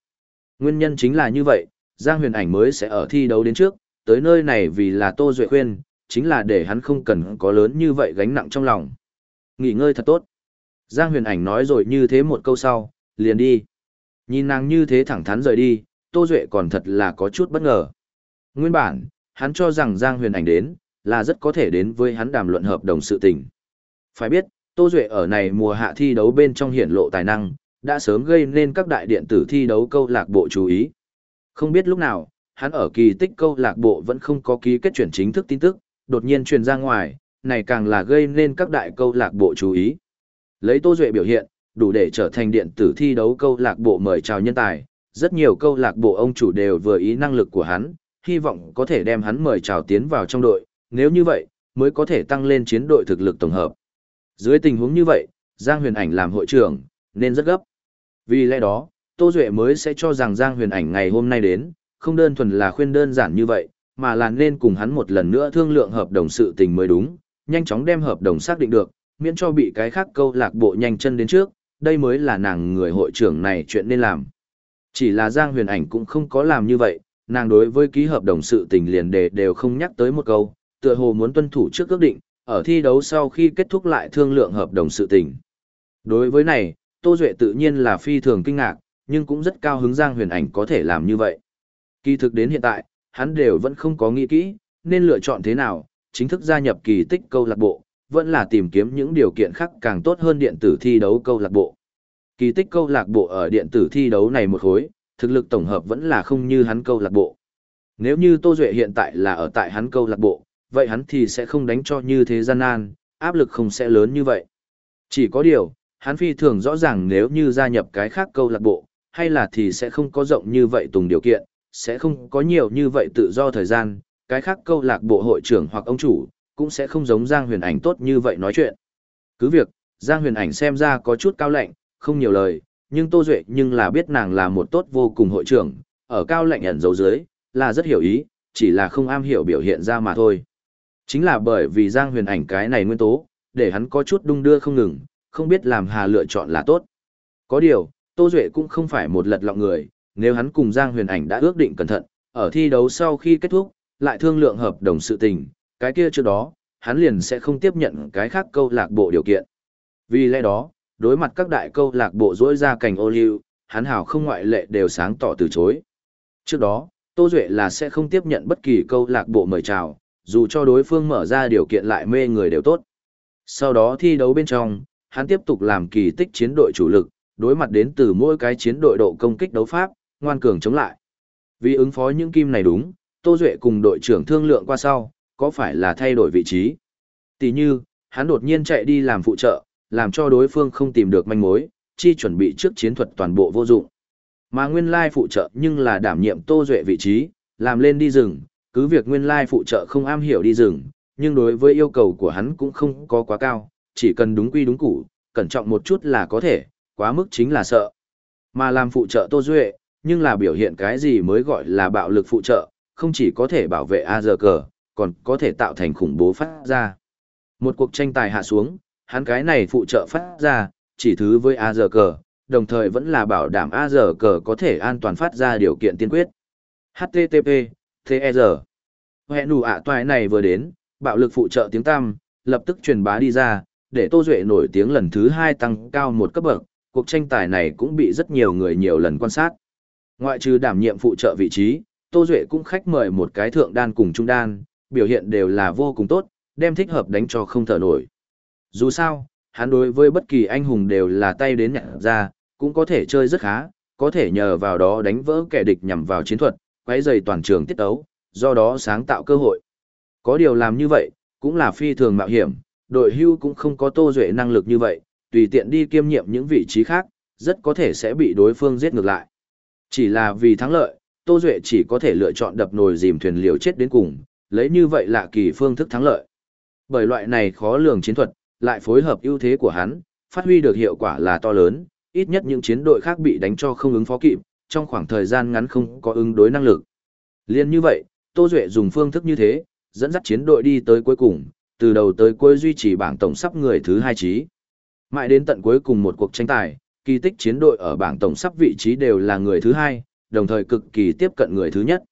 Nguyên nhân chính là như vậy, Giang huyền ảnh mới sẽ ở thi đấu đến trước, tới nơi này vì là Tô Duệ khuyên, chính là để hắn không cần có lớn như vậy gánh nặng trong lòng. Nghỉ ngơi thật tốt. Giang huyền ảnh nói rồi như thế một câu sau, liền đi. Nhìn nàng như thế thẳng thắn rời đi, Tô Duệ còn thật là có chút bất ngờ. Nguyên bản, hắn cho rằng Giang huyền ảnh đến, là rất có thể đến với hắn đàm luận hợp đồng sự tình. Phải biết, Tô Duệ ở này mùa hạ thi đấu bên trong hiển lộ tài năng, đã sớm gây nên các đại điện tử thi đấu câu lạc bộ chú ý. Không biết lúc nào, hắn ở kỳ tích câu lạc bộ vẫn không có ký kết chuyển chính thức tin tức, đột nhiên truyền ra ngoài, này càng là gây nên các đại câu lạc bộ chú ý. Lấy Tô Duệ biểu hiện, đủ để trở thành điện tử thi đấu câu lạc bộ mời chào nhân tài, rất nhiều câu lạc bộ ông chủ đều vừa ý năng lực của hắn, hy vọng có thể đem hắn mời chào tiến vào trong đội, nếu như vậy, mới có thể tăng lên chiến đội thực lực tổng hợp. Dưới tình huống như vậy, Giang Huyền Ảnh làm hội trưởng, nên rất gấp. Vì lẽ đó, Tô Duệ mới sẽ cho rằng Giang Huyền Ảnh ngày hôm nay đến, không đơn thuần là khuyên đơn giản như vậy, mà là nên cùng hắn một lần nữa thương lượng hợp đồng sự tình mới đúng, nhanh chóng đem hợp đồng xác định được, miễn cho bị cái khác câu lạc bộ nhanh chân đến trước, đây mới là nàng người hội trưởng này chuyện nên làm. Chỉ là Giang Huyền Ảnh cũng không có làm như vậy, nàng đối với ký hợp đồng sự tình liền đề đều không nhắc tới một câu, tựa hồ muốn tuân thủ trước ước định, ở thi đấu sau khi kết thúc lại thương lượng hợp đồng sự tình. Đối với này, Tô Duệ tự nhiên là phi thường kinh ngạc, nhưng cũng rất cao hứng Giang Huyền Ảnh có thể làm như vậy. Kỳ thực đến hiện tại, hắn đều vẫn không có nghĩ kỹ, nên lựa chọn thế nào, chính thức gia nhập kỳ tích câu lạc bộ, vẫn là tìm kiếm những điều kiện khác càng tốt hơn điện tử thi đấu câu lạc bộ. Kỳ tích câu lạc bộ ở điện tử thi đấu này một khối, thực lực tổng hợp vẫn là không như hắn câu lạc bộ. Nếu như Tô Duệ hiện tại là ở tại hắn câu lạc bộ, vậy hắn thì sẽ không đánh cho như thế gian nan, áp lực không sẽ lớn như vậy. Chỉ có điều, hắn phi thường rõ ràng nếu như gia nhập cái khác câu lạc bộ, hay là thì sẽ không có rộng như vậy tùng điều kiện, sẽ không có nhiều như vậy tự do thời gian, cái khác câu lạc bộ hội trưởng hoặc ông chủ, cũng sẽ không giống Giang Huyền Ảnh tốt như vậy nói chuyện. Cứ việc, Giang Huyền Ảnh xem ra có chút cao lạnh, không nhiều lời, nhưng Tô Duệ nhưng là biết nàng là một tốt vô cùng hội trưởng, ở cao lạnh ẩn dấu dưới, là rất hiểu ý, chỉ là không am hiểu biểu hiện ra mà thôi. Chính là bởi vì Giang Huyền Ảnh cái này nguyên tố, để hắn có chút đung đưa không ngừng, không biết làm hà lựa chọn là tốt. Có điều, Tô Duệ cũng không phải một lật lọng người, nếu hắn cùng Giang Huyền Ảnh đã ước định cẩn thận, ở thi đấu sau khi kết thúc, lại thương lượng hợp đồng sự tình, cái kia trước đó, hắn liền sẽ không tiếp nhận cái khác câu lạc bộ điều kiện. Vì lẽ đó, đối mặt các đại câu lạc bộ rỗi ra cành ô liu, hắn hảo không ngoại lệ đều sáng tỏ từ chối. Trước đó, Tô Duệ là sẽ không tiếp nhận bất kỳ câu lạc bộ mời chào, dù cho đối phương mở ra điều kiện lại mê người đều tốt. Sau đó thi đấu bên trong, hắn tiếp tục làm kỳ tích chiến đội chủ lực, đối mặt đến từ mỗi cái chiến đội độ công kích đấu pháp, ngoan cường chống lại. Vì ứng phó những kim này đúng, Tô Duệ cùng đội trưởng thương lượng qua sau, có phải là thay đổi vị trí. Tỷ như, hắn đột nhiên chạy đi làm phụ trợ, làm cho đối phương không tìm được manh mối, chi chuẩn bị trước chiến thuật toàn bộ vô dụng. Mà nguyên lai phụ trợ nhưng là đảm nhiệm Tô Duệ vị trí, làm lên đi rừng, cứ việc nguyên lai phụ trợ không am hiểu đi rừng, nhưng đối với yêu cầu của hắn cũng không có quá cao, chỉ cần đúng quy đúng củ, cẩn trọng một chút là có thể, quá mức chính là sợ. Mà làm phụ trợ Tô Duệ, nhưng là biểu hiện cái gì mới gọi là bạo lực phụ trợ, không chỉ có thể bảo vệ AZK, còn có thể tạo thành khủng bố phát ra. Một cuộc tranh tài hạ xuống, hắn cái này phụ trợ phát ra, chỉ thứ với AZK, đồng thời vẫn là bảo đảm AZK có thể an toàn phát ra điều kiện tiên quyết. HTTP, TR. Hẹn đủ ạ toài này vừa đến, bạo lực phụ trợ tiếng tam, lập tức truyền bá đi ra, để Tô Duệ nổi tiếng lần thứ hai tăng cao một cấp bậc, cuộc tranh tài này cũng bị rất nhiều người nhiều lần quan sát. Ngoại trừ đảm nhiệm phụ trợ vị trí, Tô Duệ cũng khách mời một cái thượng đan cùng trung đan, biểu hiện đều là vô cùng tốt, đem thích hợp đánh cho không thở nổi. Dù sao, hắn đối với bất kỳ anh hùng đều là tay đến nhận ra, cũng có thể chơi rất khá, có thể nhờ vào đó đánh vỡ kẻ địch nhằm vào chiến thuật, quấy dày toàn trường tiết tấu, do đó sáng tạo cơ hội. Có điều làm như vậy, cũng là phi thường mạo hiểm, đội hưu cũng không có Tô Duệ năng lực như vậy, tùy tiện đi kiêm nhiệm những vị trí khác, rất có thể sẽ bị đối phương giết ngược lại. Chỉ là vì thắng lợi, Tô Duệ chỉ có thể lựa chọn đập nồi dìm thuyền liều chết đến cùng, lấy như vậy là kỳ phương thức thắng lợi. Bởi loại này khó lường chiến thuật, lại phối hợp ưu thế của hắn, phát huy được hiệu quả là to lớn, ít nhất những chiến đội khác bị đánh cho không ứng phó kịp, trong khoảng thời gian ngắn không có ứng đối năng lực. Liên như vậy, Tô Duệ dùng phương thức như thế, dẫn dắt chiến đội đi tới cuối cùng, từ đầu tới cuối duy trì bảng tổng sắp người thứ hai trí. Mãi đến tận cuối cùng một cuộc tranh tài, kỳ tích chiến đội ở bảng tổng sắp vị trí đều là người thứ hai, đồng thời cực kỳ tiếp cận người thứ nhất.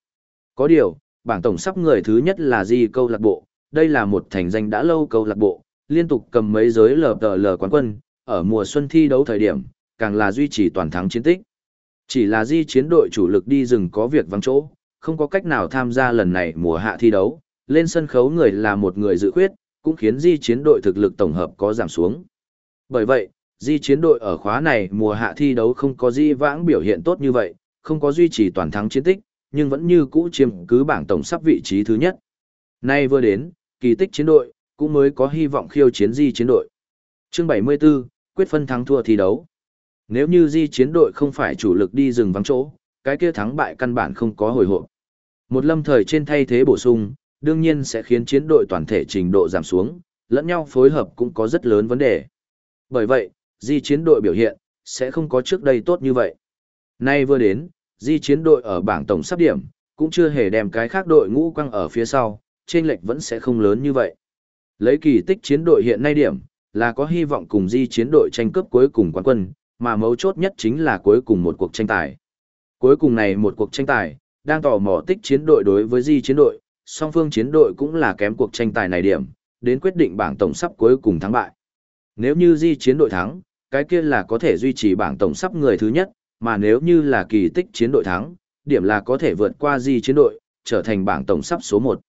Có điều, bảng tổng sắp người thứ nhất là Di câu lạc bộ, đây là một thành danh đã lâu câu lạc bộ, liên tục cầm mấy giới lờ tờ lờ quán quân, ở mùa xuân thi đấu thời điểm, càng là duy trì toàn thắng chiến tích. Chỉ là Di chiến đội chủ lực đi rừng có việc vắng chỗ, không có cách nào tham gia lần này mùa hạ thi đấu, lên sân khấu người là một người dự khuyết, cũng khiến Di chiến đội thực lực tổng hợp có giảm xuống. Bởi vậy, Di chiến đội ở khóa này mùa hạ thi đấu không có Di vãng biểu hiện tốt như vậy, không có duy trì toàn thắng chiến tích, nhưng vẫn như cũ chiếm cứ bảng tổng sắp vị trí thứ nhất. Nay vừa đến, kỳ tích chiến đội, cũng mới có hy vọng khiêu chiến Di chiến đội. Chương 74, quyết phân thắng thua thi đấu. Nếu như Di chiến đội không phải chủ lực đi rừng vắng chỗ, cái kia thắng bại căn bản không có hồi hộp. Một lâm thời trên thay thế bổ sung, đương nhiên sẽ khiến chiến đội toàn thể trình độ giảm xuống, lẫn nhau phối hợp cũng có rất lớn vấn đề. Bởi vậy, di chiến đội biểu hiện, sẽ không có trước đây tốt như vậy. Nay vừa đến, di chiến đội ở bảng tổng sắp điểm, cũng chưa hề đem cái khác đội ngũ quăng ở phía sau, trên lệch vẫn sẽ không lớn như vậy. Lấy kỳ tích chiến đội hiện nay điểm, là có hy vọng cùng di chiến đội tranh cướp cuối cùng quán quân, mà mấu chốt nhất chính là cuối cùng một cuộc tranh tài. Cuối cùng này một cuộc tranh tài, đang tỏ mò tích chiến đội đối với di chiến đội, song phương chiến đội cũng là kém cuộc tranh tài này điểm, đến quyết định bảng tổng sắp cuối cùng thắng bại. Nếu như di chiến đội thắng, cái kia là có thể duy trì bảng tổng sắp người thứ nhất, mà nếu như là kỳ tích chiến đội thắng, điểm là có thể vượt qua di chiến đội, trở thành bảng tổng sắp số 1.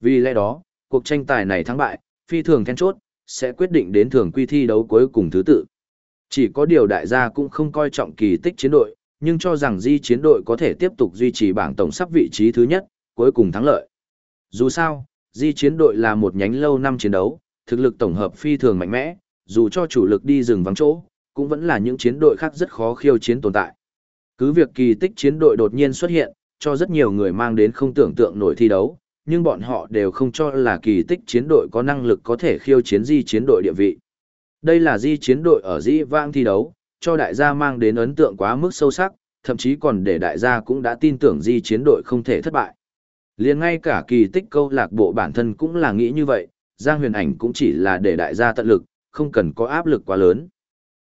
Vì lẽ đó, cuộc tranh tài này thắng bại, phi thường then chốt, sẽ quyết định đến thường quy thi đấu cuối cùng thứ tự. Chỉ có điều đại gia cũng không coi trọng kỳ tích chiến đội, nhưng cho rằng di chiến đội có thể tiếp tục duy trì bảng tổng sắp vị trí thứ nhất, cuối cùng thắng lợi. Dù sao, di chiến đội là một nhánh lâu năm chiến đấu, thực lực tổng hợp phi thường mạnh mẽ, dù cho chủ lực đi rừng vắng chỗ, cũng vẫn là những chiến đội khác rất khó khiêu chiến tồn tại. Cứ việc kỳ tích chiến đội đột nhiên xuất hiện, cho rất nhiều người mang đến không tưởng tượng nổi thi đấu, nhưng bọn họ đều không cho là kỳ tích chiến đội có năng lực có thể khiêu chiến di chiến đội địa vị. Đây là di chiến đội ở di vang thi đấu, cho đại gia mang đến ấn tượng quá mức sâu sắc, thậm chí còn để đại gia cũng đã tin tưởng di chiến đội không thể thất bại. liền ngay cả kỳ tích câu lạc bộ bản thân cũng là nghĩ như vậy, Giang huyền ảnh cũng chỉ là để đại gia tận lực, không cần có áp lực quá lớn.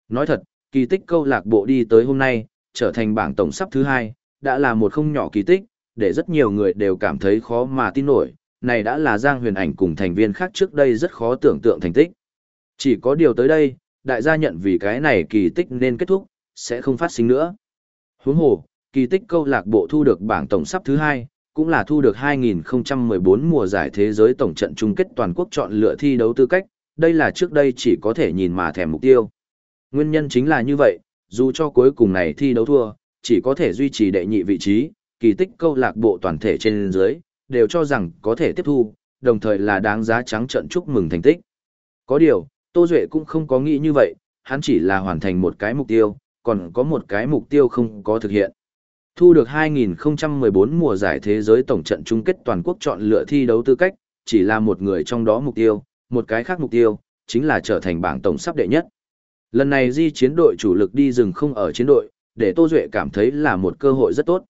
Nói thật, kỳ tích câu lạc bộ đi tới hôm nay, trở thành bảng tổng sắp thứ hai, đã là một không nhỏ kỳ tích, để rất nhiều người đều cảm thấy khó mà tin nổi, này đã là Giang huyền ảnh cùng thành viên khác trước đây rất khó tưởng tượng thành tích. Chỉ có điều tới đây, đại gia nhận vì cái này kỳ tích nên kết thúc, sẽ không phát sinh nữa. Huống hồ, kỳ tích câu lạc bộ thu được bảng tổng sắp thứ hai, cũng là thu được 2014 mùa giải thế giới tổng trận chung kết toàn quốc chọn lựa thi đấu tư cách, đây là trước đây chỉ có thể nhìn mà thèm mục tiêu. Nguyên nhân chính là như vậy, dù cho cuối cùng này thi đấu thua, chỉ có thể duy trì đệ nhị vị trí, kỳ tích câu lạc bộ toàn thể trên dưới, đều cho rằng có thể tiếp thu, đồng thời là đáng giá trắng trận chúc mừng thành tích. Có điều, Tô Duệ cũng không có nghĩ như vậy, hắn chỉ là hoàn thành một cái mục tiêu, còn có một cái mục tiêu không có thực hiện. Thu được 2014 mùa giải thế giới tổng trận chung kết toàn quốc chọn lựa thi đấu tư cách, chỉ là một người trong đó mục tiêu, một cái khác mục tiêu, chính là trở thành bảng tổng sắp đệ nhất. Lần này di chiến đội chủ lực đi rừng không ở chiến đội, để Tô Duệ cảm thấy là một cơ hội rất tốt.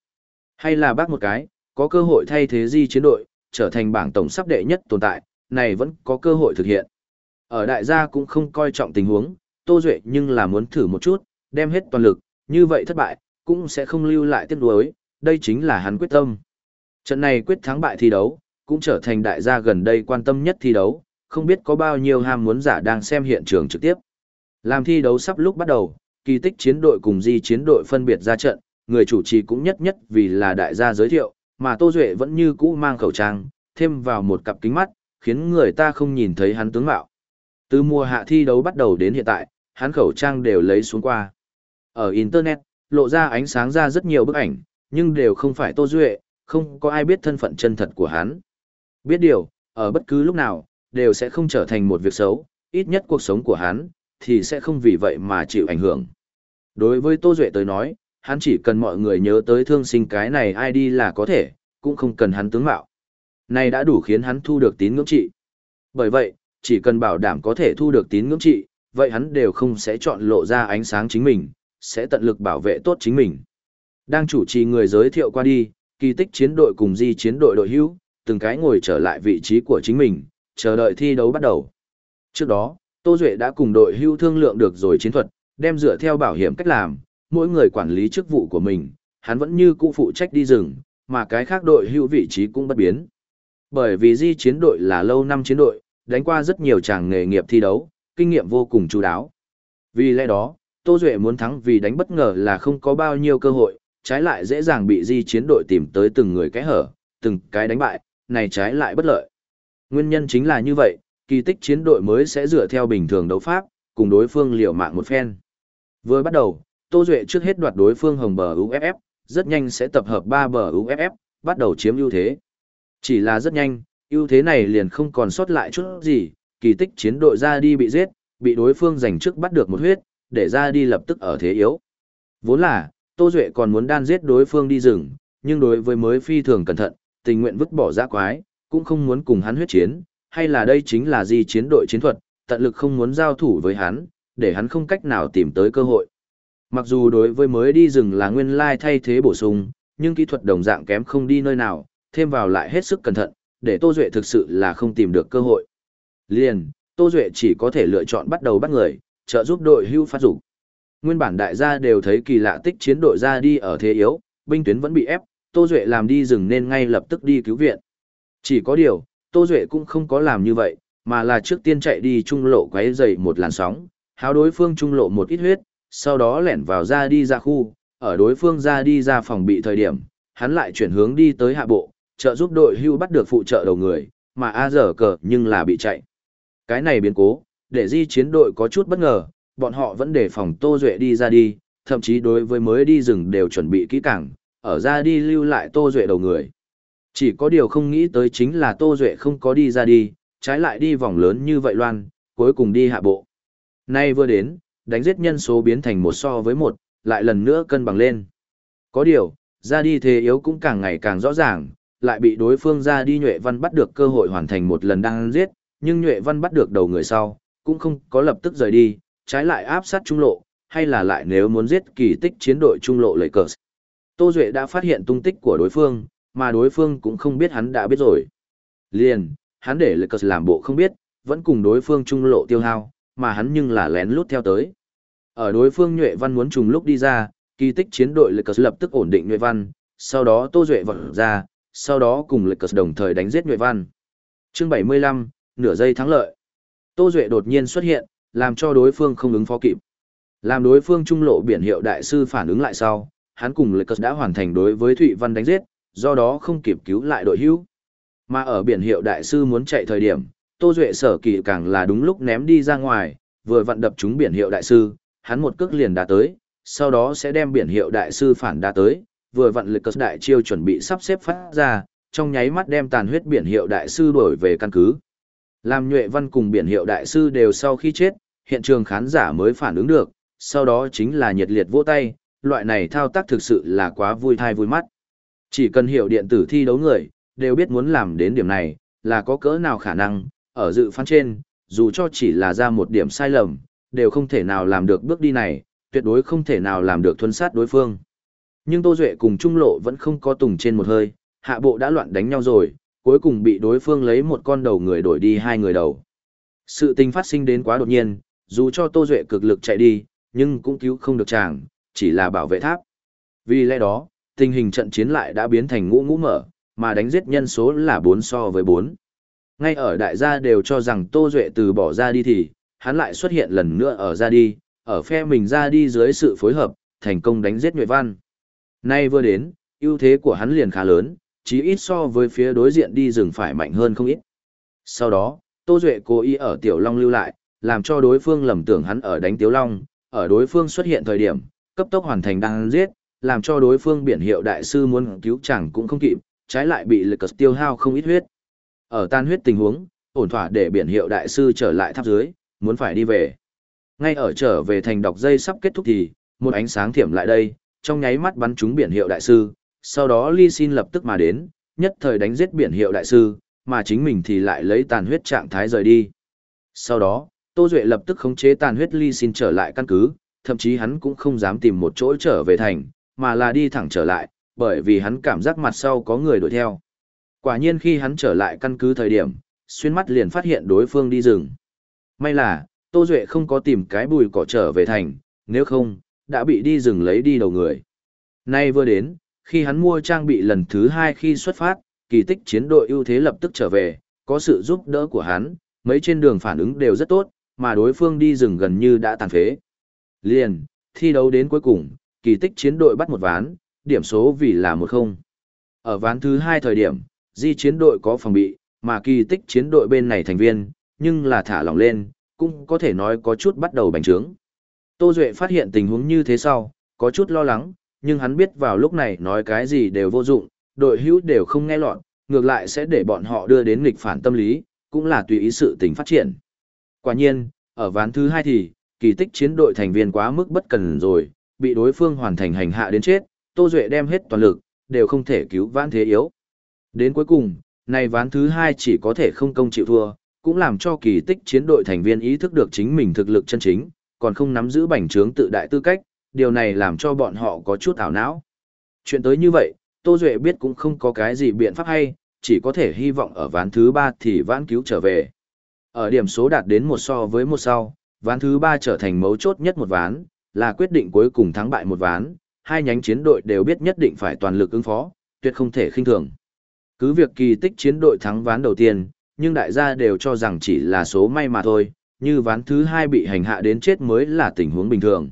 Hay là bác một cái, có cơ hội thay thế di chiến đội, trở thành bảng tổng sắp đệ nhất tồn tại, này vẫn có cơ hội thực hiện. Ở đại gia cũng không coi trọng tình huống, Tô Duệ nhưng là muốn thử một chút, đem hết toàn lực, như vậy thất bại, cũng sẽ không lưu lại tiếc nuối, đây chính là hắn quyết tâm. Trận này quyết thắng bại thi đấu, cũng trở thành đại gia gần đây quan tâm nhất thi đấu, không biết có bao nhiêu ham muốn giả đang xem hiện trường trực tiếp. Làm thi đấu sắp lúc bắt đầu, kỳ tích chiến đội cùng di chiến đội phân biệt ra trận, người chủ trì cũng nhất nhất vì là đại gia giới thiệu, mà Tô Duệ vẫn như cũ mang khẩu trang, thêm vào một cặp kính mắt, khiến người ta không nhìn thấy hắn tướng mạo. Từ mùa hạ thi đấu bắt đầu đến hiện tại, hắn khẩu trang đều lấy xuống qua. Ở Internet, lộ ra ánh sáng ra rất nhiều bức ảnh, nhưng đều không phải Tô Duệ, không có ai biết thân phận chân thật của hắn. Biết điều, ở bất cứ lúc nào, đều sẽ không trở thành một việc xấu, ít nhất cuộc sống của hắn, thì sẽ không vì vậy mà chịu ảnh hưởng. Đối với Tô Duệ tới nói, hắn chỉ cần mọi người nhớ tới thương sinh cái này ai đi là có thể, cũng không cần hắn tướng mạo. Này đã đủ khiến hắn thu được tín ngưỡng trị. Bởi vậy, chỉ cần bảo đảm có thể thu được tín ngưỡng trị, vậy hắn đều không sẽ chọn lộ ra ánh sáng chính mình, sẽ tận lực bảo vệ tốt chính mình. Đang chủ trì người giới thiệu qua đi, kỳ tích chiến đội cùng di chiến đội đội hữu, từng cái ngồi trở lại vị trí của chính mình, chờ đợi thi đấu bắt đầu. Trước đó, Tô Duệ đã cùng đội hưu thương lượng được rồi chiến thuật, đem dựa theo bảo hiểm cách làm, mỗi người quản lý chức vụ của mình, hắn vẫn như cũ phụ trách đi rừng, mà cái khác đội hữu vị trí cũng bất biến. Bởi vì di chiến đội là lâu năm chiến đội, đánh qua rất nhiều tràng nghề nghiệp thi đấu, kinh nghiệm vô cùng chú đáo. Vì lẽ đó, Tô Duệ muốn thắng vì đánh bất ngờ là không có bao nhiêu cơ hội, trái lại dễ dàng bị di chiến đội tìm tới từng người cái hở, từng cái đánh bại, này trái lại bất lợi. Nguyên nhân chính là như vậy, kỳ tích chiến đội mới sẽ dựa theo bình thường đấu pháp, cùng đối phương liều mạng một phen. Vừa bắt đầu, Tô Duệ trước hết đoạt đối phương hồng bờ UFF, rất nhanh sẽ tập hợp 3 bờ UFF, bắt đầu chiếm ưu thế. Chỉ là rất nhanh, ưu thế này liền không còn sót lại chút gì, kỳ tích chiến đội ra đi bị giết, bị đối phương giành trước bắt được một huyết, để ra đi lập tức ở thế yếu. Vốn là, Tô Duệ còn muốn đan giết đối phương đi rừng, nhưng đối với mới phi thường cẩn thận, tình nguyện vứt bỏ ra quái, cũng không muốn cùng hắn huyết chiến, hay là đây chính là gì chiến đội chiến thuật, tận lực không muốn giao thủ với hắn, để hắn không cách nào tìm tới cơ hội. Mặc dù đối với mới đi rừng là nguyên lai thay thế bổ sung, nhưng kỹ thuật đồng dạng kém không đi nơi nào, thêm vào lại hết sức cẩn thận, để Tô Duệ thực sự là không tìm được cơ hội. Liền, Tô Duệ chỉ có thể lựa chọn bắt đầu bắt người, trợ giúp đội hưu phát dục Nguyên bản đại gia đều thấy kỳ lạ tích chiến đội ra đi ở thế yếu, binh tuyến vẫn bị ép, Tô Duệ làm đi rừng nên ngay lập tức đi cứu viện. Chỉ có điều, Tô Duệ cũng không có làm như vậy, mà là trước tiên chạy đi trung lộ quấy dày một làn sóng, háo đối phương trung lộ một ít huyết, sau đó lẻn vào ra đi ra khu, ở đối phương ra đi ra phòng bị thời điểm, hắn lại chuyển hướng đi tới hạ bộ, trợ giúp đội hưu bắt được phụ trợ đầu người, mà A giờ cờ nhưng là bị chạy. Cái này biến cố, để di chiến đội có chút bất ngờ, bọn họ vẫn để phòng Tô Duệ đi ra đi, thậm chí đối với mới đi rừng đều chuẩn bị kỹ càng, ở ra đi lưu lại Tô Duệ đầu người. Chỉ có điều không nghĩ tới chính là Tô Duệ không có đi ra đi, trái lại đi vòng lớn như vậy loan, cuối cùng đi hạ bộ. Nay vừa đến, đánh giết nhân số biến thành một so với một, lại lần nữa cân bằng lên. Có điều, Ra đi thế yếu cũng càng ngày càng rõ ràng, lại bị đối phương ra đi nhuệ văn bắt được cơ hội hoàn thành một lần đang giết, nhưng nhuệ văn bắt được đầu người sau, cũng không có lập tức rời đi, trái lại áp sát trung lộ, hay là lại nếu muốn giết kỳ tích chiến đội trung lộ lấy cờ. Tô Duệ đã phát hiện tung tích của đối phương, mà đối phương cũng không biết hắn đã biết rồi. Liền, hắn để lấy cờ làm bộ không biết, vẫn cùng đối phương trung lộ tiêu hao, mà hắn nhưng là lén lút theo tới. Ở đối phương nhuệ văn muốn trùng lúc đi ra, kỳ tích chiến đội Lực Cật lập tức ổn định nhuệ văn, sau đó Tô Duệ vọt ra, sau đó cùng Lực Cật đồng thời đánh giết nhuệ văn. chương 75, nửa giây thắng lợi. Tô Duệ đột nhiên xuất hiện, làm cho đối phương không ứng phó kịp. Làm đối phương trung lộ biển hiệu đại sư phản ứng lại sau, hắn cùng Lực Cật đã hoàn thành đối với Thụy Văn đánh giết, do đó không kịp cứu lại đội hữu. Mà ở biển hiệu đại sư muốn chạy thời điểm, Tô Duệ sở kỳ càng là đúng lúc ném đi ra ngoài, vừa vận đập chúng biển hiệu đại sư, hắn một cước liền đã tới, sau đó sẽ đem biển hiệu đại sư phản đã tới, vừa vận lực cất đại chiêu chuẩn bị sắp xếp phát ra, trong nháy mắt đem tàn huyết biển hiệu đại sư đổi về căn cứ. Làm nhuệ văn cùng biển hiệu đại sư đều sau khi chết, hiện trường khán giả mới phản ứng được, sau đó chính là nhiệt liệt vỗ tay, loại này thao tác thực sự là quá vui thai vui mắt. Chỉ cần hiểu điện tử thi đấu người, đều biết muốn làm đến điểm này, là có cỡ nào khả năng, ở dự phán trên, dù cho chỉ là ra một điểm sai lầm, đều không thể nào làm được bước đi này, tuyệt đối không thể nào làm được thuấn sát đối phương. Nhưng Tô Duệ cùng Trung Lộ vẫn không có tùng trên một hơi, hạ bộ đã loạn đánh nhau rồi, cuối cùng bị đối phương lấy một con đầu người đổi đi hai người đầu. Sự tình phát sinh đến quá đột nhiên, dù cho Tô Duệ cực lực chạy đi, nhưng cũng cứu không được chàng, chỉ là bảo vệ tháp. Vì lẽ đó, tình hình trận chiến lại đã biến thành ngũ ngũ mở, mà đánh giết nhân số là 4 so với 4. Ngay ở đại gia đều cho rằng Tô Duệ từ bỏ ra đi thì, hắn lại xuất hiện lần nữa ở ra đi, ở phe mình ra đi dưới sự phối hợp, thành công đánh giết Nhuệ Văn. Nay vừa đến, ưu thế của hắn liền khá lớn, chí ít so với phía đối diện đi rừng phải mạnh hơn không ít. Sau đó, Tô Duệ cố ý ở Tiểu Long lưu lại, làm cho đối phương lầm tưởng hắn ở đánh Tiểu Long, ở đối phương xuất hiện thời điểm, cấp tốc hoàn thành đang giết, làm cho đối phương biển hiệu đại sư muốn cứu chẳng cũng không kịp, trái lại bị lực tiêu hao không ít huyết. Ở tan huyết tình huống, ổn thỏa để biển hiệu đại sư trở lại tháp dưới, muốn phải đi về. Ngay ở trở về thành đọc dây sắp kết thúc thì, một ánh sáng thiểm lại đây, trong nháy mắt bắn trúng biển hiệu đại sư, sau đó Ly Xin lập tức mà đến, nhất thời đánh giết biển hiệu đại sư, mà chính mình thì lại lấy tàn huyết trạng thái rời đi. Sau đó, Tô Duệ lập tức khống chế tàn huyết Ly Xin trở lại căn cứ, thậm chí hắn cũng không dám tìm một chỗ trở về thành, mà là đi thẳng trở lại, bởi vì hắn cảm giác mặt sau có người đuổi theo. Quả nhiên khi hắn trở lại căn cứ thời điểm, xuyên mắt liền phát hiện đối phương đi rừng. May là, Tô Duệ không có tìm cái bùi cỏ trở về thành, nếu không, đã bị đi rừng lấy đi đầu người. Nay vừa đến, khi hắn mua trang bị lần thứ hai khi xuất phát, kỳ tích chiến đội ưu thế lập tức trở về, có sự giúp đỡ của hắn, mấy trên đường phản ứng đều rất tốt, mà đối phương đi rừng gần như đã tàn phế. Liền, thi đấu đến cuối cùng, kỳ tích chiến đội bắt một ván, điểm số vì là một không. Ở ván thứ hai thời điểm, di chiến đội có phòng bị, mà kỳ tích chiến đội bên này thành viên, nhưng là thả lỏng lên, cũng có thể nói có chút bắt đầu bành trướng. Tô Duệ phát hiện tình huống như thế sau, có chút lo lắng, nhưng hắn biết vào lúc này nói cái gì đều vô dụng, đội hữu đều không nghe lọt, ngược lại sẽ để bọn họ đưa đến nghịch phản tâm lý, cũng là tùy ý sự tình phát triển. Quả nhiên, ở ván thứ hai thì, kỳ tích chiến đội thành viên quá mức bất cần rồi, bị đối phương hoàn thành hành hạ đến chết, Tô Duệ đem hết toàn lực, đều không thể cứu vãn thế yếu. Đến cuối cùng, này ván thứ hai chỉ có thể không công chịu thua, cũng làm cho kỳ tích chiến đội thành viên ý thức được chính mình thực lực chân chính, còn không nắm giữ bành trướng tự đại tư cách, điều này làm cho bọn họ có chút ảo não. Chuyện tới như vậy, Tô Duệ biết cũng không có cái gì biện pháp hay, chỉ có thể hy vọng ở ván thứ ba thì vãn cứu trở về. Ở điểm số đạt đến một so với một sau, ván thứ ba trở thành mấu chốt nhất một ván, là quyết định cuối cùng thắng bại một ván, hai nhánh chiến đội đều biết nhất định phải toàn lực ứng phó, tuyệt không thể khinh thường. Cứ việc kỳ tích chiến đội thắng ván đầu tiên, nhưng đại gia đều cho rằng chỉ là số may mà thôi, như ván thứ hai bị hành hạ đến chết mới là tình huống bình thường.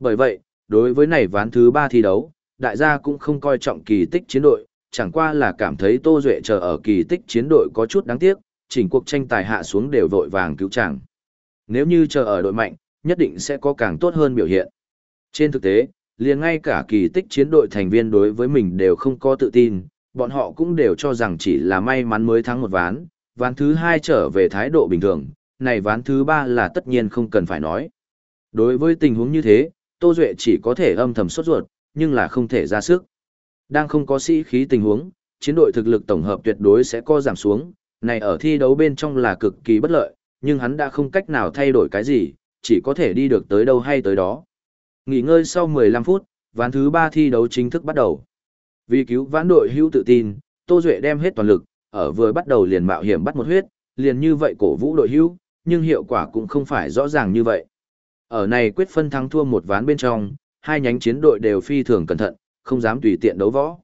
Bởi vậy, đối với này ván thứ ba thi đấu, đại gia cũng không coi trọng kỳ tích chiến đội, chẳng qua là cảm thấy Tô Duệ chờ ở kỳ tích chiến đội có chút đáng tiếc, chỉnh cuộc tranh tài hạ xuống đều vội vàng cứu chàng. Nếu như chờ ở đội mạnh, nhất định sẽ có càng tốt hơn biểu hiện. Trên thực tế, liền ngay cả kỳ tích chiến đội thành viên đối với mình đều không có tự tin, bọn họ cũng đều cho rằng chỉ là may mắn mới thắng một ván, ván thứ hai trở về thái độ bình thường, này ván thứ ba là tất nhiên không cần phải nói. Đối với tình huống như thế, Tô Duệ chỉ có thể âm thầm sốt ruột, nhưng là không thể ra sức. Đang không có sĩ khí tình huống, chiến đội thực lực tổng hợp tuyệt đối sẽ co giảm xuống, này ở thi đấu bên trong là cực kỳ bất lợi, nhưng hắn đã không cách nào thay đổi cái gì, chỉ có thể đi được tới đâu hay tới đó. Nghỉ ngơi sau 15 phút, ván thứ 3 thi đấu chính thức bắt đầu. Vì cứu vãn đội hữu tự tin, Tô Duệ đem hết toàn lực, ở vừa bắt đầu liền mạo hiểm bắt một huyết, liền như vậy cổ vũ đội hữu, nhưng hiệu quả cũng không phải rõ ràng như vậy. Ở này quyết phân thắng thua một ván bên trong, hai nhánh chiến đội đều phi thường cẩn thận, không dám tùy tiện đấu võ.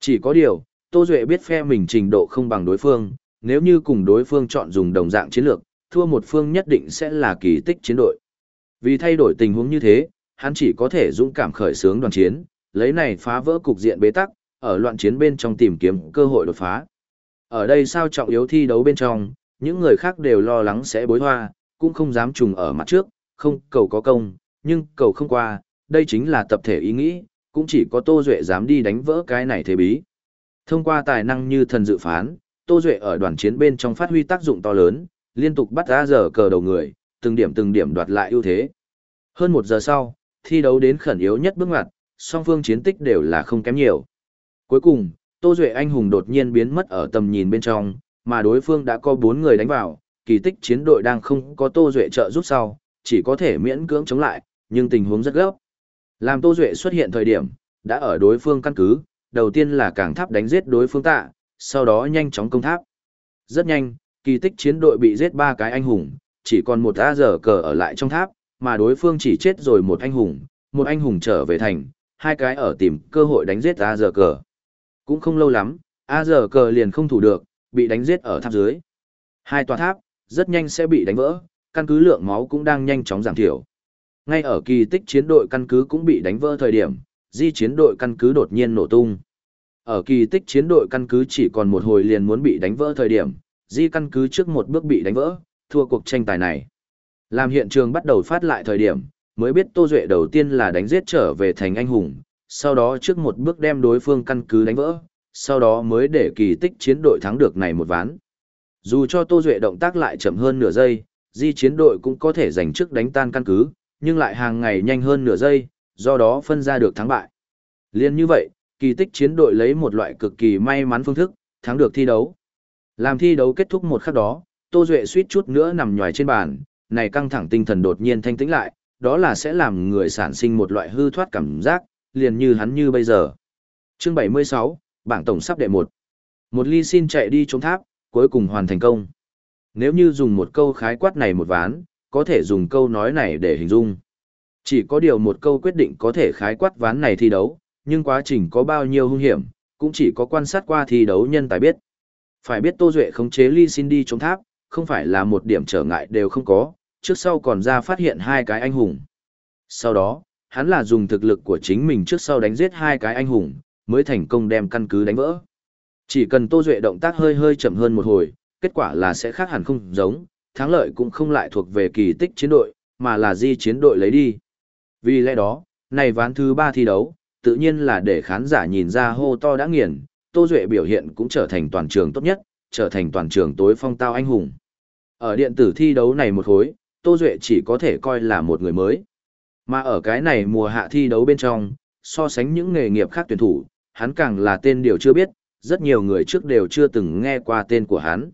Chỉ có điều, Tô Duệ biết phe mình trình độ không bằng đối phương, nếu như cùng đối phương chọn dùng đồng dạng chiến lược, thua một phương nhất định sẽ là kỳ tích chiến đội. Vì thay đổi tình huống như thế, hắn chỉ có thể dũng cảm khởi xướng đoàn chiến, lấy này phá vỡ cục diện bế tắc, ở loạn chiến bên trong tìm kiếm cơ hội đột phá. Ở đây sao trọng yếu thi đấu bên trong, những người khác đều lo lắng sẽ bối hoa, cũng không dám trùng ở mặt trước, không cầu có công, nhưng cầu không qua, đây chính là tập thể ý nghĩ, cũng chỉ có Tô Duệ dám đi đánh vỡ cái này thế bí. Thông qua tài năng như thần dự phán, Tô Duệ ở đoàn chiến bên trong phát huy tác dụng to lớn, liên tục bắt ra giờ cờ đầu người, từng điểm từng điểm đoạt lại ưu thế. Hơn một giờ sau, thi đấu đến khẩn yếu nhất bước ngoặt, song phương chiến tích đều là không kém nhiều. Cuối cùng, Tô Duệ anh hùng đột nhiên biến mất ở tầm nhìn bên trong, mà đối phương đã có 4 người đánh vào, kỳ tích chiến đội đang không có Tô Duệ trợ giúp sau, chỉ có thể miễn cưỡng chống lại, nhưng tình huống rất gấp. Làm Tô Duệ xuất hiện thời điểm, đã ở đối phương căn cứ, đầu tiên là càng tháp đánh giết đối phương tạ, sau đó nhanh chóng công tháp. Rất nhanh, kỳ tích chiến đội bị giết ba cái anh hùng, chỉ còn một A giờ cờ ở lại trong tháp, mà đối phương chỉ chết rồi một anh hùng, một anh hùng trở về thành, hai cái ở tìm cơ hội đánh giết A giờ cờ. Cũng không lâu lắm, A giờ cờ liền không thủ được, bị đánh giết ở tháp dưới. Hai tòa tháp, rất nhanh sẽ bị đánh vỡ, căn cứ lượng máu cũng đang nhanh chóng giảm thiểu. Ngay ở kỳ tích chiến đội căn cứ cũng bị đánh vỡ thời điểm, di chiến đội căn cứ đột nhiên nổ tung. Ở kỳ tích chiến đội căn cứ chỉ còn một hồi liền muốn bị đánh vỡ thời điểm, di căn cứ trước một bước bị đánh vỡ, thua cuộc tranh tài này. Làm hiện trường bắt đầu phát lại thời điểm, mới biết Tô Duệ đầu tiên là đánh giết trở về thành anh hùng, sau đó trước một bước đem đối phương căn cứ đánh vỡ, sau đó mới để kỳ tích chiến đội thắng được này một ván. Dù cho Tô Duệ động tác lại chậm hơn nửa giây, di chiến đội cũng có thể giành trước đánh tan căn cứ, nhưng lại hàng ngày nhanh hơn nửa giây, do đó phân ra được thắng bại. Liên như vậy, kỳ tích chiến đội lấy một loại cực kỳ may mắn phương thức, thắng được thi đấu. Làm thi đấu kết thúc một khắc đó, Tô Duệ suýt chút nữa nằm nhòi trên bàn, này căng thẳng tinh thần đột nhiên thanh tĩnh lại, đó là sẽ làm người sản sinh một loại hư thoát cảm giác, liền như hắn như bây giờ. Chương 76, bảng tổng sắp đệ một. Một ly xin chạy đi trống tháp, cuối cùng hoàn thành công. Nếu như dùng một câu khái quát này một ván, có thể dùng câu nói này để hình dung. Chỉ có điều một câu quyết định có thể khái quát ván này thi đấu, nhưng quá trình có bao nhiêu hung hiểm, cũng chỉ có quan sát qua thi đấu nhân tài biết. Phải biết Tô Duệ khống chế Ly Xin đi chống tháp, không phải là một điểm trở ngại đều không có, trước sau còn ra phát hiện hai cái anh hùng. Sau đó, hắn là dùng thực lực của chính mình trước sau đánh giết hai cái anh hùng, mới thành công đem căn cứ đánh vỡ. Chỉ cần Tô Duệ động tác hơi hơi chậm hơn một hồi, kết quả là sẽ khác hẳn không giống, thắng lợi cũng không lại thuộc về kỳ tích chiến đội, mà là di chiến đội lấy đi. Vì lẽ đó, này ván thứ ba thi đấu, tự nhiên là để khán giả nhìn ra hô to đã nghiền, Tô Duệ biểu hiện cũng trở thành toàn trường tốt nhất, trở thành toàn trường tối phong tao anh hùng. Ở điện tử thi đấu này một hối, Tô Duệ chỉ có thể coi là một người mới. Mà ở cái này mùa hạ thi đấu bên trong, so sánh những nghề nghiệp khác tuyển thủ, hắn càng là tên điều chưa biết, rất nhiều người trước đều chưa từng nghe qua tên của hắn.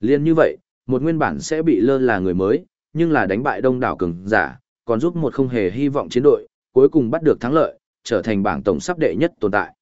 Liên như vậy, một nguyên bản sẽ bị lơ là người mới, nhưng là đánh bại đông đảo cường giả, còn giúp một không hề hy vọng chiến đội, cuối cùng bắt được thắng lợi, trở thành bảng tổng sắp đệ nhất tồn tại.